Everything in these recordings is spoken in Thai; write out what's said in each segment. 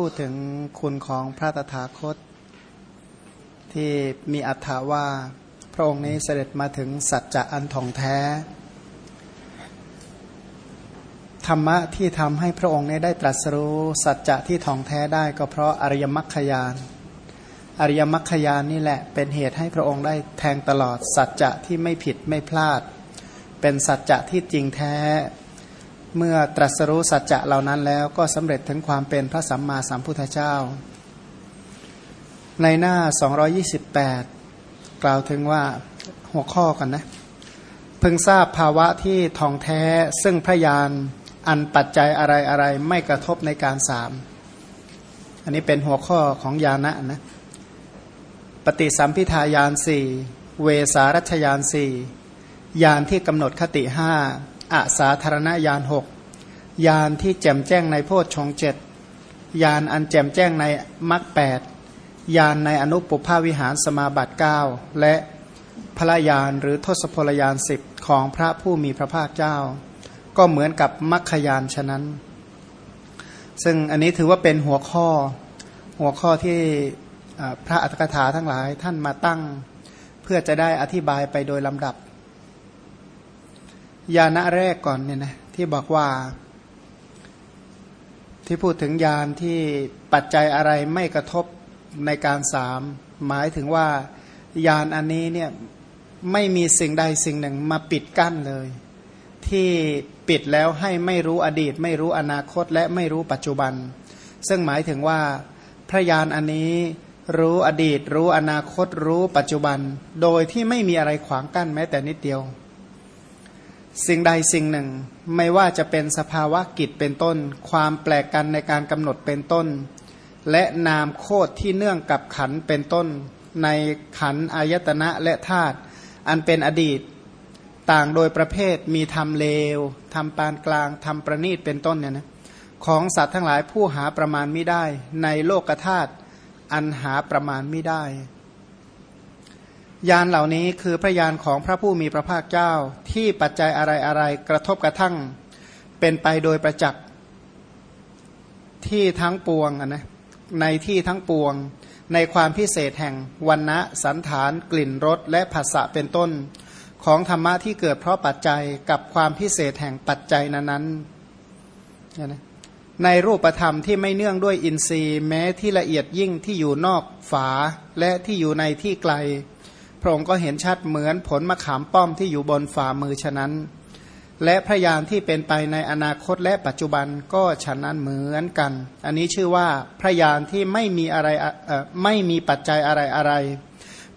พูดถึงคุณของพระตถาคต ที่มีอัตถาว่า พระองค์นี้เสด็จมาถึงสัจจะอันท่องแท้ ธรรมะที่ทำให้พระองค์นี้ได้ตรัสรู้สัจจะที่ท่องแท้ได้ก็เพราะอริยมรรคยานอริยมรรคยานนี่แหละเป็นเหตุให้พระองค์ได้แทงตลอดสัจจะที่ไม่ผิดไม่พลาด เป็นสัจจะที่จริงแท้ เมื่อตรัสรู้สัจจะเหล่านั้นแล้วก็สำเร็จถึงความเป็นพระสัมมาสัมพุทธเจ้า ในหน้า 228 กล่าวถึงว่าหัวข้อกันนะพึงทราบภาวะที่ทองแท้ซึ่งพระยานอันปัจจัยอะไรอะไรไม่กระทบในการสาม อันนี้เป็นหัวข้อของยานะนะ ปฏิสัมพิทายานสี่เวสารัชยานสี่ยานที่กำหนดคติห้า อาสาธารณญาณหกยานที่แจ่มแจ้งในโพชฌงเจ็ดยานอันแจ่มแจ้งในมรรคแปดยานในอนุปภาวิหารสมาบัติ 9 และพระยานหรือทศพลยานสิบของพระผู้มีพระภาคเจ้า ก็เหมือนกับมรรคยานฉะนั้น ซึ่งอันนี้ถือว่าเป็นหัวข้อหัวข้อที่พระอัตถกถาทั้งหลายท่านมาตั้ง เพื่อจะได้อธิบายไปโดยลำดับ ยาณแรกก่อนเนี่ยนะที่บอกว่า ที่พูดถึงยานที่ปัจจัยอะไรไม่กระทบในการสาม หมายถึงว่ายานอันนี้เนี่ยไม่มีสิ่งใดสิ่งหนึ่งมาปิดกั้นเลย ที่ปิดแล้วให้ไม่รู้อดีต ไม่รู้อนาคตและไม่รู้ปัจจุบัน ซึ่งหมายถึงว่าพระยานอันนี้รู้อดีต รู้อนาคตรู้ปัจจุบัน โดยที่ไม่มีอะไรขวางกั้นแม้แต่นิดเดียว สิ่งใดสิ่งหนึ่ง ไม่ว่าจะเป็นสภาวะกิจเป็นต้น ความแปลกกันในการกำหนดเป็นต้น และนามโคตรที่เนื่องกับขันเป็นต้น ในขันอายตนะและธาตุอันเป็นอดีต ต่างโดยประเภทมีธรรมเลวธรรมปานกลางธรรมประณีตเป็นต้นเนี่ยนะของสัตว์ทั้งหลายผู้หาประมาณไม่ได้ ในโลกธาตุอันหาประมาณไม่ได้ ยานเหล่านี้คือพระยานของพระผู้มีพระภาคเจ้าที่ปัจจัยอะไรอะไรกระทบกระทั่งเป็นไปโดยประจักษ์ที่ทั้งปวงนะในที่ทั้งปวง ในความพิเศษแห่งวันนะสันฐาน กลิ่นรสและภาษะเป็นต้น ของธรรมะที่เกิดเพราะปัจจัยกับความพิเศษแห่งปัจจัยนั้นๆในรูปธรรมที่ไม่เนื่องด้วยอินทรีย์ แม้ที่ละเอียดยิ่งที่อยู่นอกฝาและที่อยู่ในที่ไกล ระองค์ก็เห็นชัดเหมือนผลมะขามป้อมที่อยู่บนฝ่ามือฉะนั้น และพระยานที่เป็นไปในอนาคตและปัจจุบันก็ฉะนั้นเหมือนกัน อันนี้ชื่อว่าพระยานที่ไม่มีอะไรไม่มีปัจจัยอะไรอะไร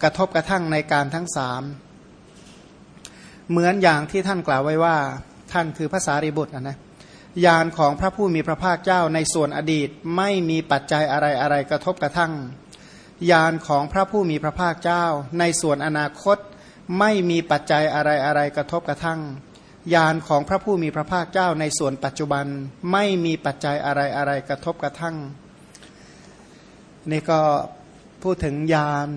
กระทบกระทั่งในการทั้งสามเหมือนอย่างที่ท่านกล่าวไว้ว่า ท่านคือภาษาริบุตรนะยานของพระผู้มีพระภาคเจ้าในส่วนอดีตไม่มีปัจจัยอะไรอะไรกระทบกระทั่ง ยานของพระผู้มีพระภาคเจ้า ในส่วนอนาคตไม่มีปัจจัยอะไรอะไรกระทบกระทั่งยานของพระผู้มีพระภาคเจ้าในส่วนปัจจุบันไม่มีปัจจัยอะไรอะไรกระทบกระทั่ง นี่ก็พูดถึงยาน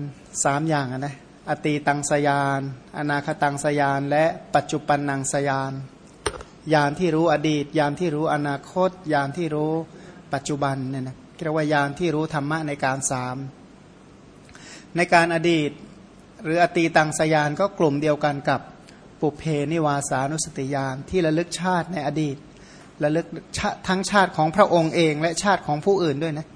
สามอย่างนะอตีตังสยาน อนาคตังสยาน และปัจจุบันนังสยานยานที่รู้อดีตยานที่รู้อนาคตยานที่รู้ปัจจุบันเนี่ยนะเรียกว่ายานที่รู้ธรรมะในการสาม ในการอดีตหรืออตีตังสยานก็กลุ่มเดียวกันกับปุเพนิวาสานุสติยานที่ระลึกชาติในอดีตระลึกทั้งชาติของพระองค์เอง และชาติของผู้อื่นด้วยนะ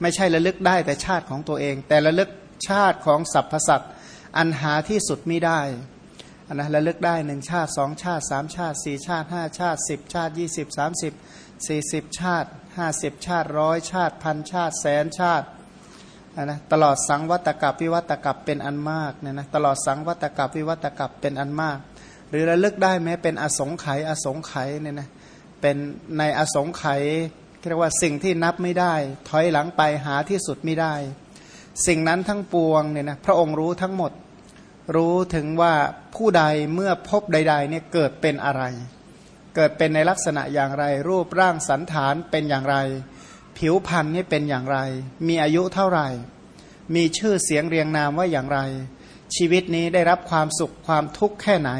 ไม่ใช่ระลึกได้แต่ชาติของตัวเอง แต่ระลึกชาติของสรรพสัตว์อันหาที่สุดไม่ได้นนะระลึกได้หนึ่งชาติสองชาติสามชาติสี่ชาติห้าชาติสิบชาติยี่สิบสามสิบสี่สิบชาติห้าสิบชาติร้อยชาติพันชาติแสนชาติ นะตลอดสังวัตกับวิวัตกับเป็นอันมากเนี่ยนะตลอดสังวัตกับวิวัตกับเป็นอันมาก หรือระลึกได้ไหมเป็นอสงไขยอสงไขยเนี่ยนะเป็นในอสงไขยเรียกว่าสิ่งที่นับไม่ได้ ถอยหลังไปหาที่สุดไม่ได้ สิ่งนั้นทั้งปวงเนี่ยนะพระองค์รู้ทั้งหมด รู้ถึงว่าผู้ใดเมื่อพบใดๆเนี่ยเกิดเป็นอะไร เกิดเป็นในลักษณะอย่างไร รูปร่างสันฐานเป็นอย่างไร ผิวพรรณนี่เป็นอย่างไร มีอายุเท่าไหร่ มีชื่อเสียงเรียงนามว่าอย่างไร ชีวิตนี้ได้รับความสุขความทุกข์แค่ไหน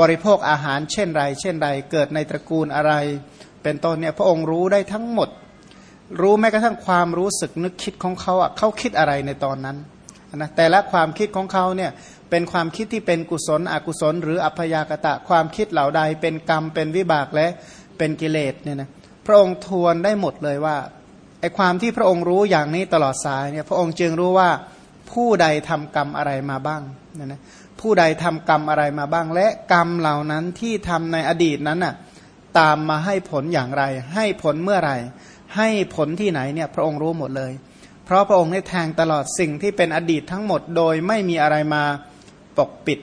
บริโภคอาหารเช่นไร เช่นไรเกิดในตระกูลอะไร เป็นต้นเนี่ยพระองค์รู้ได้ทั้งหมด รู้แม้กระทั่งความรู้สึกนึกคิดของเขาอะเขาคิดอะไรในตอนนั้นนะแต่ละความคิดของเขาเนี่ยเป็นความคิดที่เป็นกุศล อกุศล หรืออัพยากตะความคิดเหล่าใดเป็นกรรมเป็นวิบากและเป็นกิเลสเนี่ยนะ พระองค์ทวนได้หมดเลยว่าไอความที่พระองค์รู้อย่างนี้ตลอดสายเนี่ยพระองค์จึงรู้ว่าผู้ใดทำกรรมอะไรมาบ้างนี่ยนะผู้ใดทำกรรมอะไรมาบ้าง และกรรมเหล่านั้นที่ทำในอดีตนั้นน่ะตามมาให้ผลอย่างไร ให้ผลเมื่อไหร่ ให้ผลที่ไหนเนี่ยพระองค์รู้หมดเลย เพราะพระองค์ได้แทงตลอดสิ่งที่เป็นอดีตทั้งหมดโดยไม่มีอะไรมาปกปิด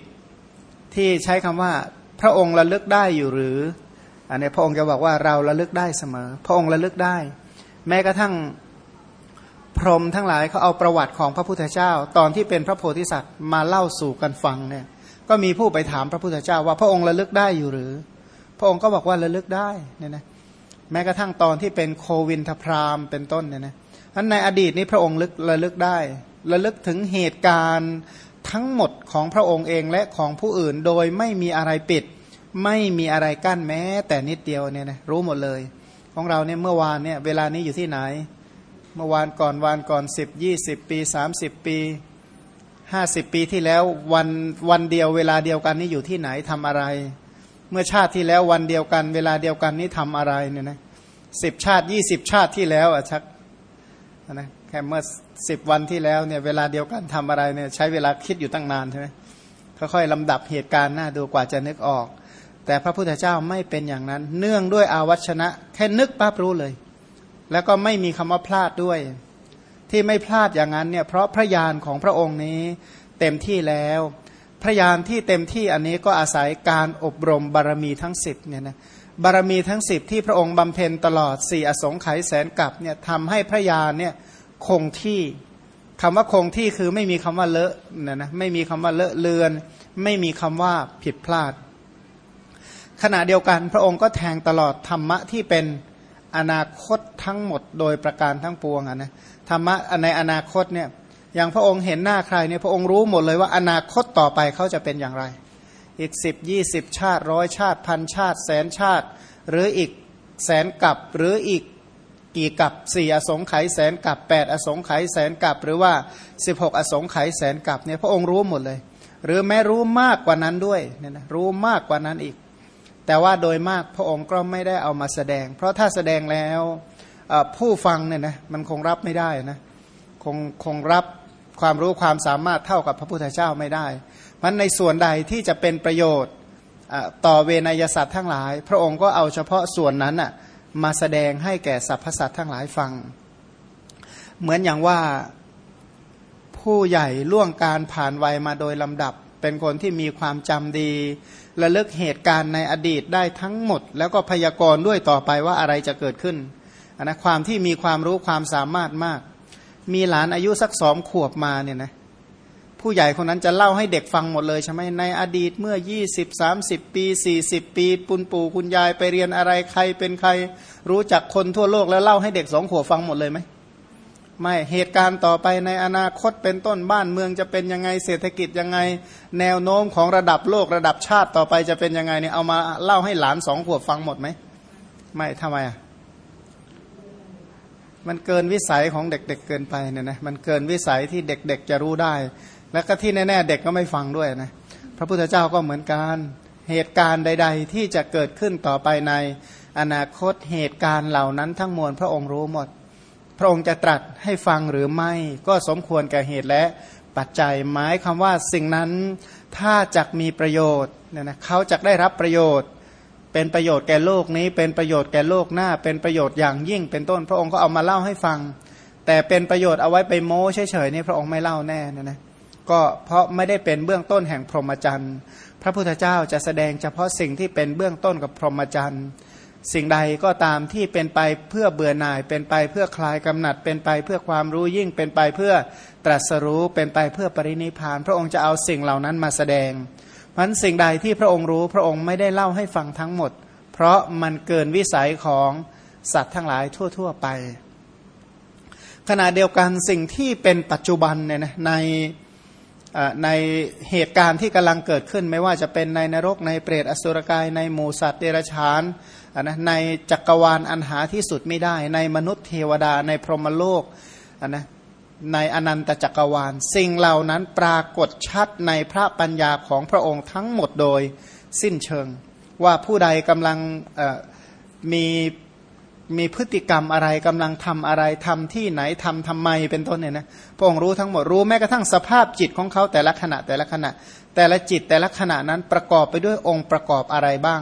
ที่ใช้คำว่าพระองค์ระลึกได้อยู่หรือ อันนี้พระองค์จะบอกว่าเราระลึกได้เสมอ พระองค์ระลึกได้ แม้กระทั่งพรหมทั้งหลายเขาเอาประวัติของพระพุทธเจ้า ตอนที่เป็นพระโพธิสัตว์มาเล่าสู่กันฟังเนี่ย ก็มีผู้ไปถามพระพุทธเจ้าว่าพระองค์ระลึกได้อยู่หรือ พระองค์ก็บอกว่าระลึกได้เนี่ยนะแม้กระทั่งตอนที่เป็นโควินทพรามเป็นต้นเนี่ยนะนั้นในอดีตนี้พระองค์ลึกระลึกได้ ระลึกถึงเหตุการณ์ทั้งหมดของพระองค์เองและของผู้อื่นโดยไม่มีอะไรปิด ไม่มีอะไรกั้นแม้ แต่นิดเดียวเนี่ยนะรู้หมดเลย ของเราเนี่ยเมื่อวานเนี่ยเวลานี้อยู่ที่ไหน เมื่อวานก่อนวานก่อนสิบยี่สิบปีสามสิบปีห้าสิบปีที่แล้ววันวันเดียวเวลาเดียวกันนี่อยู่ที่ไหนทำอะไร เมื่อชาติที่แล้ววันเดียวกัน เวลาเดียวกันนี่ทำอะไรเนี่ยนะสิบชาติยี่สิบชาติที่แล้วอะชักนะแค่เมื่อสิบวันที่แล้วเนี่ยเวลาเดียวกันทำอะไรเนี่ยใช้เวลาคิดอยู่ตั้งนานใช่ไหมค่อยๆลำดับเหตุการณ์หน้าดูกว่าจะนึกออก แต่พระพุทธเจ้าไม่เป็นอย่างนั้น เนื่องด้วยอาวัชนะ แค่นึกปั๊บรู้เลย แล้วก็ไม่มีคำว่าพลาดด้วย ที่ไม่พลาดอย่างนั้นเนี่ยเพราะพระญาณของพระองค์นี้เต็มที่แล้ว พระญาณที่เต็มที่อันนี้ก็อาศัยการอบรมบารมีทั้งสิบเนี่ยนะบารมีทั้งสิบที่พระองค์บำเพ็ญตลอดสี่อสงไขยแสนกับเนี่ยทำให้พระญาณเนี่ยคงที่คำว่าคงที่คือไม่มีคำว่าเลอะเนี่ยนะไม่มีคำว่าเลอะเลือน ไม่มีคำว่าผิดพลาด ขณะเดียวกันพระองค์ก็แทงตลอดธรรมะที่เป็นอนาคตทั้งหมดโดยประการทั้งปวงนะธรรมะในอนาคตเนี่ยอย่างพระองค์เห็นหน้าใครเนี่ยพระองค์รู้หมดเลยว่าอนาคตต่อไปเขาจะเป็นอย่างไร อีกสิบยี่สิบชาติร้อยชาติพันชาติ แสนชาติ หรืออีกแสนกับหรืออีกกี่กับสี่อสงไขยแสนกับแปดอสงไขยแสนกับหรือว่าสิบหกอสงไขยแสนกับเนี่ยพระองค์รู้หมดเลย หรือแม้รู้มากกว่านั้นด้วยเนี่ยนะรู้มากกว่านั้นอีก แต่ว่าโดยมากพระองค์ก็ไม่ได้เอามาแสดง เพราะถ้าแสดงแล้วผู้ฟังเนี่ยนะมันคงรับไม่ได้นะคงคงรับความรู้ความสามารถเท่ากับพระพุทธเจ้าไม่ได้มันในส่วนใดที่จะเป็นประโยชน์ต่อเวนยสัตว์ทั้งหลาย พระองค์ก็เอาเฉพาะส่วนนั้นอะมาแสดงให้แก่สรรพสัตว์ทั้งหลายฟัง เหมือนอย่างว่าผู้ใหญ่ล่วงการผ่านวัยมาโดยลำดับ เป็นคนที่มีความจำดี ระลึกเหตุการณ์ในอดีตได้ทั้งหมด แล้วก็พยากรณ์ด้วยต่อไปว่าอะไรจะเกิดขึ้นนะความที่มีความรู้ความสามารถมาก มีหลานอายุสักสองขวบมาเนี่ยนะผู้ใหญ่คนนั้นจะเล่าให้เด็กฟังหมดเลยใช่ไหมในอดีตเมื่อ 20 30 ปี 40 ปีปุนปู่คุณยายไปเรียนอะไรใครเป็นใคร รู้จักคนทั่วโลกแล้วเล่าให้เด็กสองขวบฟังหมดเลยไหม ไม่เหตุการณ์ต่อไปในอนาคตเป็นต้นบ้านเมืองจะเป็นยังไงเศรษฐกิจยังไง แนวโน้มของระดับโลกระดับชาติต่อไปจะเป็นยังไงเนี่ยเอามาเล่าให้หลานสองขวบฟังหมดไหมไม่ทำไมอะมันเกินวิสัยของเด็กๆเเกินไปเนี่ยนะมันเกินวิสัยที่เด็กๆจะรู้ได้ แล้วก็ที่แน่ๆเด็กก็ไม่ฟังด้วยนะพระพุทธเจ้าก็เหมือนกันเหตุการณ์ใด ๆ ที่จะเกิดขึ้นต่อไปในอนาคตเหตุการณ์เหล่านั้นทั้งมวลพระองค์รู้หมด ระองค์จะตรัสให้ฟังหรือไม่ ก็สมควรแก่เหตุและปัจจัยหมายคำว่าสิ่งนั้นถ้าจักมีประโยชน์เนี่ยนะเขาจะได้รับประโยชน์ เป็นประโยชน์แก่โลกนี้ เป็นประโยชน์แก่โลกหน้า เป็นประโยชน์อย่างยิ่ง เป็นต้น พระองค์ก็เอามาเล่าให้ฟัง แต่เป็นประโยชน์เอาไว้ไปโม้เฉยๆนี่พระองค์ไม่เล่าแน่นะนะก็เพราะไม่ได้เป็นเบื้องต้นแห่งพรหมจรรย์ พระพุทธเจ้าจะแสดงเฉพาะสิ่งที่เป็นเบื้องต้นกับพรหมจรรย์ สิ่งใดก็ตามที่เป็นไปเพื่อเบื่อหน่าย เป็นไปเพื่อคลายกำหนัด เป็นไปเพื่อความรู้ยิ่ง เป็นไปเพื่อตรัสรู้ เป็นไปเพื่อปรินิพาน พระองค์จะเอาสิ่งเหล่านั้นมาแสดงมันสิ่งใดที่พระองค์รู้พระองค์ไม่ได้เล่าให้ฟังทั้งหมด เพราะมันเกินวิสัยของสัตว์ทั้งหลายทั่ว ๆ ไป ขณะเดียวกันสิ่งที่เป็นปัจจุบันเนี่ยนะในในเหตุการณ์ที่กำลังเกิดขึ้นไม่ว่าจะเป็นในนรกในเปรตอสุรกายในหมูสัตว์เดรัจฉาน นนะในจักรวาลอันหาที่สุดไม่ได้ ในมนุษย์เทวดาในพรหมโลกอันนะในอนันตจักรวาล สิ่งเหล่านั้นปรากฏชัดในพระปัญญาของพระองค์ทั้งหมดโดยสิ้นเชิง ว่าผู้ใดกำลังมีมีพฤติกรรมอะไรกำลังทำอะไรทำที่ไหนทำทำไมเป็นต้นเนี่ยนะพระองค์รู้ทั้งหมดรู้แม้กระทั่งสภาพจิตของเขาแต่ละขณะแต่ละขณะ แต่ละจิตแต่ละขณะนั้นประกอบไปด้วยองค์ประกอบอะไรบ้าง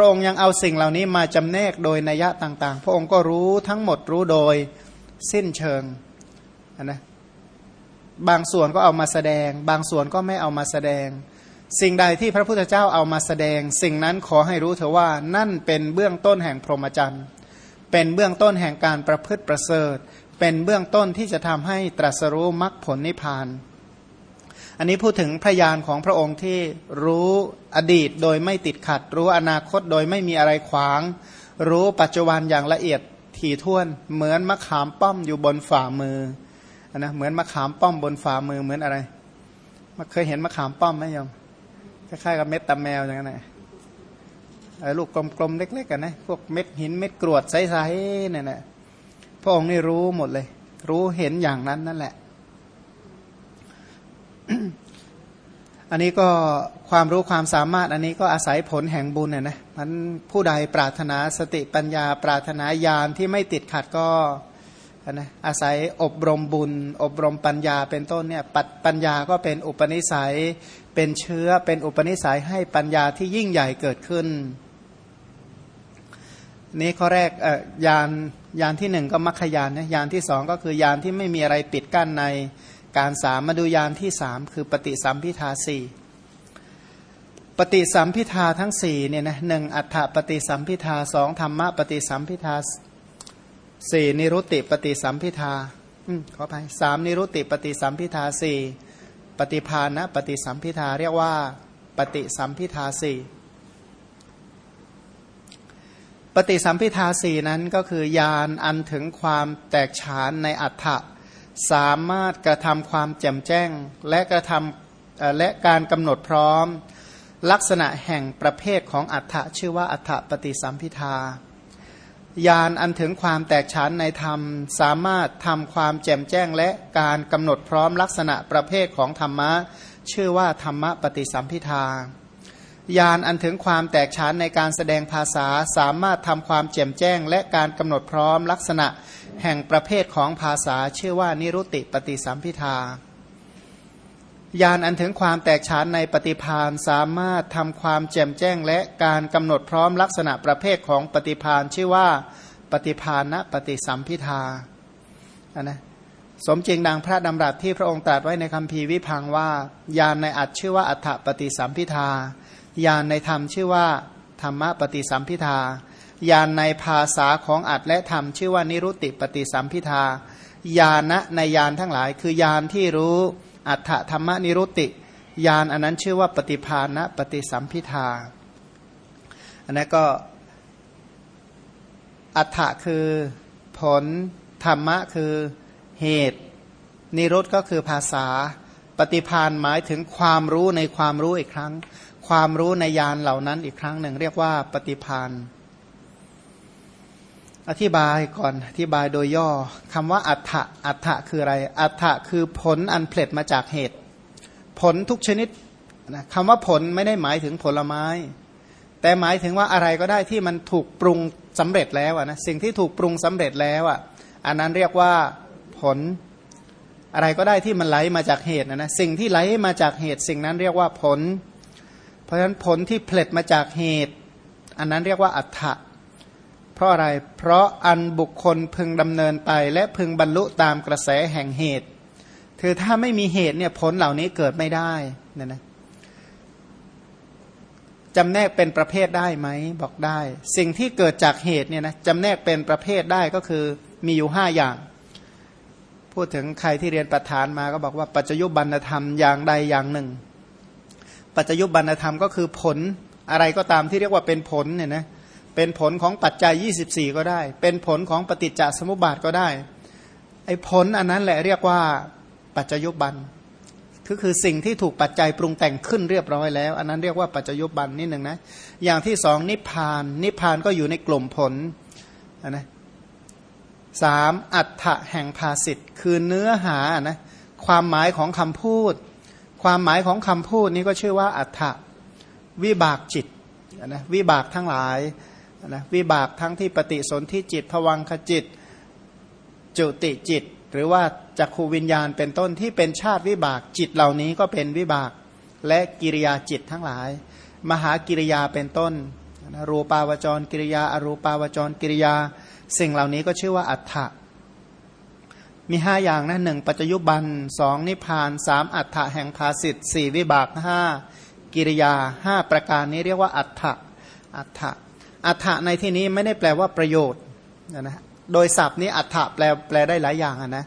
ระองค์ยังเอาสิ่งเหล่านี้มาจำแนกโดยนัยต่าง ๆ พระองค์ก็รู้ทั้งหมดรู้โดยสิ้นเชิงนะบางส่วนก็เอามาแสดง บางส่วนก็ไม่เอามาแสดง สิ่งใดที่พระพุทธเจ้าเอามาแสดง สิ่งนั้นขอให้รู้เถอะว่านั่นเป็นเบื้องต้นแห่งพรหมจรรย์เป็นเบื้องต้นแห่งการประพฤติประเสริฐ เป็นเบื้องต้นที่จะทำให้ตรัสรู้มรรคผลนิพพาน อันนี้พูดถึงพระยานของพระองค์ที่รู้อดีตโดยไม่ติดขัด รู้อนาคตโดยไม่มีอะไรขวาง รู้ปัจจุบันอย่างละเอียดถี่ถ้วน เหมือนมะขามป้อมอยู่บนฝ่ามือนะเหมือนมะขามป้อมบนฝ่ามือเหมือนอะไรมาเคยเห็นมะขามป้อมไหมยมคล้ายๆกับเม็ดตะแมวอย่างนั้นแหลูกกลมๆเล็กๆกันนะพวกเม็ดหินเม็ดกรวดใสๆเนี่ยนะพระองค์นี่รู้หมดเลย รู้เห็นอย่างนั้นนั่นแหละ อันนี้ก็ความรู้ความสามารถอันนี้ก็อาศัยผลแห่งบุญเนี่ยนะมันผู้ใดปรารถนาสติปัญญา ปรารถนาญาณที่ไม่ติดขัดก็นะอาศัยอบรมบุญ อบรมปัญญาเป็นต้นเนี่ยปัปัญญาก็เป็นอุปนิสัยเป็นเชื้อเป็นอุปนิสัยให้ปัญญาที่ยิ่งใหญ่เกิดขึ้น นี้ข้อแรกยานยานที่หนึ่งก็มัคคยานนะยานที่สองก็คือยานที่ไม่มีอะไรปิดกั้นใน การสามมาดูยานที่สามคือปฏิสัมพิทาสี่ปฏิสัมพิทาทั้งสี่เนี่ยนะหนึ่งอัฏฐปฏิสัมพิทาสองธรรมะปฏิสัมพิทาสี่นิรุติปฏิสัมพิทาอืมขออภัยสามนิรุติปฏิสัมพิทาสี่ปฏิภาณะปฏิสัมพิทาเรียกว่าปฏิสัมพิทาสี่ปฏิสัมพิทาสี่นั้นก็คือยานอันถึงความแตกฉานในอัฏฐ สามารถกระทำความแจ่มแจ้ง และกระทำและการกำหนดพร้อม ลักษณะแห่งประเภทของอัฏฐะชื่อว่าอัฏฐปฏิสัมพิทายานอันถึงความแตกฉานในธรรม สามารถทำความแจ่มแจ้งและการกำหนดพร้อมลักษณะประเภทของธรรมะ ชื่อว่าธรรมะปฏิสัมพิทา ยานอันถึงความแตกฉานในการแสดงภาษาสามารถทำความแจ่มแจ้ง และการกำหนดพร้อมลักษณะแห่งประเภทของภาษาชื่อว่านิรุติปฏิสัมพิทายานอันถึงความแตกฉานในปฏิพานสามารถทำความแจ่มแจ้ง และการกำหนดพร้อมลักษณะประเภทของปฏิพานชื่อว่าปฏิพานณปฏิสัมพิทาอันนะสมจริงดังพระดำรัสที่พระองค์ตรัสไว้ในคำพีวิพังว่า ยานในอัดชื่อว่าอัฏฐปฏิสัมพิทา ยานในธรรมชื่อว่าธรรมปฏิสัมพิทายานในภาษาของอัดและธรรมชื่อว่านิรุติปฏิสัมพิทายานะในยานทั้งหลาย คือยานที่รู้อัฏฐธรรมนิรุติยานอันนั้นชื่อว่าปฏิภาณปฏิสัมพิทาอันนั้นก็อัฏฐคือผลธรรมะคือเหตุ นิรุตก็คือภาษา ปฏิพานหมายถึงความรู้ในความรู้อีกครั้ง ความรู้ในยานเหล่านั้นอีกครั้งหนึ่ง เรียกว่าปฏิพานอธิบายก่อนอธิบายโดยย่อคำว่าอัฏฐะอัฏฐะคืออะไร อัฏฐะคือผลอันเพลิดมาจากเหตุ ผลทุกชนิดนะคำว่าผลไม่ได้หมายถึงผลไม้ แต่หมายถึงว่าอะไรก็ได้ที่มันถูกปรุงสำเร็จแล้วนะสิ่งที่ถูกปรุงสำเร็จแล้วอะอันนั้นเรียกว่าผลอะไรก็ได้ที่มันไหลมาจากเหตุนะนะสิ่งที่ไหลมาจากเหตุ สิ่งนั้นเรียกว่าผล ราะฉะนั้นผลที่ผลิตมาจากเหตุ อันนั้นเรียกว่าอัฏฐะเพราะอะไร เพราะอันบุคคลพึงดำเนินไปและพึงบรรลุตามกระแสแห่งเหตุคือถ้าไม่มีเหตุเนี่ยผลเหล่านี้เกิดไม่ได้นะนะจำแนกเป็นประเภทได้ไหมบอกได้ สิ่งที่เกิดจากเหตุเนี่ยนะจำแนกเป็นประเภทได้ก็คือมีอยู่ห้าอย่าง พูดถึงใครที่เรียนประธานมาก็บอกว่าปัจจยุบันธรรมอย่างใดอย่างหนึ่ง ปัจจยุบันธรรมก็คือผลอะไรก็ตามที่เรียกว่าเป็นผลเนี่ยนะเป็นผลของปัจจัย 24 ก็ได้ เป็นผลของปฏิจจสมุปบาทก็ได้ไอ้ผลอันนั้นแหละเรียกว่าปัจจยุบันก็คือสิ่งที่ถูกปัจจัยปรุงแต่งขึ้นเรียบร้อยแล้ว อันนั้นเรียกว่าปัจจยุบันนิดหนึ่งนะอย่างที่สองนิพพาน นิพพานก็อยู่ในกลุ่มผลนะสามอัฏฐะแห่งภาสิทธ์คือเนื้อหานะความหมายของคำพูด ความหมายของคำพูดนี้ก็ชื่อว่าอัฏฐะวิบากจิตนะวิบากทั้งหลายนะวิบากทั้งที่ปฏิสนธิจิตผวังขจิต จุติจิต หรือว่าจักขูวิญญาณเป็นต้นที่เป็นชาติวิบากจิตเหล่านี้ก็เป็นวิบากและกิริยาจิตทั้งหลาย มหากิริยาเป็นต้นรูปาวจรกิริยา อรูปาวจรกิริยา สิ่งเหล่านี้ก็ชื่อว่าอัฏฐะ มีห้าอย่างนะหนึ่งปัจจยุบันสองนิพานสามอัฏฐะแห่งภาสิทธ์สี่วิบากห้ากิริยาห้าประการนี้เรียกว่าอัฏฐะอัฏฐะอัฏฐะในที่นี้ไม่ได้แปลว่าประโยชน์นะโดยศัพท์นี้อัฏฐะแปลแปลได้หลายอย่างนะ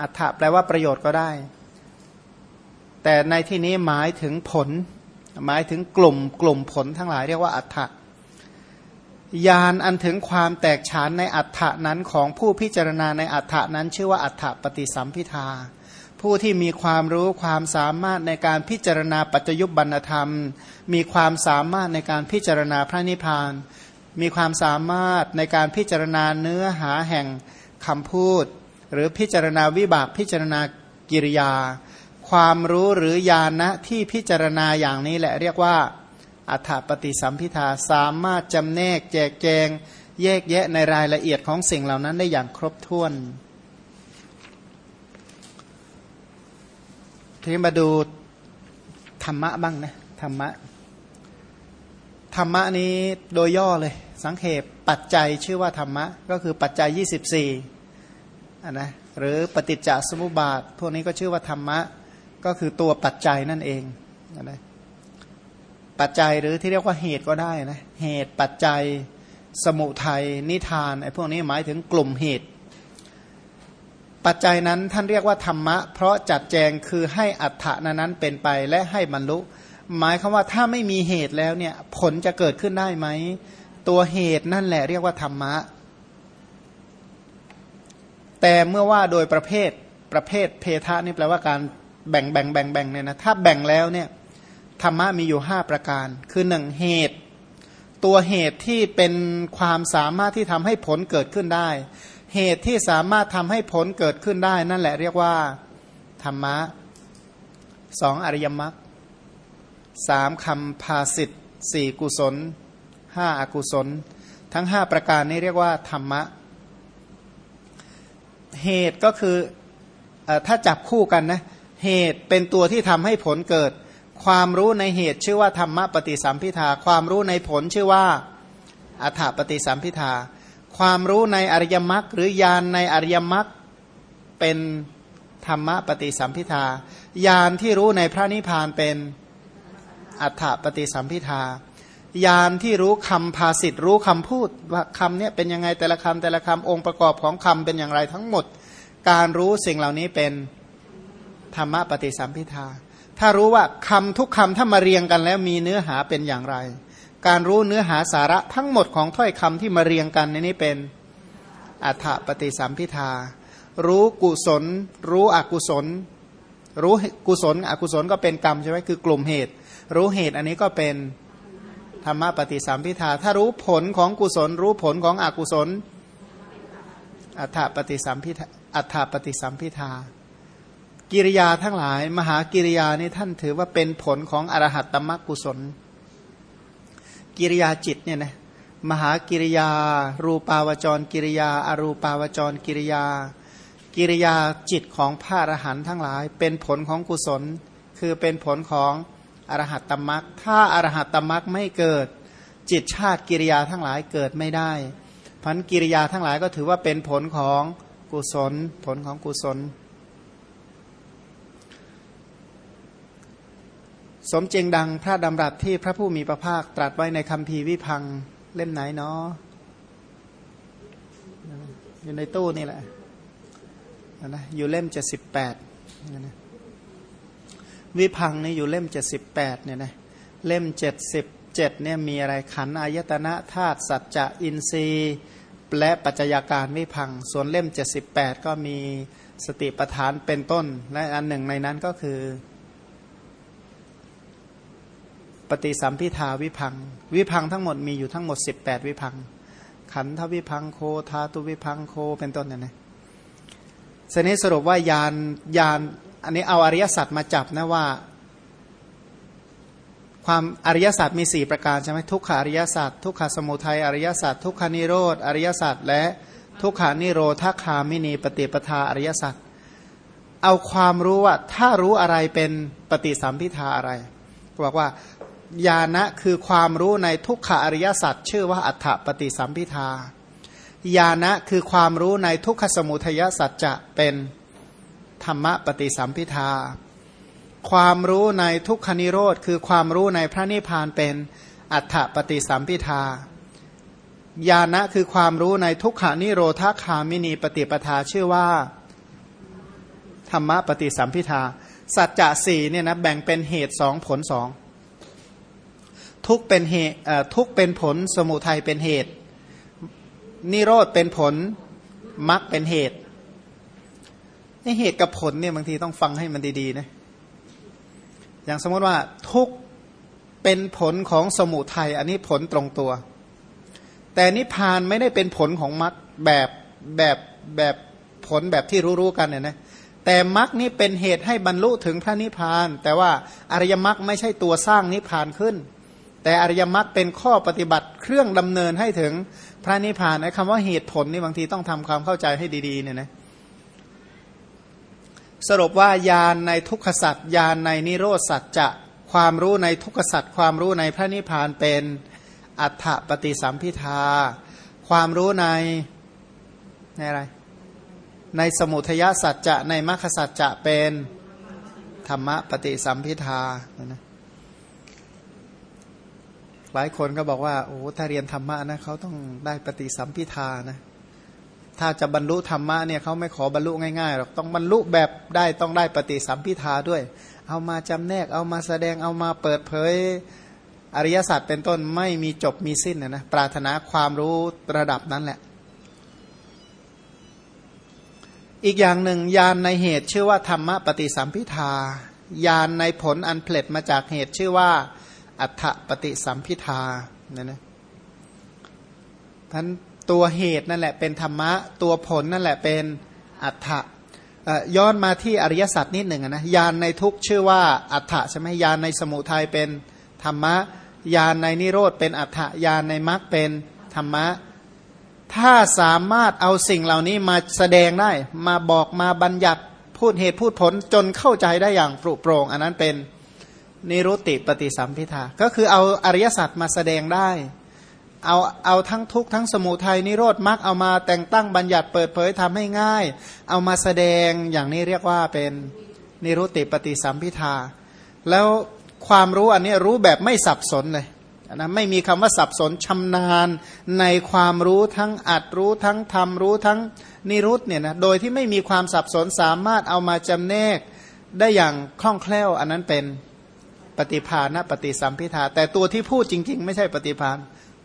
อัฏฐะแปลว่าประโยชน์ก็ได้ แต่ในที่นี้หมายถึงผล หมายถึงกลุ่มกลุ่มผลทั้งหลายเรียกว่าอัฏฐะ ยานอันถึงความแตกฉานในอัฏฐะนั้นของผู้พิจารณาในอัฏฐะนั้น ชื่อว่าอัฏฐปฏิสัมพิทา ผู้ที่มีความรู้ความสามารถในการพิจารณาปัจจยุบันธรรม มีความสามารถในการพิจารณาพระนิพพาน มีความสามารถในการพิจารณาเนื้อหาแห่งคำพูด หรือพิจารณาวิบากพิจารณากิริยา ความรู้หรือญาณะที่พิจารณาอย่างนี้แหละเรียกว่า อัฏฐปฏิสัมพิทาสามารถจำแนกแจกแจง แยกแยะในรายละเอียดของสิ่งเหล่านั้นได้อย่างครบถ้วนทีนี้มาดูธรรมะบ้างนะธรรมะธรรมะนี้โดยย่อเลย สังเขปปัจจัยชื่อว่าธรรมะ ก็คือปัจจัย 24อะนะหรือปฏิจจสมุปบาท พวกนี้ก็ชื่อว่าธรรมะ ก็คือตัวปัจจัยนั่นเองอะนะ ปัจจัยหรือที่เรียกว่าเหตุก็ได้นะเหตุปัจจัยสมุทัยนิทานไอ้พวกนี้หมายถึงกลุ่มเหตุ ปัจจัยนั้นท่านเรียกว่าธรรมะ เพราะจัดแจงคือให้อัฏฐะนั้นเป็นไปและให้บรรลุ หมายคำว่าถ้าไม่มีเหตุแล้วเนี่ยผลจะเกิดขึ้นได้ไหม ตัวเหตุนั่นแหละเรียกว่าธรรมะ แต่เมื่อว่าโดยประเภทประเภทเพทะนี่แปลว่าการแบ่งแบ่งแบ่งแบ่งเนี่ยนะถ้าแบ่งแล้วเนี่ย ธรรมะมีอยู่ห้าประการ คือหนึ่งเหตุ ตัวเหตุที่เป็นความสามารถที่ทำให้ผลเกิดขึ้นได้ เหตุที่สามารถทำให้ผลเกิดขึ้นได้ นั่นแหละเรียกว่าธรรมะสองอริยมรรคสามคำภาสิทธ์สี่กุศลห้าอกุศล ทั้งห้าประการนี้เรียกว่าธรรมะ เหตุก็คืออถ้าจับคู่กันนะ เหตุเป็นตัวที่ทำให้ผลเกิด ความรู้ในเหตุชื่อว่าธรรมปฏิสัมพิทา ความรู้ในผลชื่อว่าอัฏฐปฏิสัมพิทา ความรู้ในอริยมรรคหรือญาณในอริยมรรคเป็นธรรมปฏิสัมพิทาญาณที่รู้ในพระนิพพานเป็นอัฏฐปฏิสัมพิทาญาณที่รู้คำภาสิทรู้คำพูดว่าคำนี้เป็นยังไงแต่ละคำแต่ละคำองค์ประกอบของคำเป็นอย่างไรทั้งหมด การรู้สิ่งเหล่านี้เป็นธรรมปฏิสัมพิทา ถ้ารู้ว่าคำทุกคำถ้ามาเรียงกันแล้วมีเนื้อหาเป็นอย่างไร การรู้เนื้อหาสาระทั้งหมดของถ้อยคำที่มาเรียงกันในนี้เป็นอัฏฐปฏิสัมพิทา รู้กุศล รู้อกุศล รู้กุศล อกุศลก็เป็นกรรมใช่ไหมคือกลุ่มเหตุ รู้เหตุอันนี้ก็เป็นธรรมปฏิสัมพิทา ถ้ารู้ผลของกุศล รู้ผลของอกุศลอัฏฐปฏิสัมพิทาอัฏฐปฏิสัมพิทา กิริยาทั้งหลาย มหากิริยานี่ท่านถือว่าเป็นผลของอรหัตตมกุศล กิริยาจิตเนี่ยนะมหากิริยา รูปาวจรกิริยา อรูปาวจรกิริยา กิริยาจิตของพระอรหันต์ทั้งหลาย เป็นผลของกุศล คือเป็นผลของอรหัตตมักถ้าอรหัตตมักไม่เกิด จิตชาติกิริยาทั้งหลายเกิดไม่ได้พันกิริยาทั้งหลายก็ถือว่าเป็นผลของกุศล ผลของกุศล สมจริงดังพระดำรัสที่พระผู้มีพระภาคตรัสไว้ในคำพีวิพังเล่มไหนเนาะอยู่ในตู้นี่แหละนะอยู่เล่มเจ็ดสิบแปดวิพังนี่อยู่เล่มเจ็ดสิบแปดเนี่ยนะเล่มเจ็ดสิบเจ็ดเนี่ยมีอะไรขันอายตนะธาตุสัจจะอินทรีย์ และปัจจัยาการวิพัง ส่วนเล่มเจ็ดสิบแปดก็มีสติปทานเป็นต้น และอันหนึ่งในนั้นก็คือ ปฏิสัมพิทาวิพัง วิพังทั้งหมดมีอยู่ทั้งหมด 18 วิพัง ขันธวิพังโคธาตุวิพังโคเป็นต้นเนี่ยนะสนี้สรุปว่ายานยานอันนี้เอาอริยสัจมาจับนะว่า ความอริยสัจมี 4 ประการใช่ไหมทุกขาอริยสัจทุกขสมุทัยอริยสัจทุกขานิโรธอริยสัจและทุกขานิโรธาคามินีปฏิปทาอริยสัจเอาความรู้ว่าถ้ารู้อะไรเป็นปฏิสัมพิทาอะไรบอกว่า ญาณะคือความรู้ในทุกขอริยสัจชื่อว่าอัฏฐปฏิสัมพิทาญาณะคือความรู้ในทุกขสมุทัยสัจจะเป็นธรรมปฏิสัมพิทา ความรู้ในทุกขนิโรธคือความรู้ในพระนิพพานเป็นอัฏฐปฏิสัมพิทาญาณะคือความรู้ในทุกขานิโรธาคามินีปฏิปทาชื่อว่า ธรรมปฏิสัมพิทา สัจจะสี่เนี่ยนะแบ่งเป็นเหตุสองผลสอง ทุกเป็นเหตุทุกเป็นผลสมุทัยเป็นเหตุ นิโรธเป็นผลมรรคเป็นเหตุในเหตุกับผลเนี่ยบางทีต้องฟังให้มันดีๆนะอย่างสมมติว่าทุกเป็นผลของสมุทัยอันนี้ผลตรงตัว แต่นิพพานไม่ได้เป็นผลของมรรคแบบแบบแบบผลแบบที่รู้ๆกันเนี่ยนะแต่มรรคนี้เป็นเหตุให้บรรลุถึงพระนิพพาน แต่ว่าอริยมรรคไม่ใช่ตัวสร้างนิพพานขึ้น แต่อริยมรรคเป็นข้อปฏิบัติเครื่องดำเนินให้ถึงพระนิพพานไอ้คำว่าเหตุผลนี่บางทีต้องทำความเข้าใจให้ดีๆเนี่ยนะสรุปว่ายานในทุกขสัตยานในนิโรธสัจจะความรู้ในทุกขสัตความรู้ในพระนิพพานเป็นอัฏฐปฏิสัมพิทา ความรู้ในในอะไรในสมุทยสัจจะในมรรคสัจจะเป็นธรรมปฏิสัมพิทานะ หลายคนก็บอกว่าโอ้ถ้าเรียนธรรมะนะเขาต้องได้ปฏิสัมพิทานะถ้าจะบรรลุธรรมะเนี่ยเขาไม่ขอบรรลุง่ายๆหรอกต้องบรรลุแบบได้ต้องได้ปฏิสัมพิทาด้วย เอามาจำแนกเอามาแสดงเอามาเปิดเผยอริยสัจเป็นต้นไม่มีจบมีสิ้นนะนะปรารถนาความรู้ระดับนั้นแหละ อีกอย่างหนึ่งยานในเหตุชื่อว่าธรรมะปฏิสัมพิทายานในผลอันเพลิดมาจากเหตุชื่อว่า อัฏฐปฏิสัมพิทาเนี่ยนะท่านตัวเหตุนั่นแหละเป็นธรรมะ ตัวผลนั่นแหละเป็นอัฏฐะย้อนมาที่อริยสัจนิดหนึ่งนะยานในทุกชื่อว่าอัฏฐะใช่ไหมยานในสมุทัยเป็นธรรมะยานในนิโรธเป็นอัฏฐะยานในมรรคเป็นธรรมะ ถ้าสามารถเอาสิ่งเหล่านี้มาแสดงได้ มาบอกมาบัญญัติพูดเหตุพูดผลจนเข้าใจได้อย่างปรุโปรงอันนั้นเป็น นิรุติปฏิสัมพิทาก็คือเอาอริยสัจมาแสดงได้ เอาเอาทั้งทุกทั้งสมุทัยนิโรธมรรคเอามาแต่งตั้งบัญญัติเปิดเผยทำให้ง่าย เอามาแสดงอย่างนี้เรียกว่าเป็นนิรุติปฏิสัมพิทาแล้วความรู้อันนี้รู้แบบไม่สับสนเลยนะไม่มีคำว่าสับสนชำนาญในความรู้ทั้งอัดรู้ทั้งทำรู้ทั้งนิรุตเนี่ยนะโดยที่ไม่มีความสับสนสามารถเอามาจำแนกได้อย่างคล่องแคล่วอันนั้นเป็น ปฏิภาณปฏิสัมพิทาแต่ตัวที่พูดจริง ๆ ไม่ใช่ปฏิภาณ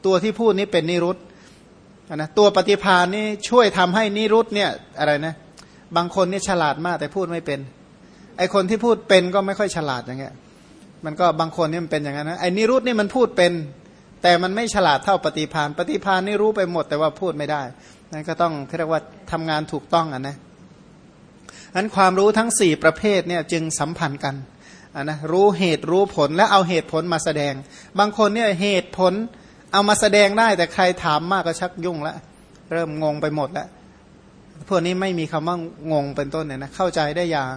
ตัวที่พูดนี้เป็นนิรุตนะตัวปฏิภาณนี่ช่วยทำให้นิรุตเนี่ยอะไรนะ บางคนนี่ฉลาดมากแต่พูดไม่เป็น ไอคนที่พูดเป็นก็ไม่ค่อยฉลาดอย่างเงี้ย มันก็บางคนนี่มันเป็นอย่างนั้นนะไอนิรุตนี่มันพูดเป็น แต่มันไม่ฉลาดเท่าปฏิพานปฏิพานนี่รู้ไปหมดแต่ว่าพูดไม่ได้นั่นก็ต้องเรียกว่าทำงานถูกต้องอะนะนั้นความรู้ทั้ง 4 ประเภทเนี่ยจึงสัมพันธ์กันะนะรู้เหตุรู้ผลและเอาเหตุผลมาแสดง บางคนเนี่ยเหตุผลเอามาแสดงได้แต่ใครถามมากก็ชักยุ่งล้วเริ่มงงไปหมดแล้วพวกนี้ไม่มีคำว่างงเป็นต้นเนี่ยนะเข้าใจได้อย่าง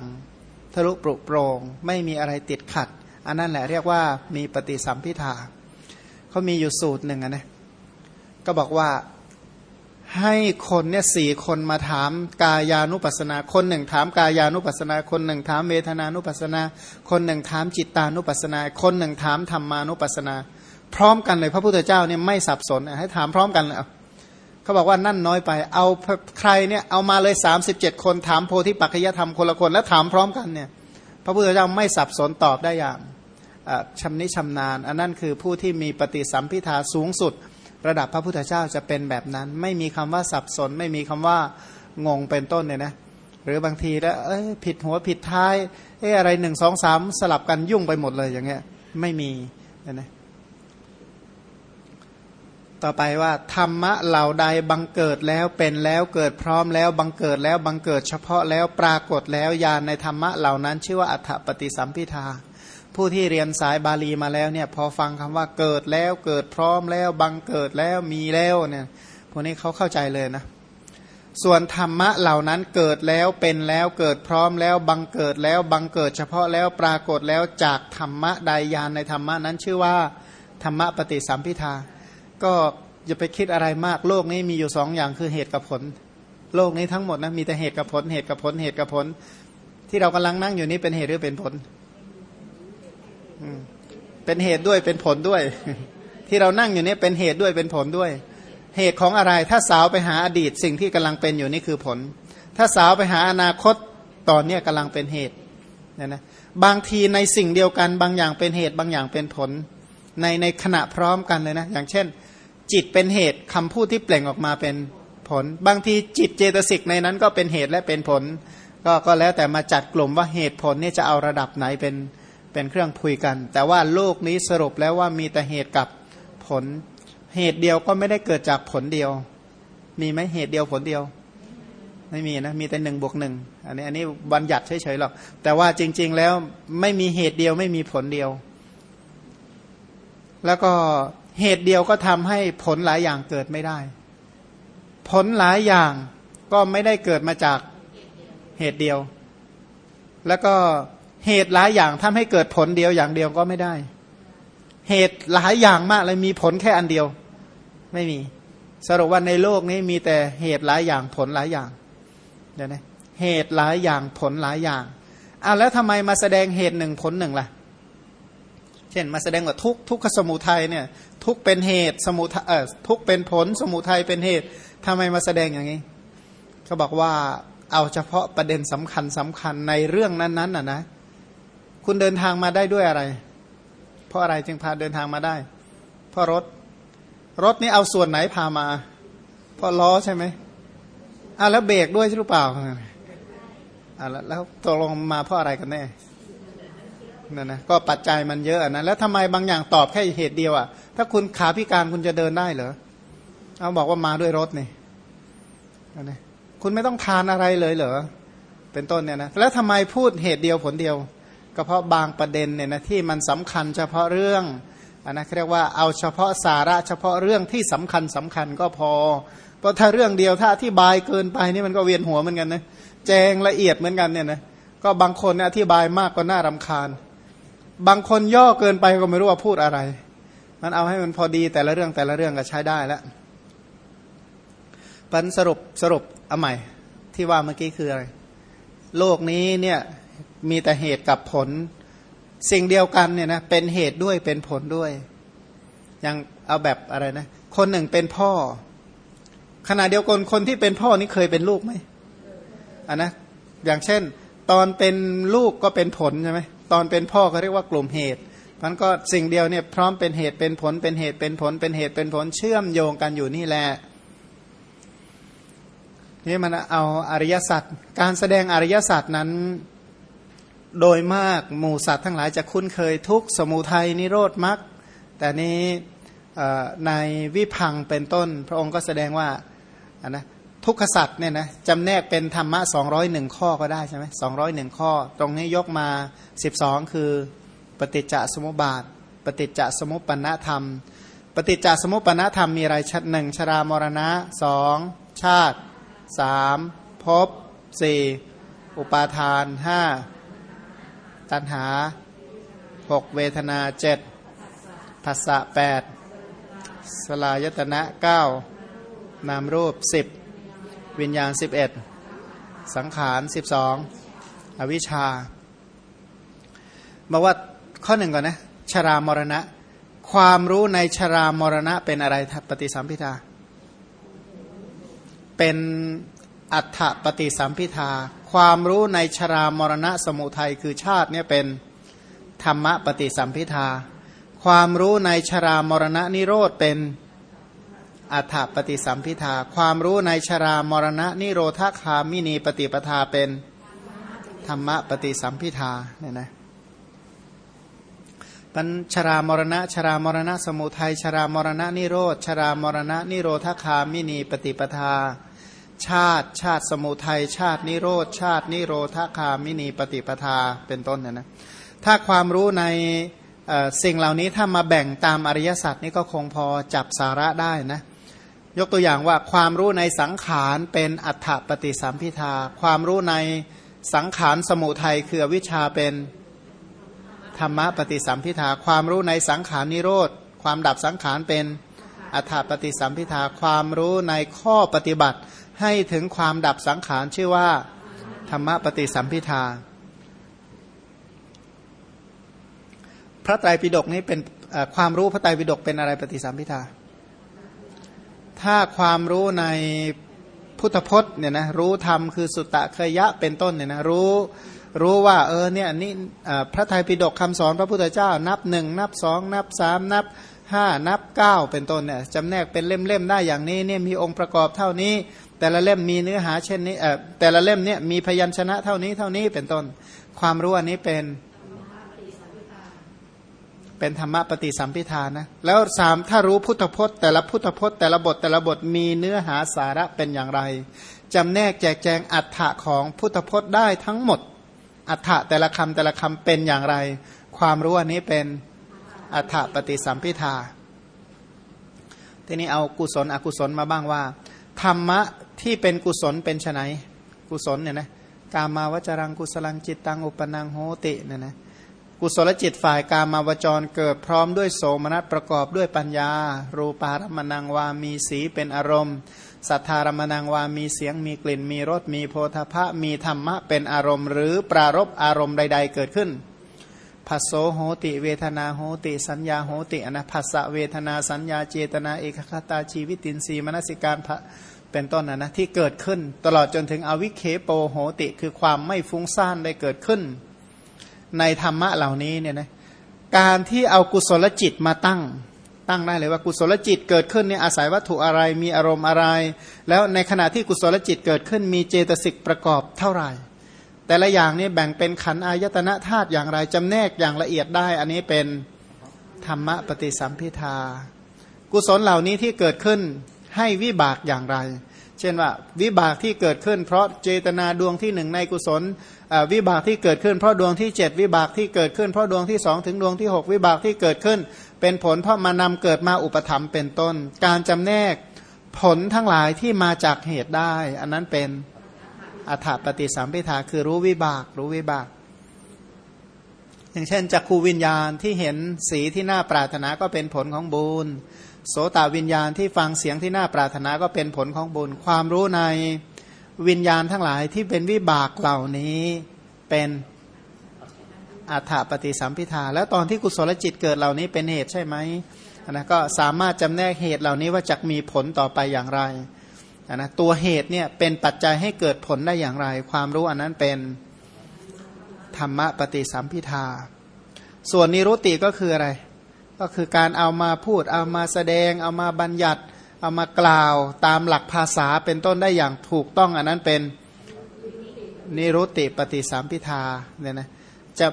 ทะลุปรุโปรงไม่มีอะไรติดขัด อันนั้นแหละเรียกว่ามีปฏิสัมพิทาเขามีอยู่สูตรหนึ่งนะก็บอกว่า ให้คนเนี่ยสี่คนมาถามกายานุปัสนา คนหนึ่งถามกายานุปัสนา คนหนึ่งถามเวทนานุปัสนา คนหนึ่งถามจิตตานุปัสนา คนหนึ่งถามธรรมานุปัสนา พร้อมกันเลยพระพุทธเจ้าเนี่ยไม่สับสนให้ถามพร้อมกันเลยเขาบอกว่านั่นน้อยไป เอาใครเนี่ยเอามาเลยสามสิบเจ็ดคนถามโพธิปัจจยธรรมคนละคนแล้วถามพร้อมกันเนี่ยพระพุทธเจ้าไม่สับสนตอบได้อย่างชำนิชำนาญ อันนั้นคือผู้ที่มีปฏิสัมพิทาสูงสุด ระดับพระพุทธเจ้าจะเป็นแบบนั้น ไม่มีคำว่าสับสน ไม่มีคำว่างงเป็นต้นเนี่ยนะหรือบางทีแล้วผิดหัวผิดท้ายเอออะไรหนึ่งสองสามสลับกันยุ่งไปหมดเลยอย่างเงี้ยไม่มีนไหมต่อไปว่าธรรมะเหล่าใดบังเกิดแล้วเป็นแล้วเกิดพร้อมแล้วบังเกิดแล้วบังเกิดเฉพาะแล้วปรากฏแล้วญาณในธรรมะเหล่านั้น ชื่อว่าอัฏฐปฏิสัมพิทา ผู้ที่เรียนสายบาลีมาแล้วเนี่ยพอฟังคำว่าเกิดแล้วเกิดพร้อมแล้วบังเกิดแล้วมีแล้วเนี่ยพวกนี้เขาเข้าใจเลยนะ ส่วนธรรมะเหล่านั้นเกิดแล้วเป็นแล้วเกิดพร้อมแล้วบังเกิดแล้วบังเกิดเฉพาะแล้วปรากฏแล้วจากธรรมะใดยานในธรรมะนั้นชื่อว่าธรรมะปฏิสัมพิทา ก็อย่าไปคิดอะไรมากโลกนี้มีอยู่สองอย่างคือเหตุกับผล โลกนี้ทั้งหมดนะมีแต่เหตุกับผลเหตุกับผลเหตุกับผล ที่เรากำลังนั่งอยู่นี้เป็นเหตุหรือเป็นผล เป็นเหตุด้วยเป็นผลด้วย ที่เรานั่งอยู่นี้เป็นเหตุด้วยเป็นผลด้วย เหตุของอะไรถ้าสาวไปหาอดีตสิ่งที่กำลังเป็นอยู่นี่คือผล ถ้าสาวไปหาอนาคตตอนนี้กำลังเป็นเหตุเนี่ยนะบางทีในสิ่งเดียวกันบางอย่างเป็นเหตุบางอย่างเป็นผล ในในขณะพร้อมกันเลยนะ อย่างเช่น จิตเป็นเหตุคำพูดที่เปล่งออกมาเป็นผล บางทีจิตเจตสิกในนั้นก็เป็นเหตุและเป็นผล ก็ก็แล้วแต่มาจัดกลุ่มว่าเหตุผลนี่จะเอาระดับไหนเป็น เป็นเครื่องคุยกัน แต่ว่าโลกนี้สรุปแล้วว่ามีแต่เหตุกับผล เหตุเดียวก็ไม่ได้เกิดจากผลเดียว มีไหมเหตุเดียวผลเดียว ไม่มีนะมีแต่หนึ่งบวกหนึ่งอันนี้อันนี้บัญญัติเฉยๆหรอกแต่ว่าจริง ๆแล้วไม่มีเหตุเดียวไม่มีผลเดียว แล้วก็เหตุเดียวก็ทำให้ผลหลายอย่างเกิดไม่ได้ ผลหลายอย่างก็ไม่ได้เกิดมาจากเหตุเดียว แล้วก็ เหตุหลายอย่างทำให้เกิดผลเดียวอย่างเดียวก็ไม่ได้ เหตุหลายอย่างมากเลยมีผลแค่อันเดียว ไม่มี สรุปว่าในโลกนี้มีแต่เหตุหลายอย่างผลหลายอย่างเดี๋ยวนะเหตุหลายอย่างผลหลายอย่างอะแล้วทำไมมาแสดงเหตุหนึ่งผลหนึ่งล่ะ เช่นมาแสดงว่าทุกทุกขสมุทัยเนี่ยทุกเป็นเหตุสมุทัยเออทุกเป็นผลสมุทัยเป็นเหตุทำไมมาแสดงอย่างนี้เขาบอกว่าเอาเฉพาะประเด็นสำคัญสำคัญในเรื่องนั้นๆน่ะนะ คุณเดินทางมาได้ด้วยอะไร เพราะอะไรจึงพาเดินทางมาได้ เพราะรถ รถนี้เอาส่วนไหนพามา เพราะล้อใช่ไหมอะแล้วเบรกด้วยใช่หรือเปล่าอะแล้วตกลงมาเพราะอะไรกันแน่นั่นนะก็ปัจจัยมันเยอะนะแล้วทำไมบางอย่างตอบแค่เหตุเดียวอะ ถ้าคุณขาพิการคุณจะเดินได้เหรอเอาบอกว่ามาด้วยรถนี่นะคุณไม่ต้องทานอะไรเลยเหรอเป็นต้นเนี่ยนะแล้วทำไมพูดเหตุเดียวผลเดียว ก็เพราะบางประเด็นเนี่ยนะที่มันสำคัญเฉพาะเรื่องอันนะเรียกว่าเอาเฉพาะสาระเฉพาะเรื่องที่สำคัญสำคัญก็พอ เพราะถ้าเรื่องเดียวถ้าอธิบายเกินไปนี่มันก็เวียนหัวเหมือนกันนะแจงละเอียดเหมือนกันเนี่ยนะก็บางคนเนี่ยอธิบายมากก็น่ารำคาญ บางคนย่อเกินไปก็ไม่รู้ว่าพูดอะไร มันเอาให้มันพอดีแต่ละเรื่องแต่ละเรื่องก็ใช้ได้แล้วปันสรุปสรุปเอาใหม่ที่ว่าเมื่อกี้คืออะไร โลกนี้เนี่ย มีแต่เหตุกับผล สิ่งเดียวกันเนี่ยนะเป็นเหตุด้วยเป็นผลด้วย อยังเอาแบบอะไรนะ คนหนึ่งเป็นพ่อ ขณะเดียวกันคนที่เป็นพ่อนี่เคยเป็นลูกไหมอันนะอย่างเช่น ตอนเป็นลูกก็เป็นผลใช่ไหมตอนเป็นพ่อเขาเรียกว่ากลุ่มเหตุมันก็สิ่งเดียวเนี่ยพร้อมเป็นเหตุเป็นผลเป็นเหตุเป็นผล เป็นเหตุเป็นผลเชื่อมโยงกันอยู่นี่แหละนี่มันเอาอริยสัจการแสดงอริยสัจนั้น โดยมากหมู่สัตว์ทั้งหลายจะคุ้นเคยทุกสมุทัยนิโรธมรรคแต่นี้ในวิพังเป็นต้น พระองค์ก็แสดงว่านะทุกขสัตว์เนี่ยนะจำแนกเป็นธรรมะ 201 ข้อก็ได้ใช่ไหมสองร้อยหนึ่งข้อ ตรงนี้ยกมา 12 คือปฏิจจสมุปบาท ปฏิจจสมุปปนธรรม ปฏิจจสมุปปนธรรมมีอะไรชัดหนึ่งชรามรณะสองชาติสามภพสี่อุปาทานห้า ตัณหาหกเวทนาเจ็ดภาษะแปดสลายตนะเก้านามรูปสิบวิญญาณสิบเอ็ดสังขารสิบสองอวิชชาบอกว่าข้อหนึ่งก่อนนะชรามรณะ ความรู้ในชรามรณะเป็นอะไรปฏิสัมพิทาเป็นอัฏฐปฏิสัมพิทา ความรู้ในชรามรณะสมุทัยคือชาติเนี่ยเป็นธรรมปฏิสัมพิทา ความรู้ในชรามรณะนิโรธเป็นอัฏฐปฏิสัมพิทา ความรู้ในชรามรณะนิโรธาคามินีปฏิปทาเป็นธรรมปฏิสัมพิทาเนี่ยนะปัญชรามรณะ ชรามรณะสมุทัยชรามรณะนิโรธชรามรณะนิโรธาคามินีปฏิปทา ชาติ ชาติสมุทัยชาตินิโรธชาตินิโรธคามินีปฏิปทาเป็นต้นนะนะถ้าความรู้ในสิ่งเหล่านี้ถ้ามาแบ่งตามอริยสัจนี่ก็คงพอจับสาระได้นะยกตัวอย่างว่าความรู้ในสังขารเป็นอัฏฐปฏิสัมพิทา ความรู้ในสังขารสมุทัยคือวิชาเป็นธรรมะปฏิสัมพิทา ความรู้ในสังขารนิโรธ ความดับสังขารเป็นอัฏฐปฏิสัมพิทา ความรู้ในข้อปฏิบัติ ให้ถึงความดับสังขารชื่อว่า ธรรมปฏิสัมพิทา พระไตรปิฎกนี้เป็นความรู้พระไตรปิฎกเป็นอะไรปฏิสัมพิทา ถ้าความรู้ในพุทธพจน์เนี่ยนะรู้ธรรมคือสุตตะเคยะเป็นต้นเนี่ยนะรู้รู้ว่าเออเนี่ยนี่พระไตรปิฎกคำสอนพระพุทธเจ้า นับหนึ่งนับสองนับสามนับห้านับเก้าเป็นต้นเนี่ยจำแนกเป็นเล่มๆได้อย่างนี้เนี่ยมีองค์ประกอบเท่านี้ แต่ละเล่มมีเนื้อหาเช่นนี้เออแต่ละเล่มเนี่ยมีพยัญชนะเท่านี้เท่านี้เป็นต้น ความรู้อันนี้เป็นเป็นธรรมะปฏิสัมพิธานะ แล้วสามถ้ารู้พุทธพจน์แต่ละพุทธพจน์แต่ละบทแต่ละบทมีเนื้อหาสาระเป็นอย่างไรจำแนกแจกแจงอัฏฐะของพุทธพจน์ได้ทั้งหมด อัฏฐะแต่ละคำแต่ละคำเป็นอย่างไร ความรู้อันนี้เป็นอัฏฐะปฏิสัมพิธาทีนี้เอากุศลอกุศลมาบ้างว่า ธรรมะ ที่เป็นกุศลเป็นไนกุศลเนี่ยนะกามาวจรังกุศลังจิตตังอุปนังโหติเนี่ยนะกุศลจิตฝ่ายกามาวจรเกิดพร้อมด้วยโสมนัสประกอบด้วยปัญญา รูปารมณังวามีสีเป็นอารมณ์สัทธารมณังวามีเสียงมีกลิ่นมีรสมีโพธพะมีธรรมะเป็นอารมณ์ หรือปรารบอารมณ์ใด ๆ เกิดขึ้นผัสโสโหติเวทนาโหติสัญญาโหติอนะผัสสะเวทนาสัญญาเจตนาเอกคตาชีวิตินทรีย์มนสิการ เป็นต้นนะนะที่เกิดขึ้นตลอดจนถึงอวิเคโปโหติคือความไม่ฟุ้งซ่านได้เกิดขึ้น ในธรรมะเหล่านี้เนี่ยนะการที่เอากุศลจิตมาตั้ง ตั้งได้เลยว่ากุศลจิตเกิดขึ้นเนี่ยอาศัยวัตถุอะไรมีอารมณ์อะไร แล้วในขณะที่กุศลจิตเกิดขึ้นมีเจตสิกประกอบเท่าไหร่ แต่ละอย่างนี่แบ่งเป็นขันอายตนะธาตุอย่างไรจำแนกอย่างละเอียดได้ อันนี้เป็นธรรมะปฏิสัมพิทา กุศลเหล่านี้ที่เกิดขึ้น ให้วิบากอย่างไร เช่นว่าวิบากที่เกิดขึ้น เพราะเจตนาดวงที่หนึ่งในกุศลวิบากที่เกิดขึ้นเพราะดวงที่ 7 วิบากที่เกิดขึ้นเพราะดวงที่สองถึงดวงที่ 6 วิบากที่เกิดขึ้น เป็นผลเพราะมานำเกิดมาอุปธรรมเป็นต้น การจำแนกผลทั้งหลายที่มาจากเหตุได้ อันนั้นเป็นอัฏฐปฏิสัมพิทาคือรู้วิบาก รู้วิบาก อย่างเช่นจักขูวิญญาณที่เห็นสีที่น่าปรารถนาก็เป็นผลของบุญ โสตวิญญาณที่ฟังเสียงที่น่าปรารถนาก็เป็นผลของบุญ ความรู้ในวิญญาณทั้งหลายที่เป็นวิบากเหล่านี้เป็นอัฏฐปฏิสัมพิทาแล้วตอนที่กุศลจิตเกิดเหล่านี้เป็นเหตุใช่ไหมนะก็สามารถจำแนกเหตุเหล่านี้ว่าจะมีผลต่อไปอย่างไรนะตัวเหตุเนี่ยเป็นปัจจัยให้เกิดผลได้อย่างไร ความรู้อันนั้นเป็นธรรมะปฏิสัมพิทา ส่วนนิรุติก็คืออะไร ก็คือการเอามาพูดเอามาแสดง เอามาบัญญัติ เอามากล่าวตามหลักภาษาเป็นต้นได้อย่างถูกต้องอันนั้นเป็นนิรุติปฏิสามพิทาเนี่ยนะจะ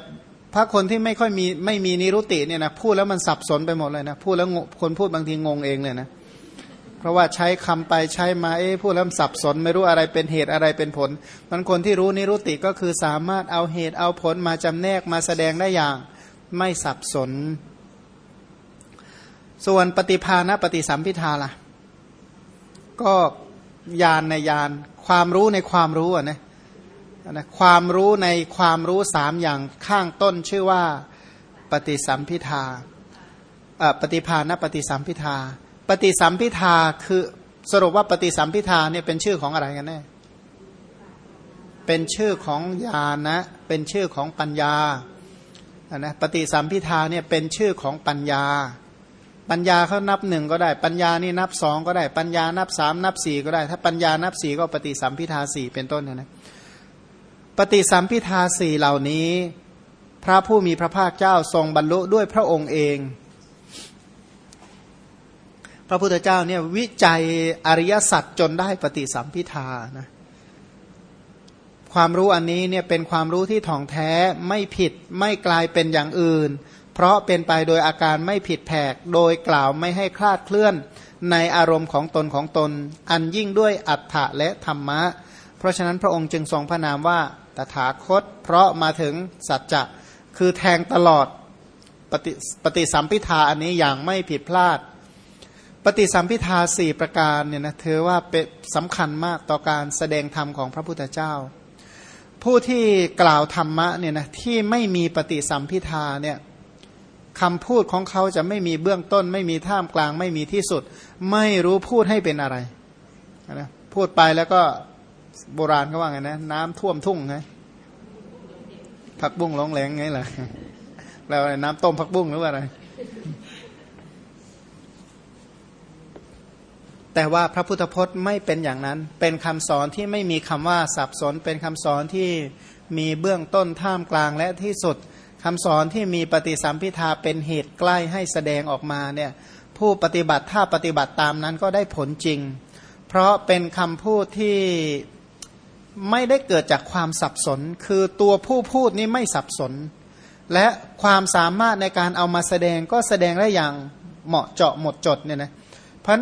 พระคนที่ไม่ค่อยมีไม่มีนิรุติเนี่ยนะพูดแล้วมันสับสนไปหมดเลยนะพูดแล้วคนพูดบางทีงงเองเลยนะเพราะว่าใช้คำไปใช้มาเอ้พูดแล้วสับสน ไม่รู้อะไรเป็นเหตุอะไรเป็นผล มันคนที่รู้นิรุติก็คือสามารถเอาเหตุเอาผลมาจำแนกมาแสดงได้อย่างไม่สับสน ส่วนปฏิภาณปฏิสัมพิทาล่ะ ก็ญาณในญาณความรู้ในความรู้อะนะนะความรู้ในความรู้สามอย่างข้างต้นชื่อว่าปฏิสัมพิทาปฏิภาณปฏิสัมพิทา ปฏิสัมพิทาคือสรุปว่าปฏิสัมพิทาเนี่ยเป็นชื่อของอะไรกันแน่เป็นชื่อของญาณนะเป็นชื่อของปัญญานะปฏิสัมพิทาเนี่ยเป็นชื่อของปัญญา ปัญญาเขานับหนึ่งก็ได้ ปัญญานี่นับสองก็ได้ ปัญญานับสามนับสี่ก็ได้ ถ้าปัญญานับสี่ก็ปฏิสัมพิทาสี่เป็นต้นนะปฏิสัมพิทาสี่เหล่านี้ พระผู้มีพระภาคเจ้าทรงบรรลุด้วยพระองค์เอง พระพุทธเจ้าเนี่ยวิจัยอริยสัจจนได้ปฏิสัมพิทานะความรู้อันนี้เนี่ยเป็นความรู้ที่ถ่องแท้ไม่ผิดไม่กลายเป็นอย่างอื่น เพราะเป็นไปโดยอาการไม่ผิดแผก โดยกล่าวไม่ให้คลาดเคลื่อน ในอารมณ์ของตนของตน อันยิ่งด้วยอัฏฐะและธรรมะ เพราะฉะนั้นพระองค์จึงทรงพระนามว่าตถาคต เพราะมาถึงสัจจะคือแทงตลอดปฏิปฏิสัมพิทาอันนี้อย่างไม่ผิดพลาด ปฏิสัมพิทาสี่ประการเนี่ยนะถือว่าเป็นสำคัญมากต่อการแสดงธรรมของพระพุทธเจ้า ผู้ที่กล่าวธรรมะเนี่ยนะที่ไม่มีปฏิสัมพิทาเนี่ย คำพูดของเขาจะไม่มีเบื้องต้น ไม่มีท่ามกลาง ไม่มีที่สุด ไม่รู้พูดให้เป็นอะไรนะพูดไปแล้วก็โบราณเขาว่าไงนะ น้ำท่วมทุ่งไงผักบุ้งร้องแรงไงล่ะแล้วน้ำต้มผักบุ้งหรือว่าอะไร แต่ว่าพระพุทธพจน์ไม่เป็นอย่างนั้น เป็นคำสอนที่ไม่มีคำว่าสับสน เป็นคำสอนที่มีเบื้องต้นท่ามกลางและที่สุด คำสอนที่มีปฏิสัมพิทาเป็นเหตุใกล้ให้แสดงออกมาเนี่ยผู้ปฏิบัติถ้าปฏิบัติตามนั้นก็ได้ผลจริง เพราะเป็นคำพูดที่ไม่ได้เกิดจากความสับสน คือตัวผู้พูดนี่ไม่สับสน และความสามารถในการเอามาแสดงก็แสดงได้อย่างเหมาะเจาะหมดจดเนี่ยนะเพราะ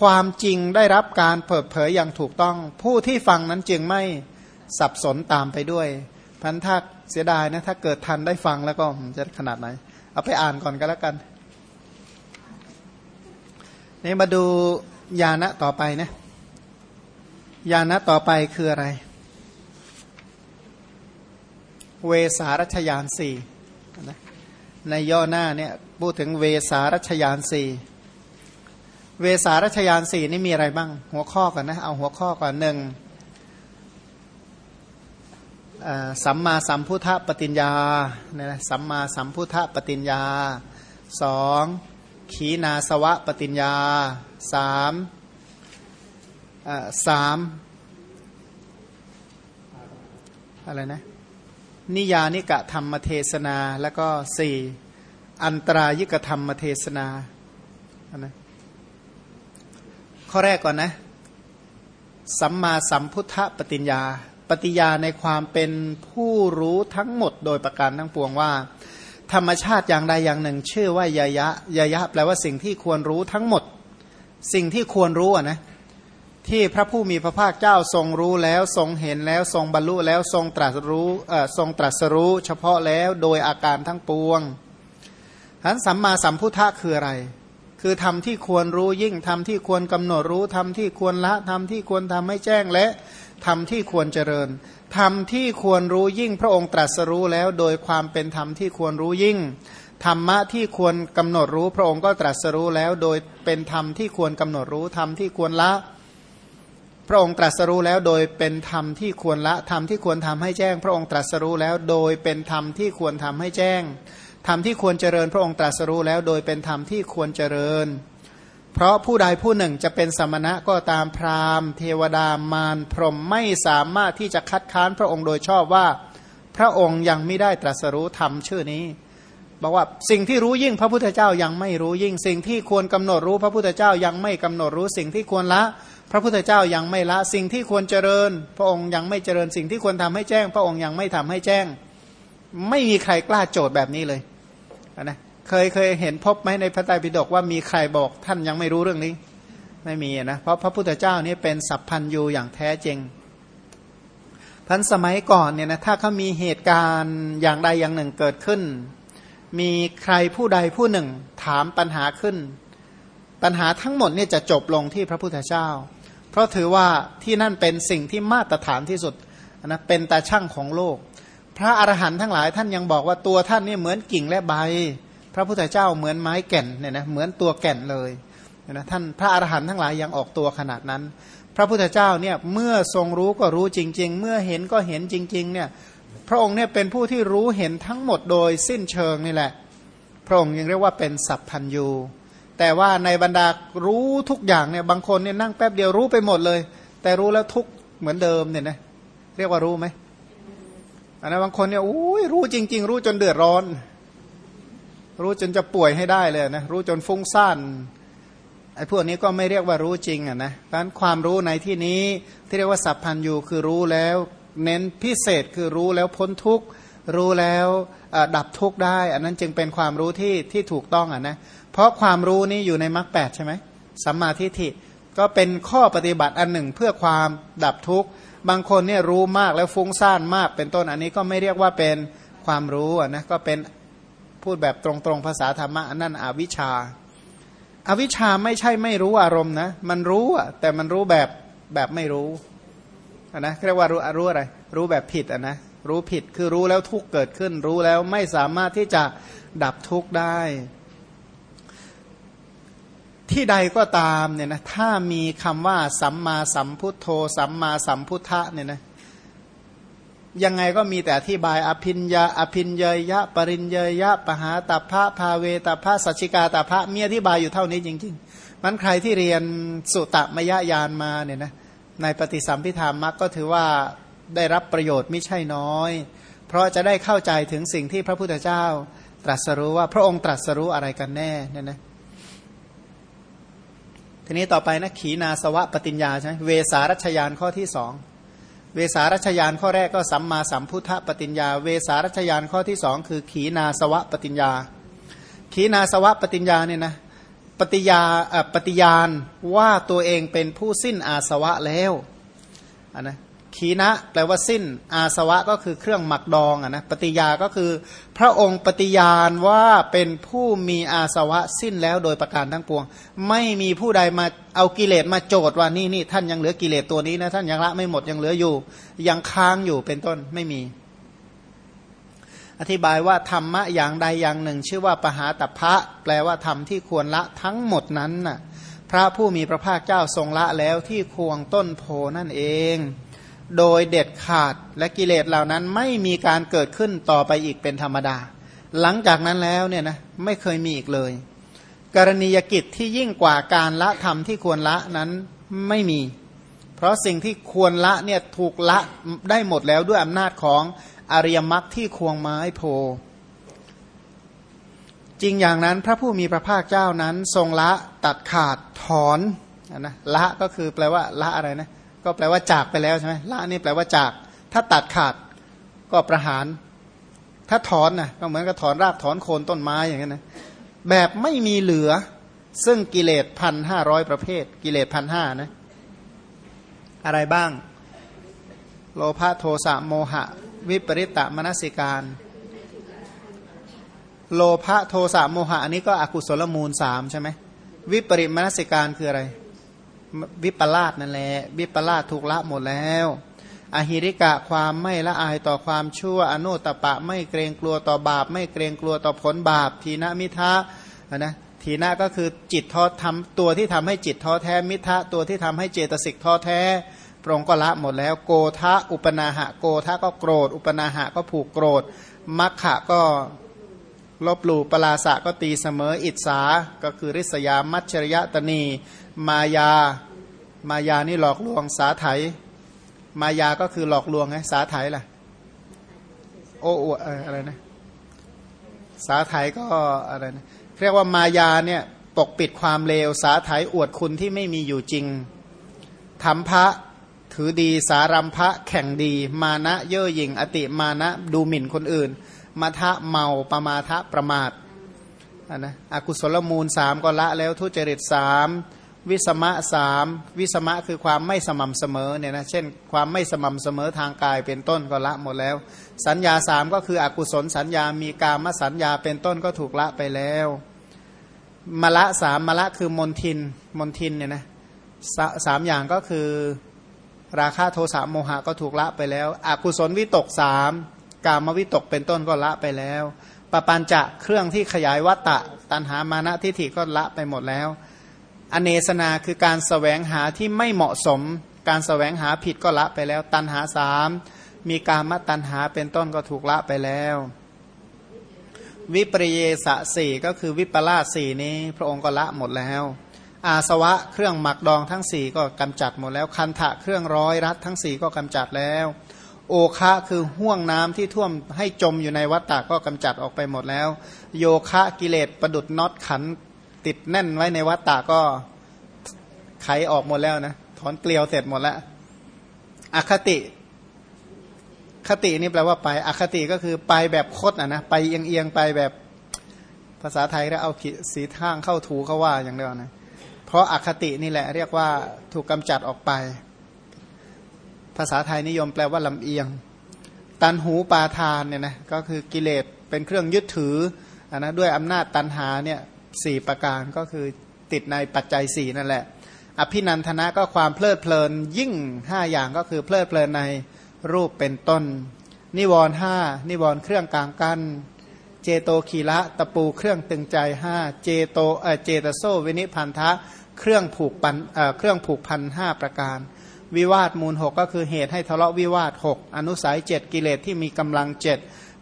ความจริงได้รับการเปิดเผยอย่างถูกต้อง ผู้ที่ฟังนั้นจึงไม่สับสนตามไปด้วยพันถ้า เสียดายนะถ้าเกิดทันได้ฟังแล้วก็จะขนาดไหน เอาไปอ่านก่อนก็แล้วกันนี่มาดูยานะต่อไปนะยานะต่อไปคืออะไร เวสารัชยานสี่ในย่อหน้าเนี่ยพูดถึงเวสารัชยานสี่เวสารัชยานสี่นี่มีอะไรบ้าง หัวข้อก่อนนะ เอาหัวข้อก่อนหนึ่ง สัมมาสัมพุทธปฏิญญาเนี่ยนะสัมมาสัมพุทธปฏิญญาสองขีนาสวะปฏิญญาสามสามอะไรนะนิยานิกะธรรมเทศนา แล้วก็สี่อันตรายิกธรรมเทศนาอันนะข้อแรกก่อนนะ สัมมาสัมพุทธปฏิญญา ฏิญาในความเป็นผู้รู้ทั้งหมดโดยประการทั้งปวงว่า ธรรมชาติอย่างใดอย่างหนึ่ง ชื่อว่ายายะยายะแปลว่าสิ่งที่ควรรู้ทั้งหมด สิ่งที่ควรรู้นะที่พระผู้มีพระภาคเจ้าทรงรู้แล้วทรงเห็นแล้วทรงบรรลุแล้วทรงตรัสรู้ทรงตรัสรู้ เฉพาะแล้วโดยอาการทั้งปวงทั้นสัมมาสัมพุทธะคืออะไร คือทำที่ควรรู้ยิ่งทำที่ควรกำหนดรู้ทำที่ควรละทำที่ควรทำให้แจ้งและ ทำที่ควรเจริญทำที่ควรรู้ยิ่งพระองค์ตรัสรู้แล้ว โดยความเป็นธรรมที่ควรรู้ยิ่งธรรมะที่ควรกำหนดรู้ พระองค์ก็ตรัสรู้แล้ว โดยเป็นธรรมที่ควรกำหนดรู้ธรรมที่ควรละ พระองค์ตรัสรู้แล้ว โดยเป็นธรรมที่ควรละธรรมที่ควรทำให้แจ้ง พระองค์ตรัสรู้แล้ว โดยเป็นธรรมที่ควรทำให้แจ้งธรรมที่ควรเจริญ พระองค์ตรัสรู้แล้ว โดยเป็นธรรมที่ควรเจริญ เพราะผู้ใดผู้หนึ่งจะเป็นสมณะก็ตามพราหมณ์ เทวดามารพรหมไม่สามารถที่จะคัดค้านพระองค์โดยชอบว่า พระองค์ยังไม่ได้ตรัสรู้ธรรมชื่อนี้บอกว่าสิ่งที่รู้ยิ่งพระพุทธเจ้ายังไม่รู้ยิ่ง สิ่งที่ควรกำหนดรู้พระพุทธเจ้ายังไม่กำหนดรู้สิ่งที่ควรละ พระพุทธเจ้ายังไม่ละ สิ่งที่ควรเจริญ พระองค์ยังไม่เจริญสิ่งที่ควรทำให้แจ้ง พระองค์ยังไม่ทำให้แจ้ง ไม่มีใครกล้าโจทย์แบบนี้เลยนะ เคยเคยเห็นพบไหมในพระไตรปิฎกว่ามีใครบอกท่านยังไม่รู้เรื่องนี้ ไม่มีนะเพราะพระพุทธเจ้านี่เป็นสัพพันยูอย่างแท้จริงพันสมัยก่อนเนี่ยนะถ้าเขามีเหตุการณ์อย่างใดอย่างหนึ่งเกิดขึ้น มีใครผู้ใดผู้หนึ่งถามปัญหาขึ้น ปัญหาทั้งหมดเนี่ยจะจบลงที่พระพุทธเจ้า เพราะถือว่าที่นั่นเป็นสิ่งที่มาตรฐานที่สุดนะเป็นตาช่างของโลก พระอรหันต์ทั้งหลายท่านยังบอกว่าตัวท่านนี่เหมือนกิ่งและใบ พระพุทธเจ้าเหมือนไม้แก่นเนี่ยนะเหมือนตัวแก่นเลยนะท่านพระอรหันต์ทั้งหลายยังออกตัวขนาดนั้น พระพุทธเจ้าเนี่ยเมื่อทรงรู้ก็รู้จริง ๆ เมื่อเห็นก็เห็นจริงๆเนี่ยพระองค์เนี่ยเป็นผู้ที่รู้เห็นทั้งหมดโดยสิ้นเชิงนี่แหละ พระองค์ยังเรียกว่าเป็นสัพพัญยูแต่ว่าในบรรดารู้ทุกอย่างเนี่ยบางคนเนี่ยนั่งแป๊บเดียวรู้ไปหมดเลย แต่รู้แล้วทุกเหมือนเดิมเนี่ยนะเรียกว่ารู้ไหมอันนั้นบางคนเนี่ยอุ้ยรู้จริง ๆ รู้จนเดือดร้อน รู้จนจะป่วยให้ได้เลยนะรู้จนฟุ้งซ่านไอ้พวกนี้ก็ไม่เรียกว่ารู้จริงอะนะดังนั้นความรู้ในที่นี้ที่เรียกว่าสัพพันยูคือรู้แล้ว เน้นพิเศษคือรู้แล้วพ้นทุกข์รู้แล้วดับทุกข์ได้ อันนั้นจึงเป็นความรู้ที่ที่ถูกต้องอะนะเพราะความรู้นี้อยู่ในมรรคแปดใช่ไหมสัมมาทิฏฐิก็เป็นข้อปฏิบัติอันหนึ่งเพื่อความดับทุกข์บางคนเนี่ยรู้มากแล้วฟุ้งซ่านมากเป็นต้นอันนี้ก็ไม่เรียกว่าเป็นความรู้อะนะก็เป็น พูดแบบตรงๆภาษาธรรมะนั่นอวิชชาอาวิชชาไม่ใช่ไม่รู้อารมณ์นะ มันรู้อะแต่มันรู้แบบแบบไม่รู้นะเรียกว่ารู้รู้อะไร รู้แบบผิดอะนะรู้ผิดคือรู้แล้วทุกเกิดขึ้น รู้แล้วไม่สามารถที่จะดับทุกได้ ที่ใดก็ตามเนี่ยนะถ้ามีคำว่าสัมมาสัมพุทโธ สัมมาสัมพุทธะเนี่ยนะ ยังไงก็มีแต่อธิบายอภินยาอภินเยยะ ปริญเยยะ ปหาตัพพะภาเวตัพพะสัชิกาตัพพะมีอธิบายอยู่เท่านี้จริงๆมันใครที่เรียนสุตมยญาณมาเนี่ยนะในปฏิสัมพิธามักก็ถือว่าได้รับประโยชน์ไม่ใช่น้อย เพราะจะได้เข้าใจถึงสิ่งที่พระพุทธเจ้า ตรัสรู้ว่าพระองค์ตรัสรู้อะไรกันแน่เนี่ยนะทีนี้ต่อไปนะขีนาสวะปฏิญญาใช่ไหมเวสารัชยานข้อที่สอง เวสารัชยานข้อแรกก็สัมมาสัมพุทธปฏิญญา เวสารัชยานข้อที่สองคือ ขีนาสวะปฏิญญา ขีนาสวะปฏิญญาเนี่ยนะปฏิญาปฏิญาณว่าตัวเองเป็นผู้สิ้นอาสวะแล้วนนะ ขีนะแปลว่าสิ้น อาสวะก็คือเครื่องหมักดองนะปฏิยาก็คือ พระองค์ปฏิญาณว่าเป็นผู้มีอาสวะสิ้นแล้วโดยประการทั้งปวง ไม่มีผู้ใดมาเอากิเลสมาโจดว่านี่นี่ท่านยังเหลือกิเลสตัวนี้นะท่านยังละไม่หมดยังเหลืออยู่ ยังค้างอยู่เป็นต้นไม่มี อธิบายว่าธรรมะอย่างใดอย่างหนึ่ง ชื่อว่าปหาตัพะแปลว่าธรรมที่ควรละทั้งหมดนั้นน่ะพระผู้มีพระภาคเจ้าทรงละแล้วที่ควงต้นโพนั่นเอง โดยเด็ดขาดและกิเลสเหล่านั้นไม่มีการเกิดขึ้นต่อไปอีกเป็นธรรมดา หลังจากนั้นแล้วเนี่ยนะไม่เคยมีอีกเลย กรณียกิจที่ยิ่งกว่าการละธรรมที่ควรละนั้นไม่มี เพราะสิ่งที่ควรละเนี่ยถูกละได้หมดแล้วด้วยอำนาจของอริยมรรคที่ควงไม้โพจริงอย่างนั้นพระผู้มีพระภาคเจ้านั้น ทรงละตัดขาดถอนนะละก็คือแปลว่าละอะไรนะ ก็แปลว่าจากไปแล้วใช่ไหมละนี่แปลว่าจาก ถ้าตัดขาดก็ประหาร ถ้าถอนนะก็เหมือนกับถอนรากถอนโคนต้นไม้อย่างนั้นนะแบบไม่มีเหลือ ซึ่งกิเลสพันห้าร้อยประเภท กิเลสพันห้านะ อะไรบ้าง โลภะโทสะโมหะ วิปริตะมนสิการ โลภะโทสะโมหะอันนี้ก็อกุศลมูลสามใช่ไหมวิปริตมนสิการคืออะไร วิปลาสนั่นแหละวิปลาสถูกละหมดแล้วอหิริกะความไม่ละอายต่อความชั่วอนุตปะไม่เกรงกลัวต่อบาป ไม่เกรงกลัวต่อผลบาป ทีนมิทะนะทีนะก็คือจิตท้อทำตัวที่ทำให้จิตท้อแท้มิทะตัวที่ทำให้เจตสิกท้อแท้พระองค์ก็ละหมดแล้ว โกทะอุปนาหะโกทะก็โกรธ อุปนาหะก็ผูกโกรธมัคคะก็ลบหลู่ปลาสะก็ตีเสมออิสาก็คือริษยามัจฉริยตนี มายามายานี่หลอกลวงสาไถมายาก็คือหลอกลวงไงสาไถล่ะโอ้อวดอะไรนะสาไถก็อะไรนะเรียกว่ามายาเนี่ยปกปิดความเลวสาไถอวดคุณที่ไม่มีอยู่จริงทำพระถือดีสารัมพระแข่งดี มานะเย่อหยิ่งอติมานะดูหมิ่นคนอื่นมาทะเมาประมาทะประมาทนะอกุศลมูลสามก็ละแล้วทุจริตสาม วิสมะสามวิสมะคือความไม่สม่ำเสมอเนี่ยนะเช่น ความไม่สม่ำเสมอทางกายเป็นต้นก็ละหมดแล้ว สัญญาสามก็คืออกุศลสัญญามีกามสัญญาเป็นต้นก็ถูกละไปแล้วมละสามมละคือมนทินมนทินเนี่ยนะสสามอย่างก็คือราคาโทสะโมหะก็ถูกละไปแล้ว อกุศลวิตกสามกามวิตกเป็นต้นก็ละไปแล้วปปัญจะเครื่องที่ขยายวัตตะตันหามานะทิฏฐิก็ละไปหมดแล้ว อเนสนาคือการสแสวงหาที่ไม่เหมาะสม การสแสวงหาผิดก็ละไปแล้ว ตันหาสามมีการมตันหาเป็นต้นก็ถูกละไปแล้ว วิปริเยสสี่ก็คือวิปลาสสี่นี้ พระองค์ก็ละหมดแล้ว อาสวะเครื่องหมักดองทั้งสี่ก็กำจัดหมดแล้ว คันทะเครื่องร้อยรัดทั้งสี่ก็กำจัดแล้ว โอคะคือห่วงน้ำที่ท่วมให้จมอยู่ในวัฏฏะก็กำจัดออกไปหมดแล้ว โยคะกิเลสประดุดน็อตขัน ติดแน่นไว้ในวัฏฏะก็ไขออกหมดแล้วนะถอนเกลียวเสร็จหมดแล้วอคติ คตินี่แปลว่าไป อคติก็คือไปแบบคดอะนะไปเอียงเอียงไปแบบภาษาไทยแล้วเอาสีทางเข้าถูเขาว่าอย่างเดียวนะเพราะอคตินี่แหละ เรียกว่าถูกกำจัดออกไป ภาษาไทยนิยมแปลว่าลำเอียง ตันหูปาทานเนี่ยนะก็คือกิเลสเป็นเครื่องยึดถืออันนะด้วยอำนาจตันหาเนี่ย สี่ประการก็คือติดในปัจจัยสี่นั่นแหละ อภินันทนะก็ความเพลิดเพลินยินดีห้าอย่างก็คือเพลิดเพลินในรูปเป็นต้น นิวรณ์ห้านิวรณ์เครื่องกางกั้น เจโตขีละตะปูเครื่องตรึงใจห้าเจโตเอเจตโซวินิพันธะเครื่องผูกพันเครื่องผูกพันห้าประการ วิวาทมูลหกก็คือเหตุให้ทะเลาะวิวาทหกอนุสัยเจ็ดกิเลสที่มีกำลังเจ็ด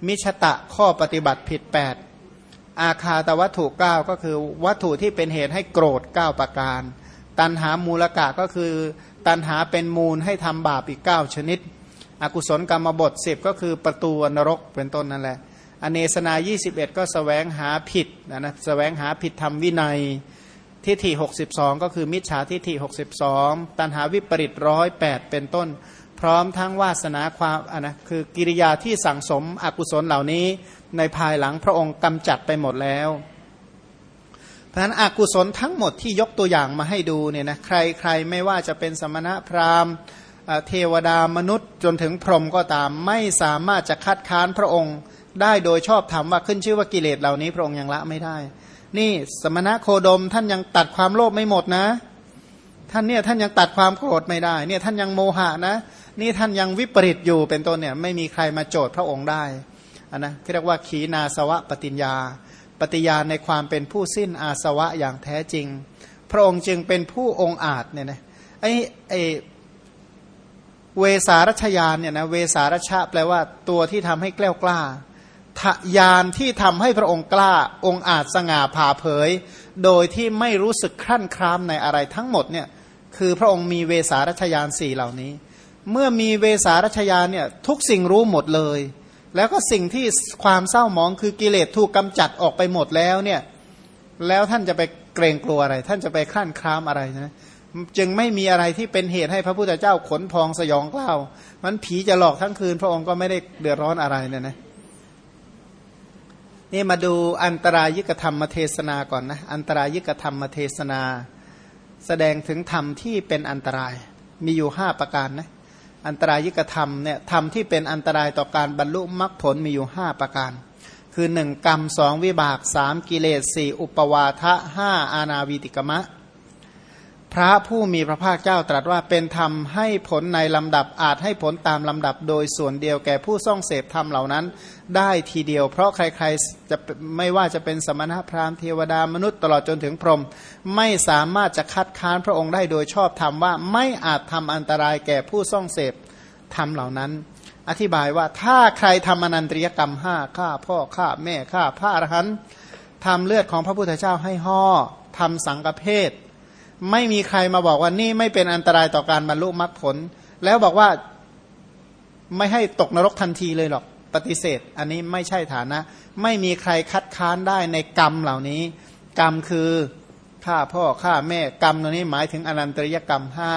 มิจฉัตตะข้อปฏิบัติผิดแปด อาฆาตวัตถุเก้าก็คือวัตถุที่เป็นเหตุให้โกรธเก้าประการ ตันหามูลกะก็คือ ตันหาเป็นมูลให้ทำบาปอีกเก้าชนิด อกุศลกรรมบทสิบก็คือประตูนรกเป็นต้นนั่นแหละ อเนสนา 21 ก็สแสวงหาผิดนะนะสแสวงหาผิดทำวินัยทิฏฐิ62 ก็คือมิจฉาทิฏฐิ62 ตันหาวิปริตร้อยแปดเป็นต้น พร้อมทั้งวาสนาความอะนะคือกิริยาที่สั่งสมอกุศลเหล่านี้ ในภายหลังพระองค์กำจัดไปหมดแล้ว เพราะฉะนั้นอกุศลทั้งหมดที่ยกตัวอย่างมาให้ดูเนี่ยนะใครใครไม่ว่าจะเป็นสมณะพราหมณ์เทวดามนุษย์จนถึงพรหมก็ตาม ไม่สามารถจะคัดค้านพระองค์ ได้โดยชอบธรรมว่าขึ้นชื่อว่ากิเลสเหล่านี้พระองค์ยังละไม่ได้ นี่สมณะโคดมท่านยังตัดความโลภไม่หมดนะ ท่านเนี่ยท่านยังตัดความโกรธไม่ได้ เนี่ยท่านยังโมหะนะ นี่ท่านยังวิปริตอยู่เป็นต้นเนี่ยไม่มีใครมาโจทย์พระองค์ได้ อันนะเรียกว่าขีนาสวะปฏิญญา ปฏิญาในความเป็นผู้สิ้นอาสวะอย่างแท้จริง พระองค์จึงเป็นผู้องอาจเนี่ยนะไอไอเวสารัชยานเนี่ยนะเวสารัชะแปลว่าตัวที่ทำให้แกล้วกล้าทยานที่ทำให้พระองค์กล้าองอาจสง่าผ่าเผย โดยที่ไม่รู้สึกครั่นครามในอะไรทั้งหมดเนี่ยคือพระองค์มีเวสารัชยานสี่เหล่านี้ เมื่อมีเวสารัชยานเนี่ยทุกสิ่งรู้หมดเลย แล้วก็สิ่งที่ความเศร้าหมองคือกิเลสถูกกำจัดออกไปหมดแล้วเนี่ยแล้วท่านจะไปเกรงกลัวอะไร ท่านจะไปขั้นครามอะไรนะจึงไม่มีอะไรที่เป็นเหตุให้พระพุทธเจ้าขนพองสยองกล้าวมันผีจะหลอกทั้งคืน พระองค์ก็ไม่ได้เดือดร้อนอะไรเนี่ยนะนี่มาดูอันตรายิกธรรมเทศนาก่อนนะอันตรายิกธรรมเทศนา แสดงถึงธรรมที่เป็นอันตรายมีอยู่ห้าประการนะ อันตรายิกธรรมเนี่ยธรรมที่เป็นอันตรายต่อการบรรลุมรรคผลมีอยู่ห้าประการ คือหนึ่งกรรมสองวิบากสามกิเลสสี่อุปวาทะห้าอาณาวิติกมะ พระผู้มีพระภาคเจ้าตรัสว่าเป็นธรรมให้ผลในลำดับอาจให้ผลตามลำดับโดยส่วนเดียวแก่ผู้ซ่องเสพธรรมเหล่านั้น ได้ทีเดียว เพราะใครๆจะไม่ว่าจะเป็นสมณพราหมณ์เทวดามนุษย์ตลอดจนถึงพรหมไม่สามารถจะคัดค้านพระองค์ได้โดยชอบธรรมว่าไม่อาจทำอันตรายแก่ผู้ซ่องเสพธรรมเหล่านั้น อธิบายว่าถ้าใครทำอนันตริยกรรมห้าฆ่าพ่อฆ่าแม่ฆ่าพระอรหันต์ทำเลือดของพระพุทธเจ้าให้ห่อทำสังฆเพศ ไม่มีใครมาบอกว่านี่ไม่เป็นอันตรายต่อการบรรลุมรรคผล แล้วบอกว่าไม่ให้ตกนรกทันทีเลยหรอกปฏิเสธ อันนี้ไม่ใช่ฐานะ ไม่มีใครคัดค้านได้ในกรรมเหล่านี้ กรรมคือฆ่าพ่อฆ่าแม่กรรมเหล่านี้หมายถึงอนันตริยกรรมห้า